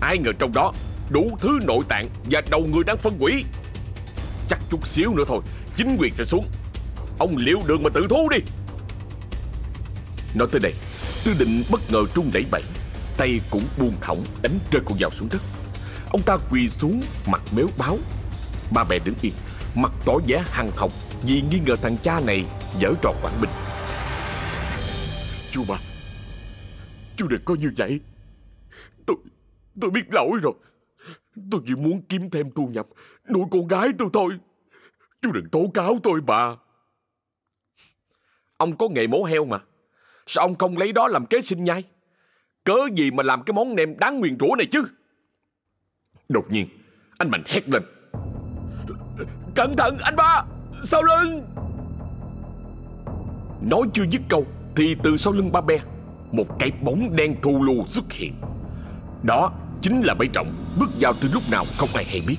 A: Ai ngờ trong đó đủ thứ nội tạng và đầu người đang phân hủy. Chắc chút xíu nữa thôi, Chính quyền sẽ xuống. Ông liệu đường mà tự thú đi. Nói tới đây, Tư định bất ngờ trung đẩy bẩy Tay cũng buông thõng đánh rơi con dao xuống đất. Ông ta quỳ xuống, mặt méo báo. Ba bè đứng yên, Mặt tỏ vẻ hằng học Vì nghi ngờ thằng cha này dở trò quản bình. Chú ba, Chú đừng có như vậy. Tôi Tôi biết lỗi rồi. Tôi chỉ muốn kiếm thêm thu nhập, Nuôi con gái tôi thôi. Chú đừng tố cáo tôi, bà. Ông có nghề mổ heo mà. Sao ông không lấy đó làm kế sinh nhai? Cớ gì mà làm cái món nem đáng nguyền rủa này chứ? Đột nhiên, Anh Mạnh hét lên. Cẩn thận, anh ba! Sau lưng! Nói chưa dứt câu, Thì từ sau lưng ba be, Một cái bóng đen thù lù xuất hiện. Đó chính là bẫy trọng. Bước vào từ lúc nào không ai hay biết.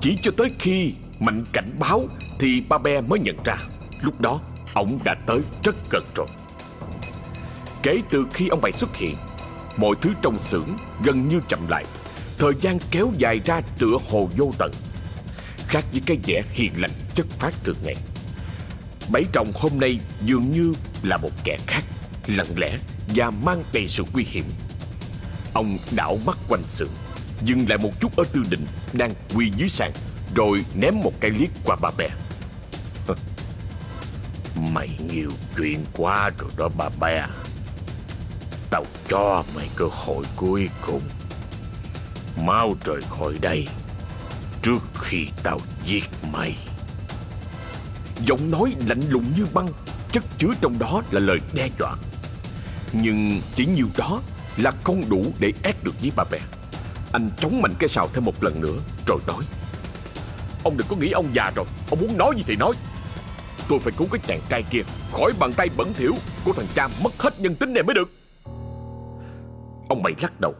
A: Chỉ cho tới khi Mạnh cảnh báo Thì ba be mới nhận ra. Lúc đó ông đã tới rất gần rồi. Kể từ khi ông bày xuất hiện, Mọi thứ trong xưởng gần như chậm lại. Thời gian kéo dài ra tựa hồ vô tận, Khác với cái vẻ hiền lành chất phát thường ngày. Bảy trọng hôm nay dường như là một kẻ khác, Lặng lẽ và mang đầy sự nguy hiểm. Ông đảo mắt quanh sự Dừng lại một chút ở tư định Đang quy dưới sàn, Rồi ném một cái liếc qua bà bè. Mày nhiều chuyện quá rồi đó bà bè. Tao cho mày cơ hội cuối cùng. Mau rời khỏi đây Trước khi tao giết mày. Giọng nói lạnh lùng như băng, Chất chứa trong đó là lời đe dọa. Nhưng chỉ nhiều đó là không đủ để ép được với bà bè Anh chống mạnh cái sào thêm một lần nữa, Rồi nói. Ông đừng có nghĩ ông già rồi, Ông muốn nói gì thì nói. Tôi phải cứu cái chàng trai kia Khỏi bàn tay bẩn thỉu Của thằng cha mất hết nhân tính này mới được. Ông bảy lắc đầu,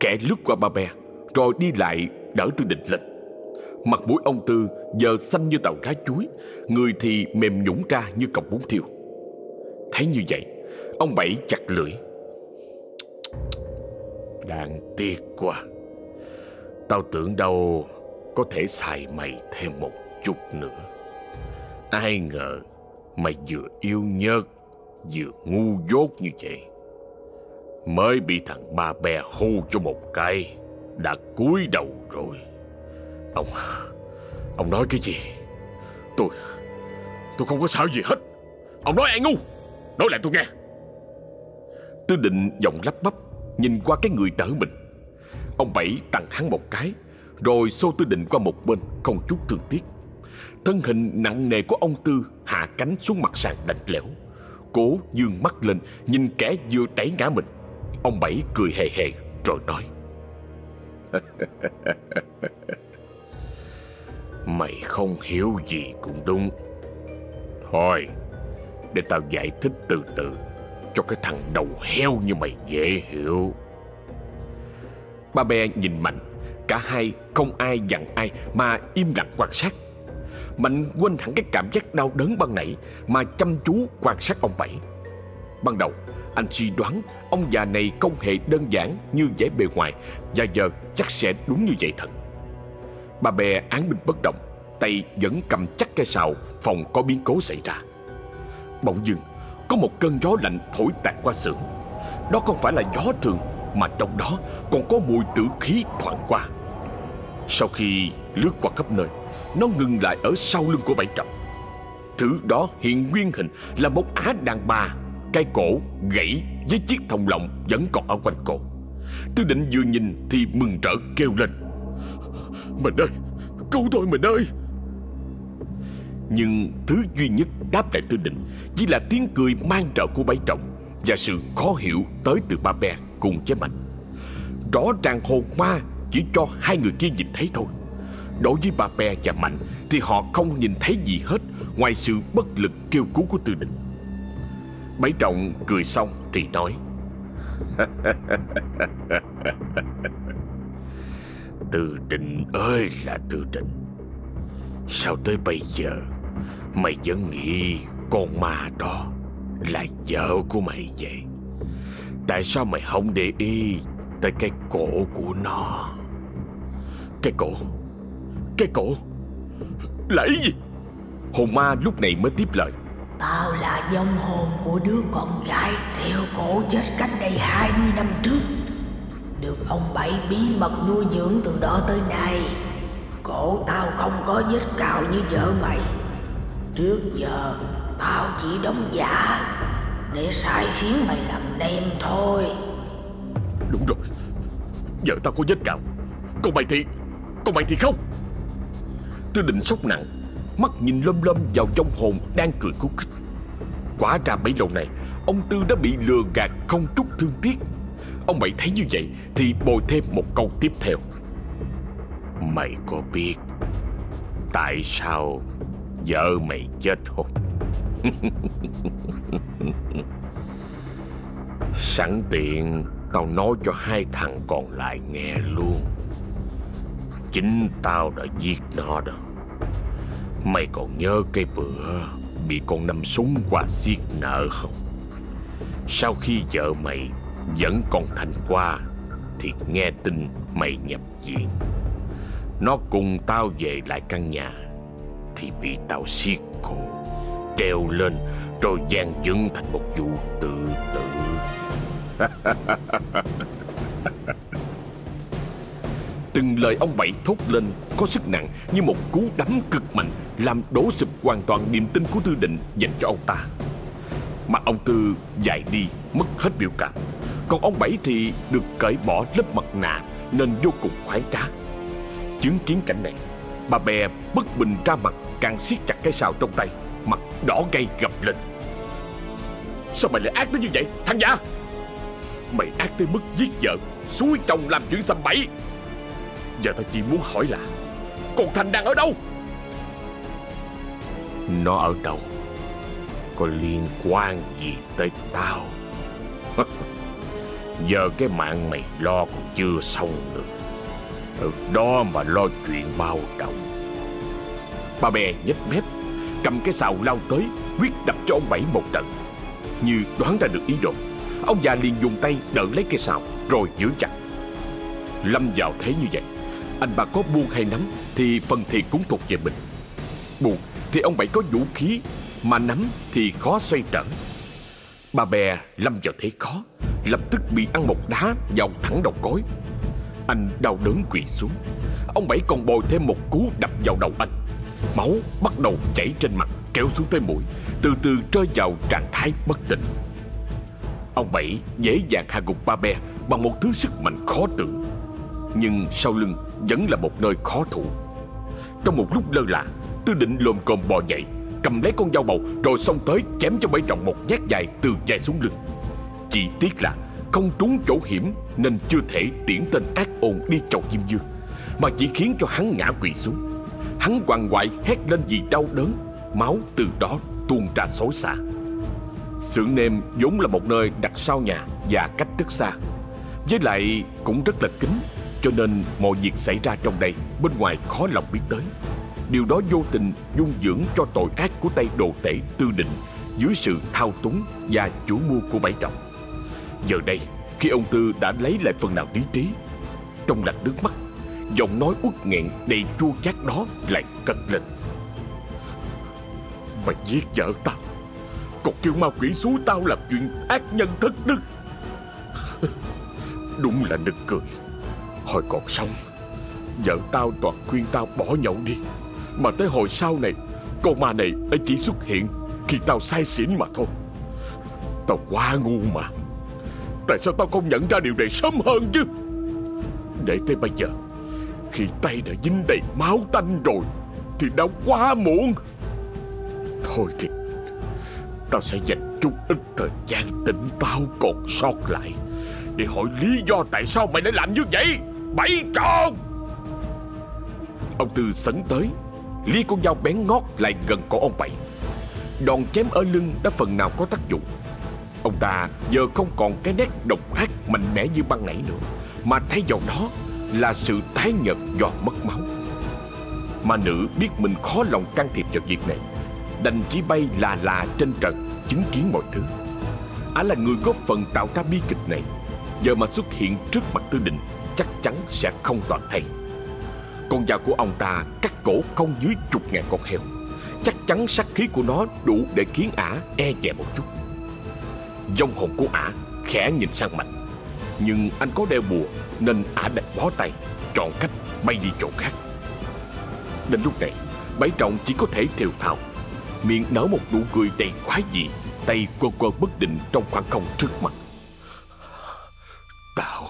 A: Kẻ lướt qua ba bè Rồi đi lại đỡ tư định lệnh Mặt mũi ông Tư giờ xanh như tàu cá chuối, Người thì mềm nhũng ra như cọng bún thiêu. Thấy như vậy, Ông Bảy chặt lưỡi. Đáng tiếc quá Tao tưởng đâu Có thể xài mày thêm một chút nữa. Ai ngờ Mày vừa yêu nhớt, Vừa ngu dốt như vậy. Mới bị thằng ba bè hô cho một cái, Đã cúi đầu rồi. Ông Ông nói cái gì? Tôi Tôi không có sao gì hết. Ông nói ai ngu? Nói lại tôi nghe. Tư định giọng lắp bắp. Nhìn qua cái người đỡ mình. Ông Bảy tặng hắn một cái, Rồi xô tư định qua một bên, Không chút thương tiếc. Thân hình nặng nề của ông Tư Hạ cánh xuống mặt sàn lạnh lẽo Cố dương mắt lên, Nhìn kẻ vừa đẩy ngã mình. Ông Bảy cười hề hề, rồi nói. Mày không hiểu gì cũng đúng. Thôi, Để tao giải thích từ từ. Cho cái thằng đầu heo như mày dễ hiểu. Ba be nhìn Mạnh, Cả hai không ai dặn ai Mà im lặng quan sát. Mạnh quên hẳn cái cảm giác đau đớn ban nãy Mà chăm chú quan sát ông Bảy. Ban đầu, anh suy đoán ông già này không hề đơn giản như vẻ bề ngoài Và giờ chắc sẽ đúng như vậy thật. Bà bè án binh bất động, Tay vẫn cầm chắc cây sào Phòng có biến cố xảy ra. Bỗng dưng có một cơn gió lạnh thổi tạt qua xưởng Đó không phải là gió thường, Mà trong đó còn có mùi tử khí thoảng qua. Sau khi lướt qua khắp nơi, Nó ngừng lại ở sau lưng của bảy trọng Thứ đó hiện nguyên hình là một á đàn bà, Cái cổ, gãy với chiếc thòng lọng vẫn còn ở quanh cổ. Tư định vừa nhìn thì mừng rỡ kêu lên. Mình ơi, Cứu tôi mình ơi! Nhưng thứ duy nhất đáp lại tư định Chỉ là tiếng cười mang trợ của bái trọng Và sự khó hiểu tới từ ba bè cùng với Mạnh. Rõ ràng hồn ma chỉ cho hai người kia nhìn thấy thôi. Đối với bà bè và Mạnh Thì họ không nhìn thấy gì hết Ngoài sự bất lực kêu cứu của tư định. Bảy trọng cười xong thì nói, Tư định ơi là tư định. Sao tới bây giờ Mày vẫn nghĩ con ma đó Là vợ của mày vậy? Tại sao mày không để ý Tới cái cổ của nó? Cái cổ? Cái cổ? Là ý gì? Hồn ma lúc này mới tiếp lời.
E: Tao là vong hồn của đứa con gái treo cổ chết cách đây 20 năm trước. Được ông Bảy bí mật nuôi dưỡng từ đó tới nay Cổ tao không có vết cào như vợ mày. Trước giờ tao chỉ đóng giả Để sai khiến mày làm nem thôi.
A: Đúng rồi. Vợ tao có vết cào, Còn mày thì Còn mày thì không. Tư định sốc nặng Mắt nhìn lâm lâm vào trong hồn đang cười khúc khích. Quả ra bấy lâu này Ông Tư đã bị lừa gạt không chút thương tiếc. Ông Bảy thấy như vậy Thì bồi thêm một câu tiếp theo. Mày có biết Tại sao Vợ mày chết không? Sẵn tiện Tao nói cho hai thằng còn lại nghe luôn. Chính tao đã giết nó đó. Mày còn nhớ cái bữa Bị con nằm súng qua giết nợ không? Sau khi vợ mày Vẫn còn thành qua Thì nghe tin mày nhập viện. Nó cùng tao về lại căn nhà Thì bị tao siết cổ Treo lên Rồi gian dựng thành một vụ tự tử Từng lời ông Bảy thốt lên có sức nặng như một cú đấm cực mạnh làm đổ sụp hoàn toàn niềm tin của Tư Định dành cho ông ta. Mà ông Tư dài đi, mất hết biểu cảm. Còn ông Bảy thì được cởi bỏ lớp mặt nạ nên vô cùng khoái trá. Chứng kiến cảnh này, bà bè bất bình ra mặt càng siết chặt cái sào trong tay, mặt đỏ gay gập lên. Sao mày lại ác tới như vậy, thằng giả? Mày ác tới mức giết vợ Xúi chồng làm chuyện xăm bậy. Giờ tao chỉ muốn hỏi là Con Thành đang ở đâu? Nó ở đâu? Có liên quan gì tới tao? Giờ cái mạng mày lo còn chưa xong nữa. Ở đó mà lo chuyện bao động Ba bè nhếch mép Cầm cái xào lao tới Quyết đập cho ông Bảy một trận. Như đoán ra được ý đồ Ông già liền dùng tay đỡ lấy cây xào, Rồi giữ chặt. Lâm vào thế như vậy Anh bà có buông hay nắm Thì phần thiệt cũng thuộc về mình. Buông thì ông Bảy có vũ khí Mà nắm thì khó xoay trở. Bà bè lâm vào thế khó Lập tức bị ăn một đá vào thẳng đầu gối. Anh đau đớn quỳ xuống Ông Bảy còn bồi thêm một cú đập vào đầu anh Máu bắt đầu chảy trên mặt Kéo xuống tới mũi Từ từ rơi vào trạng thái bất tỉnh Ông Bảy dễ dàng hạ gục ba be bằng một thứ sức mạnh khó tưởng. Nhưng sau lưng vẫn là một nơi khó thủ. Trong một lúc lơ là, Tư định lồm cồm bò dậy, cầm lấy con dao bầu rồi xông tới chém cho bảy trọng một nhát dài từ dài xuống lưng. Chỉ tiếc là không trúng chỗ hiểm nên chưa thể tiễn tên ác ôn đi chầu Kim Dương, mà chỉ khiến cho hắn ngã quỵ xuống. Hắn quằn quại hét lên vì đau đớn, máu từ đó tuôn ra xối xả. Xưởng nêm vốn là một nơi đặt sau nhà và cách rất xa. Với lại cũng rất là kín, cho nên mọi việc xảy ra trong đây bên ngoài khó lòng biết tới. Điều đó vô tình dung dưỡng cho tội ác của tay đồ tể tư định dưới sự thao túng và chủ mưu của bảy trọng. Giờ đây, khi ông Tư đã lấy lại phần nào lý trí, trong lạnh nước mắt, giọng nói uất nghẹn đầy chua chát đó lại cất lên. Mày giết vợ tao còn kêu ma quỷ xúi tao làm chuyện ác nhân thất đức. Đúng là nực cười. Hồi còn sống Vợ tao toàn khuyên tao bỏ nhậu đi. Mà tới hồi sau này Con ma này đã chỉ xuất hiện Khi tao say xỉn mà thôi. Tao quá ngu mà. Tại sao tao không nhận ra điều này sớm hơn chứ? Để tới bây giờ, Khi tay đã dính đầy máu tanh rồi, Thì đã quá muộn. Thôi thì, Tao sẽ dành chút ít thời gian tỉnh táo còn sót lại Để hỏi lý do tại sao mày lại làm như vậy. Bảy tròn! Ông Tư sấn tới Ly con dao bén ngót lại gần cổ ông Bảy. Đòn chém ở lưng đã phần nào có tác dụng ông ta giờ không còn cái nét độc ác mạnh mẽ như ban nãy nữa, Mà thay vào đó là sự tái nhợt do mất máu. Mà nữ biết mình khó lòng can thiệp vào việc này, Đành chỉ bay là là trên trận Chứng kiến mọi thứ. Ả là người góp phần tạo ra bi kịch này, Giờ mà xuất hiện trước mặt tư định Chắc chắn sẽ không toàn thay Con dao của ông ta cắt cổ không dưới chục ngàn con heo, Chắc chắn sát khí của nó đủ để khiến ả e dè một chút. Dông hồn của ả khẽ nhìn sang mạnh. Nhưng anh có đeo bùa Nên ả đành bó tay, Chọn cách bay đi chỗ khác. Đến lúc này Bảy trọng chỉ có thể thều thào. Miệng nở một nụ cười đầy quái dị Tay quơ quơ bất định trong khoảng không trước mặt. Tao,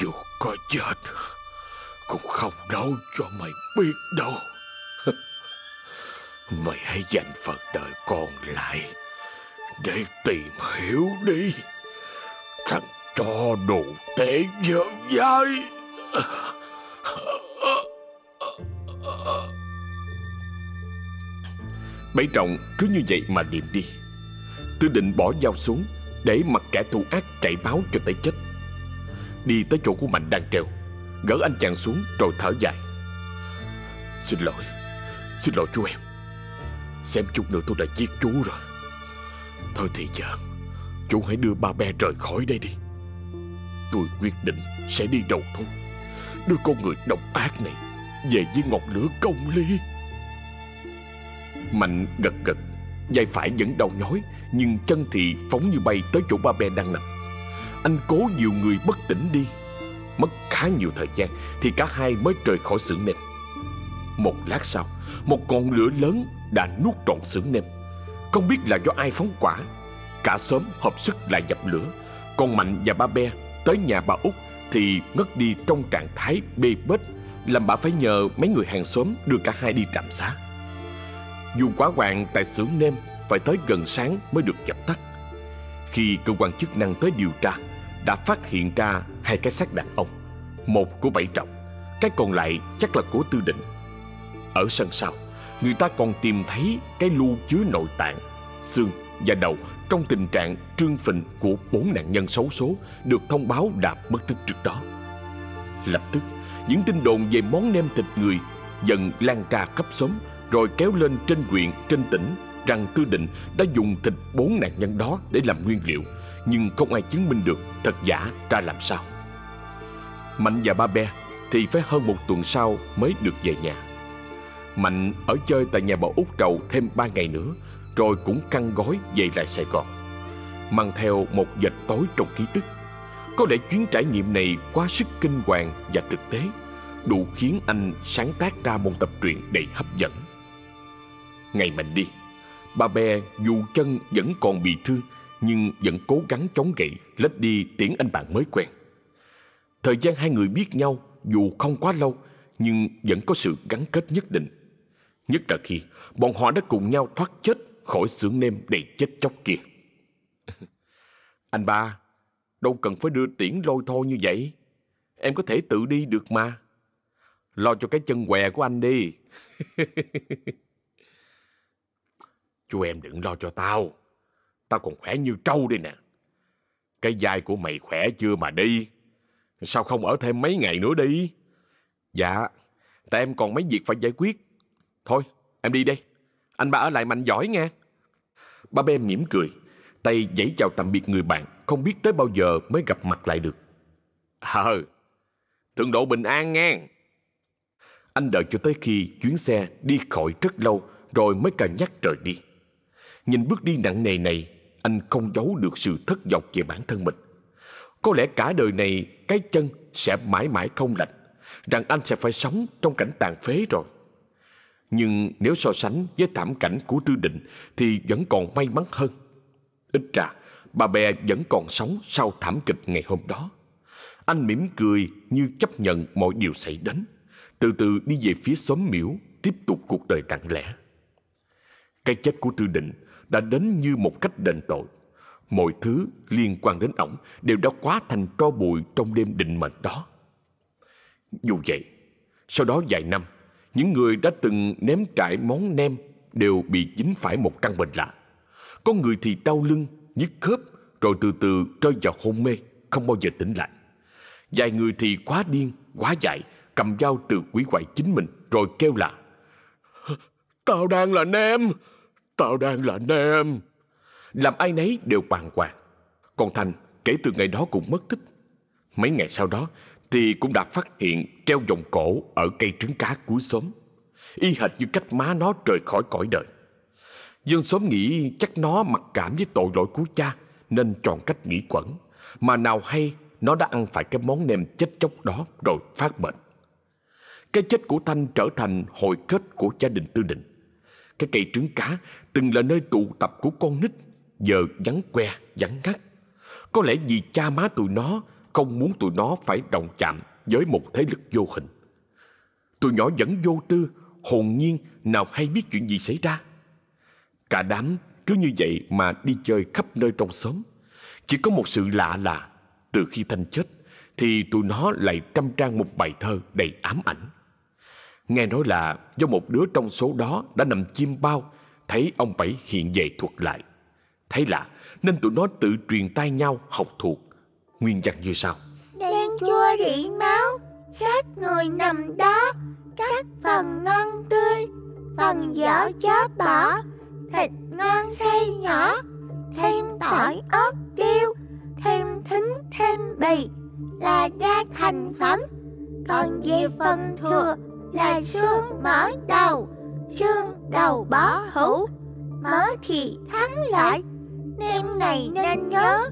A: Dù có chết, Cũng không nói cho mày biết đâu. Mày hãy dành phần đời còn lại để tìm hiểu đi. Thằng cho đồ tệ dở dai. Bấy trọng cứ như vậy mà điềm đi. Tư định bỏ dao xuống Để mặc kẻ thù ác chạy báo cho tới chết. Đi tới chỗ của Mạnh đang treo Gỡ anh chàng xuống rồi thở dài. Xin lỗi Xin lỗi chú em. Xem chút nữa tôi đã giết chú rồi. Thôi thì giờ Chú hãy đưa ba bé rời khỏi đây đi. Tôi quyết định sẽ đi đầu thôi Đưa con người độc ác này Về với ngọn lửa công ly Mạnh gật gật, Vai phải vẫn đau nhói, Nhưng chân thì phóng như bay tới chỗ ba bé đang nằm. Anh cố nhiều người bất tỉnh đi. Mất khá nhiều thời gian Thì cả hai mới rời khỏi xưởng nêm Một lát sau, Một ngọn lửa lớn đã nuốt trọn xưởng nêm không biết là do ai phóng quả Cả xóm hợp sức lại dập lửa Còn Mạnh và ba be tới nhà bà út Thì ngất đi trong trạng thái bê bết Làm bà phải nhờ mấy người hàng xóm đưa cả hai đi trạm xá dù quá hoàng tại xưởng nêm phải tới gần sáng mới được dập tắt. Khi cơ quan chức năng tới điều tra, đã phát hiện ra hai cái xác đàn ông. Một của Bảy Trọng, cái còn lại chắc là của Tư Định. Ở sân sau, người ta còn tìm thấy cái lu chứa nội tạng, xương và đầu trong tình trạng trương phình của bốn nạn nhân xấu số được thông báo đã mất tích trước đó. Lập tức, những tin đồn về món nem thịt người dần lan ra khắp xóm rồi kéo lên trên huyện, trên tỉnh rằng Tư Định đã dùng thịt bốn nạn nhân đó để làm nguyên liệu, nhưng không ai chứng minh được thật giả ra làm sao. Mạnh và ba be thì phải hơn một tuần sau mới được về nhà. Mạnh ở chơi tại nhà bà út trầu thêm ba ngày nữa, rồi cũng căng gói về lại Sài Gòn. Mang theo một dệt tối trong ký ức. Có lẽ chuyến trải nghiệm này quá sức kinh hoàng và thực tế, đủ khiến anh sáng tác ra một tập truyện đầy hấp dẫn. Ngày mạnh đi Bà bè dù chân vẫn còn bị thương Nhưng vẫn cố gắng chống gậy Lết đi tiễn anh bạn mới quen Thời gian hai người biết nhau Dù không quá lâu Nhưng vẫn có sự gắn kết nhất định Nhất là khi Bọn họ đã cùng nhau thoát chết Khỏi xưởng nêm đầy chết chóc kia Anh ba Đâu cần phải đưa tiễn lôi thôi như vậy Em có thể tự đi được mà Lo cho cái chân què của anh đi Chú em đừng lo cho tao. Tao còn khỏe như trâu đây nè. Cái vai của mày khỏe chưa mà đi. Sao không ở thêm mấy ngày nữa đi? Dạ, tại em còn mấy việc phải giải quyết. Thôi, em đi đây. Anh ba ở lại mạnh giỏi nghe. Ba Bem mỉm cười, tay giãy chào tạm biệt người bạn, không biết tới bao giờ mới gặp mặt lại được. Ờ, thượng độ bình an nghe. Anh đợi cho tới khi chuyến xe đi khỏi rất lâu rồi mới cân nhắc rời đi. Nhìn bước đi nặng nề này, anh không giấu được sự thất vọng về bản thân mình. Có lẽ cả đời này cái chân sẽ mãi mãi không lành, rằng anh sẽ phải sống trong cảnh tàn phế rồi. Nhưng nếu so sánh với thảm cảnh của Tư Định thì vẫn còn may mắn hơn. Ít ra, bà bè vẫn còn sống sau thảm kịch ngày hôm đó. Anh mỉm cười như chấp nhận mọi điều xảy đến. Từ từ đi về phía xóm miễu, tiếp tục cuộc đời lặng lẽ. Cái chết của Tư Định đã đến như một cách đền tội. Mọi thứ liên quan đến ổng đều đã quá thành tro bụi trong đêm định mệnh đó. Dù vậy, sau đó vài năm, những người đã từng ném trải món nem đều bị dính phải một căn bệnh lạ. Có người thì đau lưng, nhức khớp, rồi từ từ rơi vào hôn mê, không bao giờ tỉnh lại. Vài người thì quá điên, quá dại, cầm dao từ quỷ hoại chính mình, rồi kêu là Tao đang là Nem, tao đang là Nem. Làm ai nấy đều bàng hoàng. Còn Thành kể từ ngày đó cũng mất tích. Mấy ngày sau đó thì cũng đã phát hiện treo vòng cổ ở cây trứng cá cuối xóm. Y hệt như cách má nó rời khỏi cõi đời. Dân xóm nghĩ chắc nó mặc cảm với tội lỗi của cha nên chọn cách nghỉ quẩn. Mà nào hay nó đã ăn phải cái món nem chết chóc đó rồi phát bệnh. Cái chết của Thanh trở thành hồi kết của gia đình Tư Định. Cái cây trứng cá từng là nơi tụ tập của con nít, giờ vắng que, vắng ngắt. Có lẽ vì cha má tụi nó không muốn tụi nó phải đồng chạm với một thế lực vô hình. Tụi nhỏ vẫn vô tư, hồn nhiên nào hay biết chuyện gì xảy ra. Cả đám cứ như vậy mà đi chơi khắp nơi trong xóm. Chỉ có một sự lạ là từ khi Thanh chết thì tụi nó lại trăm trang một bài thơ đầy ám ảnh. Nghe nói là do một đứa trong số đó đã nằm chim bao thấy ông Bảy hiện về thuật lại. Thấy lạ nên tụi nó tự truyền tay nhau học thuộc. Nguyên văn như sau.
B: Đen chua rỉ máu Xác người nằm đó. Các phần ngon tươi Phần dở chớ bỏ. Thịt ngon xay nhỏ Thêm tỏi ớt tiêu Thêm thính thêm bì Là đa thành phẩm. Còn về phần thừa Là xương mỡ đầu Xương đầu bó hữu, Mỡ thì thắng lại Nem này nên nhớ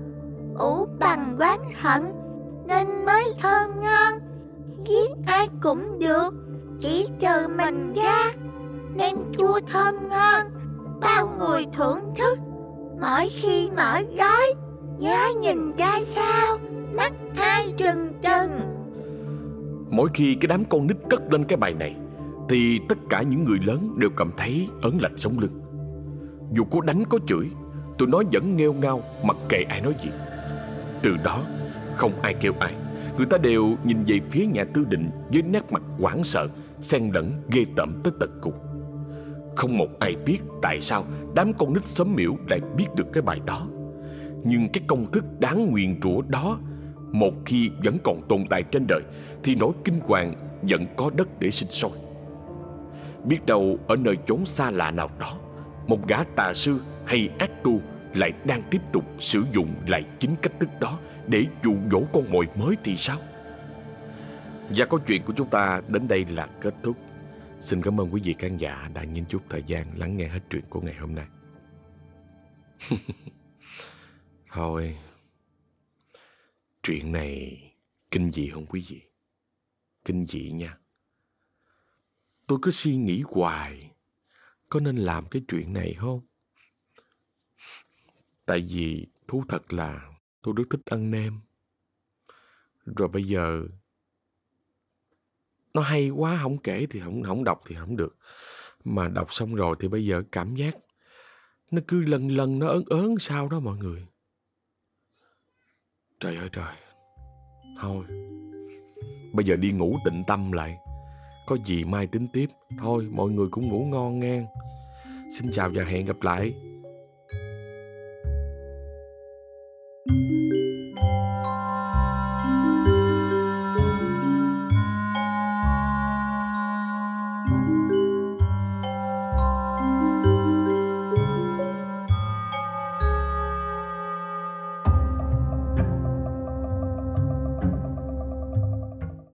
B: ủ bằng quán hận, nên mới thơm ngon. Giết ai cũng được, chỉ trừ mình ra nem chua thơm ngon. Bao người thưởng thức, mỗi khi mở gói giá nhìn ra sao, mắt ai trừng trừng
A: Mỗi khi cái đám con nít cất lên cái bài này, Thì tất cả những người lớn đều cảm thấy ớn lạnh sống lưng. Dù có đánh có chửi, Tụi nó vẫn nghêu ngao mặc kệ ai nói gì. Từ đó, không ai kêu ai. Người ta đều nhìn về phía nhà tư định Với nét mặt hoảng sợ, Xen lẫn ghê tởm tới tận cùng. Không một ai biết tại sao Đám con nít xóm miễu lại biết được cái bài đó. Nhưng cái công thức đáng nguyền rủa đó, Một khi vẫn còn tồn tại trên đời, Thì nỗi kinh hoàng vẫn có đất để sinh sôi. Biết đâu ở nơi chốn xa lạ nào đó, Một gã tà sư hay ác tu lại đang tiếp tục sử dụng lại chính cách thức đó để dụ dỗ con mồi mới thì sao? Và câu chuyện của chúng ta đến đây là kết thúc. Xin cảm ơn quý vị khán giả đã nhân chút thời gian lắng nghe hết chuyện của ngày hôm nay. Thôi, chuyện này kinh dị không quý vị? Kinh dị nha. Tôi cứ suy nghĩ hoài, có nên làm cái chuyện này không? Tại vì thú thật là tôi rất thích ăn nem. Rồi bây giờ, nó hay quá, không kể thì không không đọc thì không được. Mà đọc xong rồi thì bây giờ cảm giác nó cứ lần lần nó ớn ớn sao đó mọi người. Trời ơi, trời. Thôi. Bây giờ đi ngủ tịnh tâm lại. Có gì mai tính tiếp. Thôi, mọi người cũng ngủ ngon ngang. Xin chào và hẹn gặp lại.